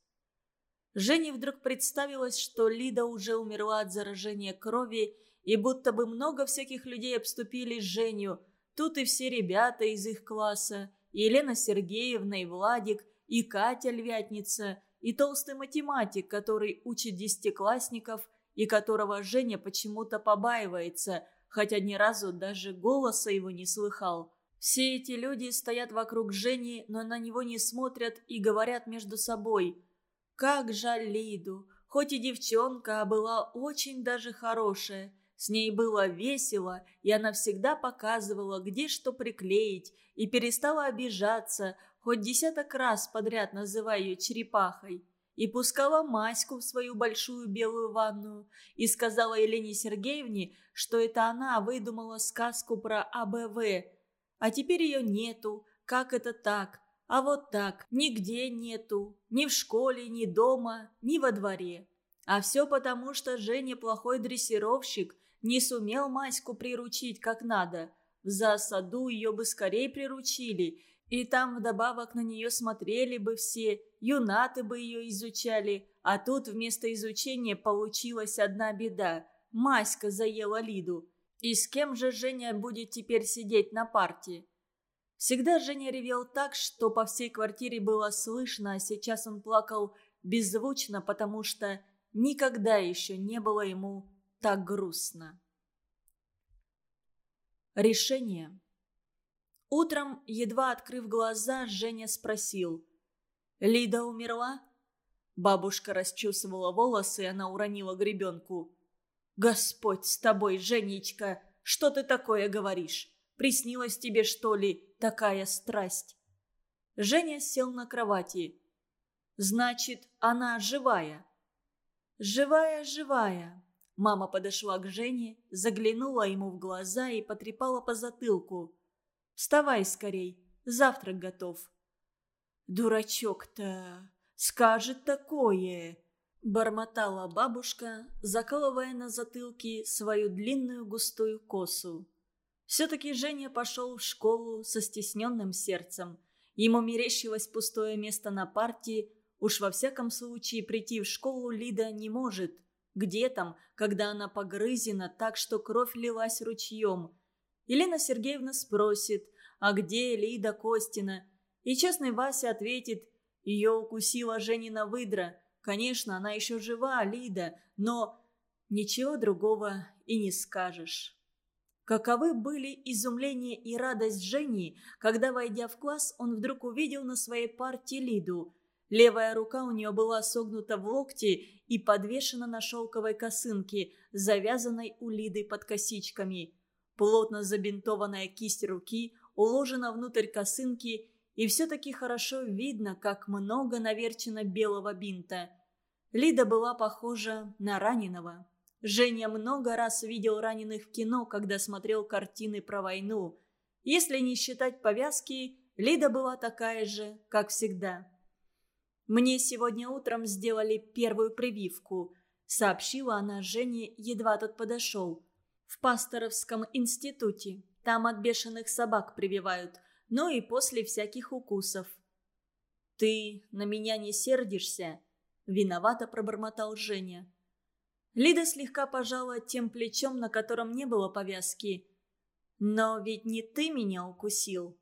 Жене вдруг представилось, что Лида уже умерла от заражения крови, и будто бы много всяких людей обступили Женю. Тут и все ребята из их класса, и Елена Сергеевна, и Владик, и Катя Львятница, и толстый математик, который учит десятиклассников, и которого Женя почему-то побаивается, хотя ни разу даже голоса его не слыхал. Все эти люди стоят вокруг Жени, но на него не смотрят и говорят между собой – как жаль Лиду. Хоть и девчонка, а была очень даже хорошая. С ней было весело, и она всегда показывала, где что приклеить, и перестала обижаться, хоть десяток раз подряд называя ее черепахой. И пускала Маську в свою большую белую ванную, и сказала Елене Сергеевне, что это она выдумала сказку про АБВ. А теперь ее нету. Как это так? А вот так, нигде нету, ни в школе, ни дома, ни во дворе. А все потому, что Женя плохой дрессировщик, не сумел Маську приручить как надо. В засаду ее бы скорее приручили, и там вдобавок на нее смотрели бы все, юнаты бы ее изучали, а тут вместо изучения получилась одна беда. Маська заела Лиду. И с кем же Женя будет теперь сидеть на парте? Всегда Женя ревел так, что по всей квартире было слышно, а сейчас он плакал беззвучно, потому что никогда еще не было ему так грустно. Решение. Утром, едва открыв глаза, Женя спросил. «Лида умерла?» Бабушка расчесывала волосы, и она уронила гребенку. «Господь с тобой, Женечка! Что ты такое говоришь? Приснилась тебе, что ли, такая страсть?» Женя сел на кровати. «Значит, она живая?» «Живая, живая!» Мама подошла к Жене, заглянула ему в глаза и потрепала по затылку. «Вставай скорей, завтрак готов». «Дурачок-то! Скажет такое!» Бормотала бабушка, закалывая на затылке свою длинную густую косу. Все-таки Женя пошел в школу со стесненным сердцем. Ему мерещилось пустое место на партии. Уж во всяком случае прийти в школу Лида не может. Где там, когда она погрызена так, что кровь лилась ручьем? Елена Сергеевна спросит, а где Лида Костина? И честный Вася ответит, ее укусила Женина выдра. Конечно, она еще жива, Лида, но ничего другого и не скажешь. Каковы были изумление и радость Жени, когда, войдя в класс, он вдруг увидел на своей парте Лиду. Левая рука у нее была согнута в локте и подвешена на шелковой косынке, завязанной у Лиды под косичками. Плотно забинтованная кисть руки уложена внутрь косынки, и все-таки хорошо видно, как много наверчено белого бинта. Лида была похожа на раненого. Женя много раз видел раненых в кино, когда смотрел картины про войну. Если не считать повязки, Лида была такая же, как всегда. «Мне сегодня утром сделали первую прививку», — сообщила она Жене, едва тот подошел. «В Пасторовском институте. Там от бешеных собак прививают, но и после всяких укусов». «Ты на меня не сердишься?» — виновато пробормотал Женя. Лида слегка пожала тем плечом, на котором не было повязки. «Но ведь не ты меня укусил».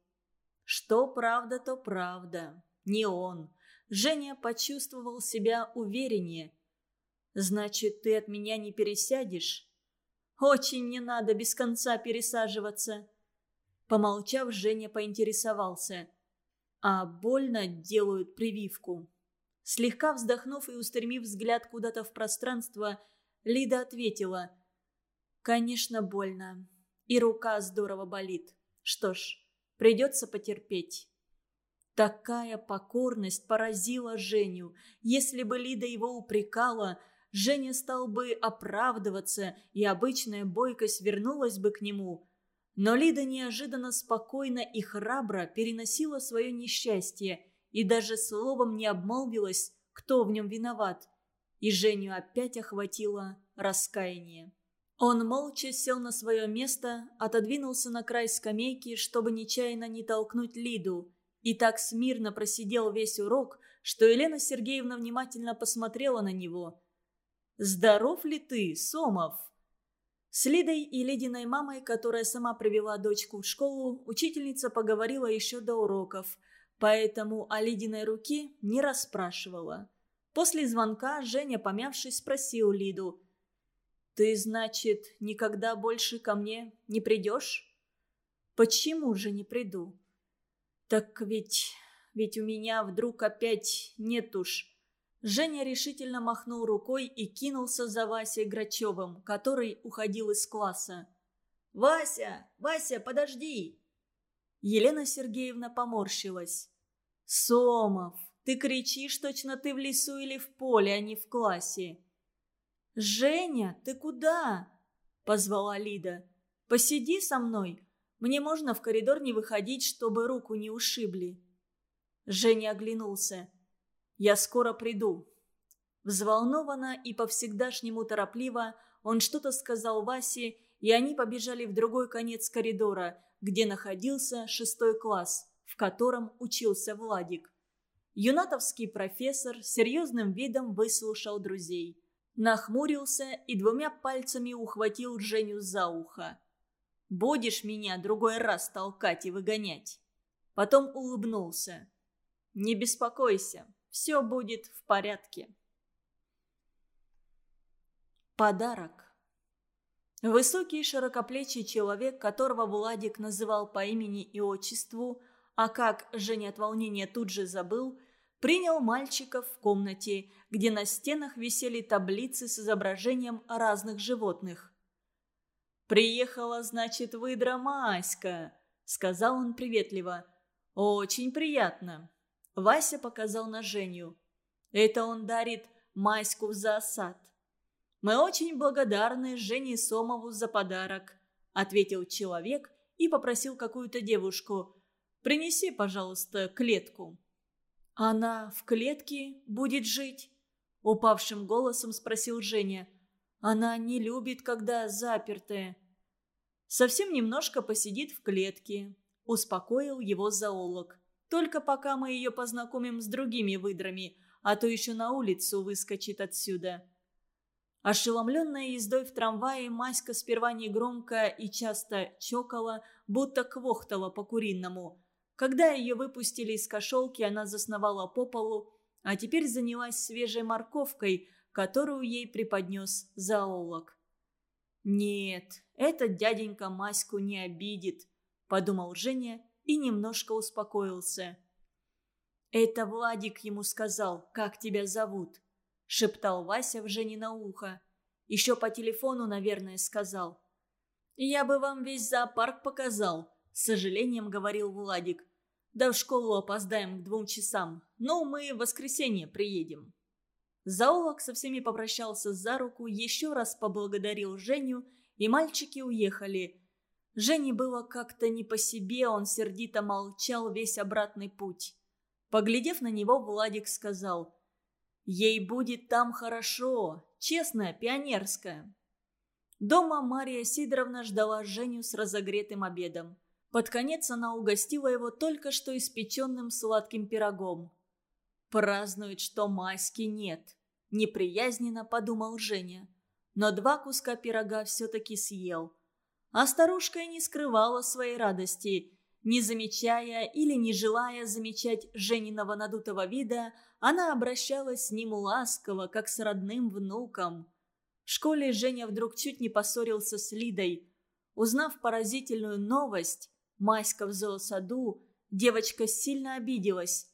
Что правда, то правда. Не он. Женя почувствовал себя увереннее. «Значит, ты от меня не пересядешь?» «Очень не надо без конца пересаживаться». Помолчав, Женя поинтересовался. «А больно делают прививку?» Слегка вздохнув и устремив взгляд куда-то в пространство, Лида ответила. «Конечно, больно. И рука здорово болит. Что ж, придется потерпеть». Такая покорность поразила Женю. Если бы Лида его упрекала, Женя стал бы оправдываться, и обычная бойкость вернулась бы к нему. Но Лида неожиданно спокойно и храбро переносила свое несчастье и даже словом не обмолвилась, кто в нем виноват. и Женю опять охватило раскаяние. Он молча сел на свое место, отодвинулся на край скамейки, чтобы нечаянно не толкнуть Лиду, и так смирно просидел весь урок, что Елена Сергеевна внимательно посмотрела на него. «Здоров ли ты, Сомов?» С Лидой и Лидиной мамой, которая сама привела дочку в школу, учительница поговорила еще до уроков, поэтому о Лидиной руке не расспрашивала. После звонка Женя, помявшись, спросил Лиду. «Ты, значит, никогда больше ко мне не придешь?» «Почему же не приду?» «Так ведь... ведь у меня вдруг опять нет уж...» Женя решительно махнул рукой и кинулся за Васей Грачевым, который уходил из класса. «Вася! Вася, подожди!» Елена Сергеевна поморщилась. «Сомов, ты кричишь, точно ты в лесу или в поле, а не в классе». «Женя, ты куда?» – позвала Лида. «Посиди со мной. Мне можно в коридор не выходить, чтобы руку не ушибли». Женя оглянулся. «Я скоро приду». Взволнованно и по-всегдашнему торопливо он что-то сказал Васе, и они побежали в другой конец коридора, где находился шестой класс, в котором учился Владик. Юнатовский профессор серьезным видом выслушал друзей. Нахмурился и двумя пальцами ухватил Женю за ухо. «Будешь меня другой раз толкать и выгонять?» Потом улыбнулся. «Не беспокойся, все будет в порядке». Подарок. Высокий широкоплечий человек, которого Владик называл по имени и отчеству, а как Женя от волнения тут же забыл, принял мальчиков в комнате, где на стенах висели таблицы с изображением разных животных. «Приехала, значит, выдра Маська», — сказал он приветливо. «Очень приятно». Вася показал на Женю. «Это он дарит Маську в засад». «Мы очень благодарны Жене Сомову за подарок», — ответил человек и попросил какую-то девушку. «Принеси, пожалуйста, клетку». «Она в клетке будет жить?» — упавшим голосом спросил Женя. «Она не любит, когда запертая». «Совсем немножко посидит в клетке», — успокоил его зоолог. «Только пока мы ее познакомим с другими выдрами, а то еще на улицу выскочит отсюда». Ошеломленная ездой в трамвае, Маська сперва негромко и часто чокала, будто квохтала по-куриному. Когда ее выпустили из кошелки, она засновала по полу, а теперь занялась свежей морковкой, которую ей преподнес зоолог. «Нет, этот дяденька Маську не обидит», – подумал Женя и немножко успокоился. «Это Владик ему сказал, как тебя зовут шептал Вася в Жене на ухо. Еще по телефону, наверное, сказал. «Я бы вам весь зоопарк показал», — с сожалением говорил Владик. «Да в школу опоздаем к двум часам. Ну, мы в воскресенье приедем». Зоолог со всеми попрощался за руку, еще раз поблагодарил Женю, и мальчики уехали. Жене было как-то не по себе, он сердито молчал весь обратный путь. Поглядев на него, Владик сказал – Ей будет там хорошо, честная, пионерская. Дома Мария Сидоровна ждала Женю с разогретым обедом. Под конец она угостила его только что испеченным сладким пирогом. «Празднует, что Маськи нет», – неприязненно подумал Женя. Но два куска пирога все-таки съел. А старушка не скрывала своей радости. Не замечая или не желая замечать Жениного надутого вида, она обращалась с ним ласково, как с родным внуком. В школе Женя вдруг чуть не поссорился с Лидой. Узнав поразительную новость, Маська в зоосаду, девочка сильно обиделась.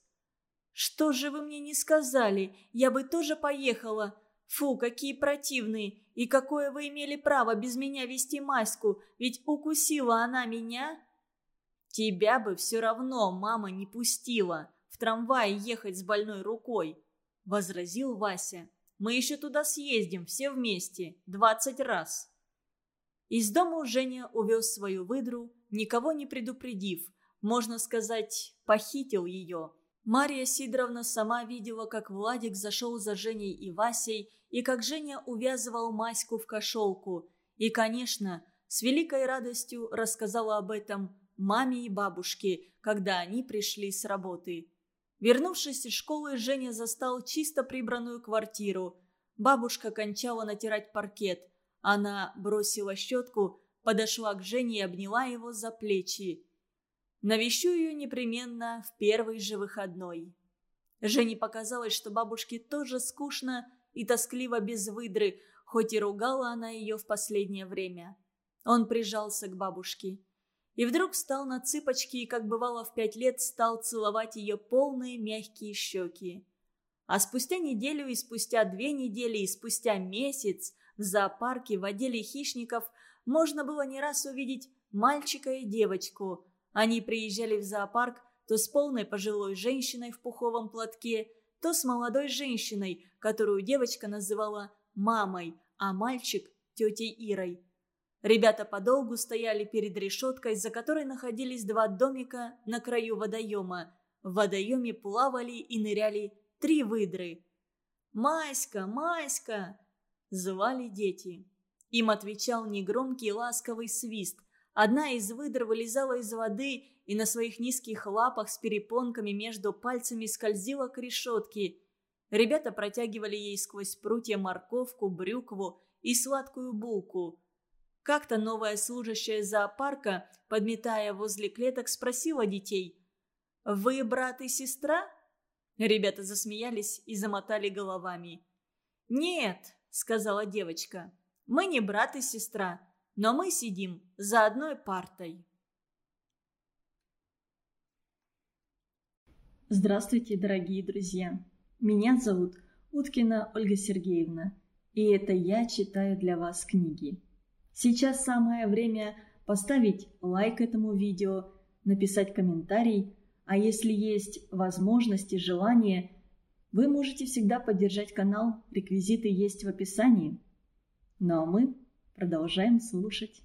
«Что же вы мне не сказали? Я бы тоже поехала. Фу, какие противные! И какое вы имели право без меня вести Маську? Ведь укусила она меня!» «Тебя бы все равно мама не пустила трамвае ехать с больной рукой», — возразил Вася. «Мы еще туда съездим, все вместе, двадцать раз». Из дома Женя увез свою выдру, никого не предупредив, можно сказать, похитил ее. Мария Сидоровна сама видела, как Владик зашел за Женей и Васей, и как Женя увязывал Маську в кошелку. И, конечно, с великой радостью рассказала об этом маме и бабушке, когда они пришли с работы. Вернувшись из школы, Женя застал чисто прибранную квартиру. Бабушка кончала натирать паркет. Она бросила щетку, подошла к Жене и обняла его за плечи. Навещу ее непременно в первый же выходной. Жене показалось, что бабушке тоже скучно и тоскливо без выдры, хоть и ругала она ее в последнее время. Он прижался к бабушке. И вдруг встал на цыпочки и, как бывало в пять лет, стал целовать ее полные мягкие щеки. А спустя неделю и спустя две недели и спустя месяц в зоопарке в отделе хищников можно было не раз увидеть мальчика и девочку. Они приезжали в зоопарк то с полной пожилой женщиной в пуховом платке, то с молодой женщиной, которую девочка называла мамой, а мальчик – тетей Ирой. Ребята подолгу стояли перед решеткой, за которой находились два домика на краю водоема. В водоеме плавали и ныряли три выдры. «Маська, Маська!» – звали дети. Им отвечал негромкий ласковый свист. Одна из выдр вылезала из воды и на своих низких лапах с перепонками между пальцами скользила к решетке. Ребята протягивали ей сквозь прутья морковку, брюкву и сладкую булку – как-то новая служащая зоопарка, подметая возле клеток, спросила детей. «Вы брат и сестра?» Ребята засмеялись и замотали головами. «Нет», — сказала девочка, — «мы не брат и сестра, но мы сидим за одной партой». Здравствуйте, дорогие друзья! Меня зовут Уткина Ольга Сергеевна, и это я читаю для вас книги. Сейчас самое время поставить лайк этому видео, написать комментарий, а если есть возможность и желание, вы можете всегда поддержать канал, реквизиты есть в описании. Ну а мы продолжаем слушать.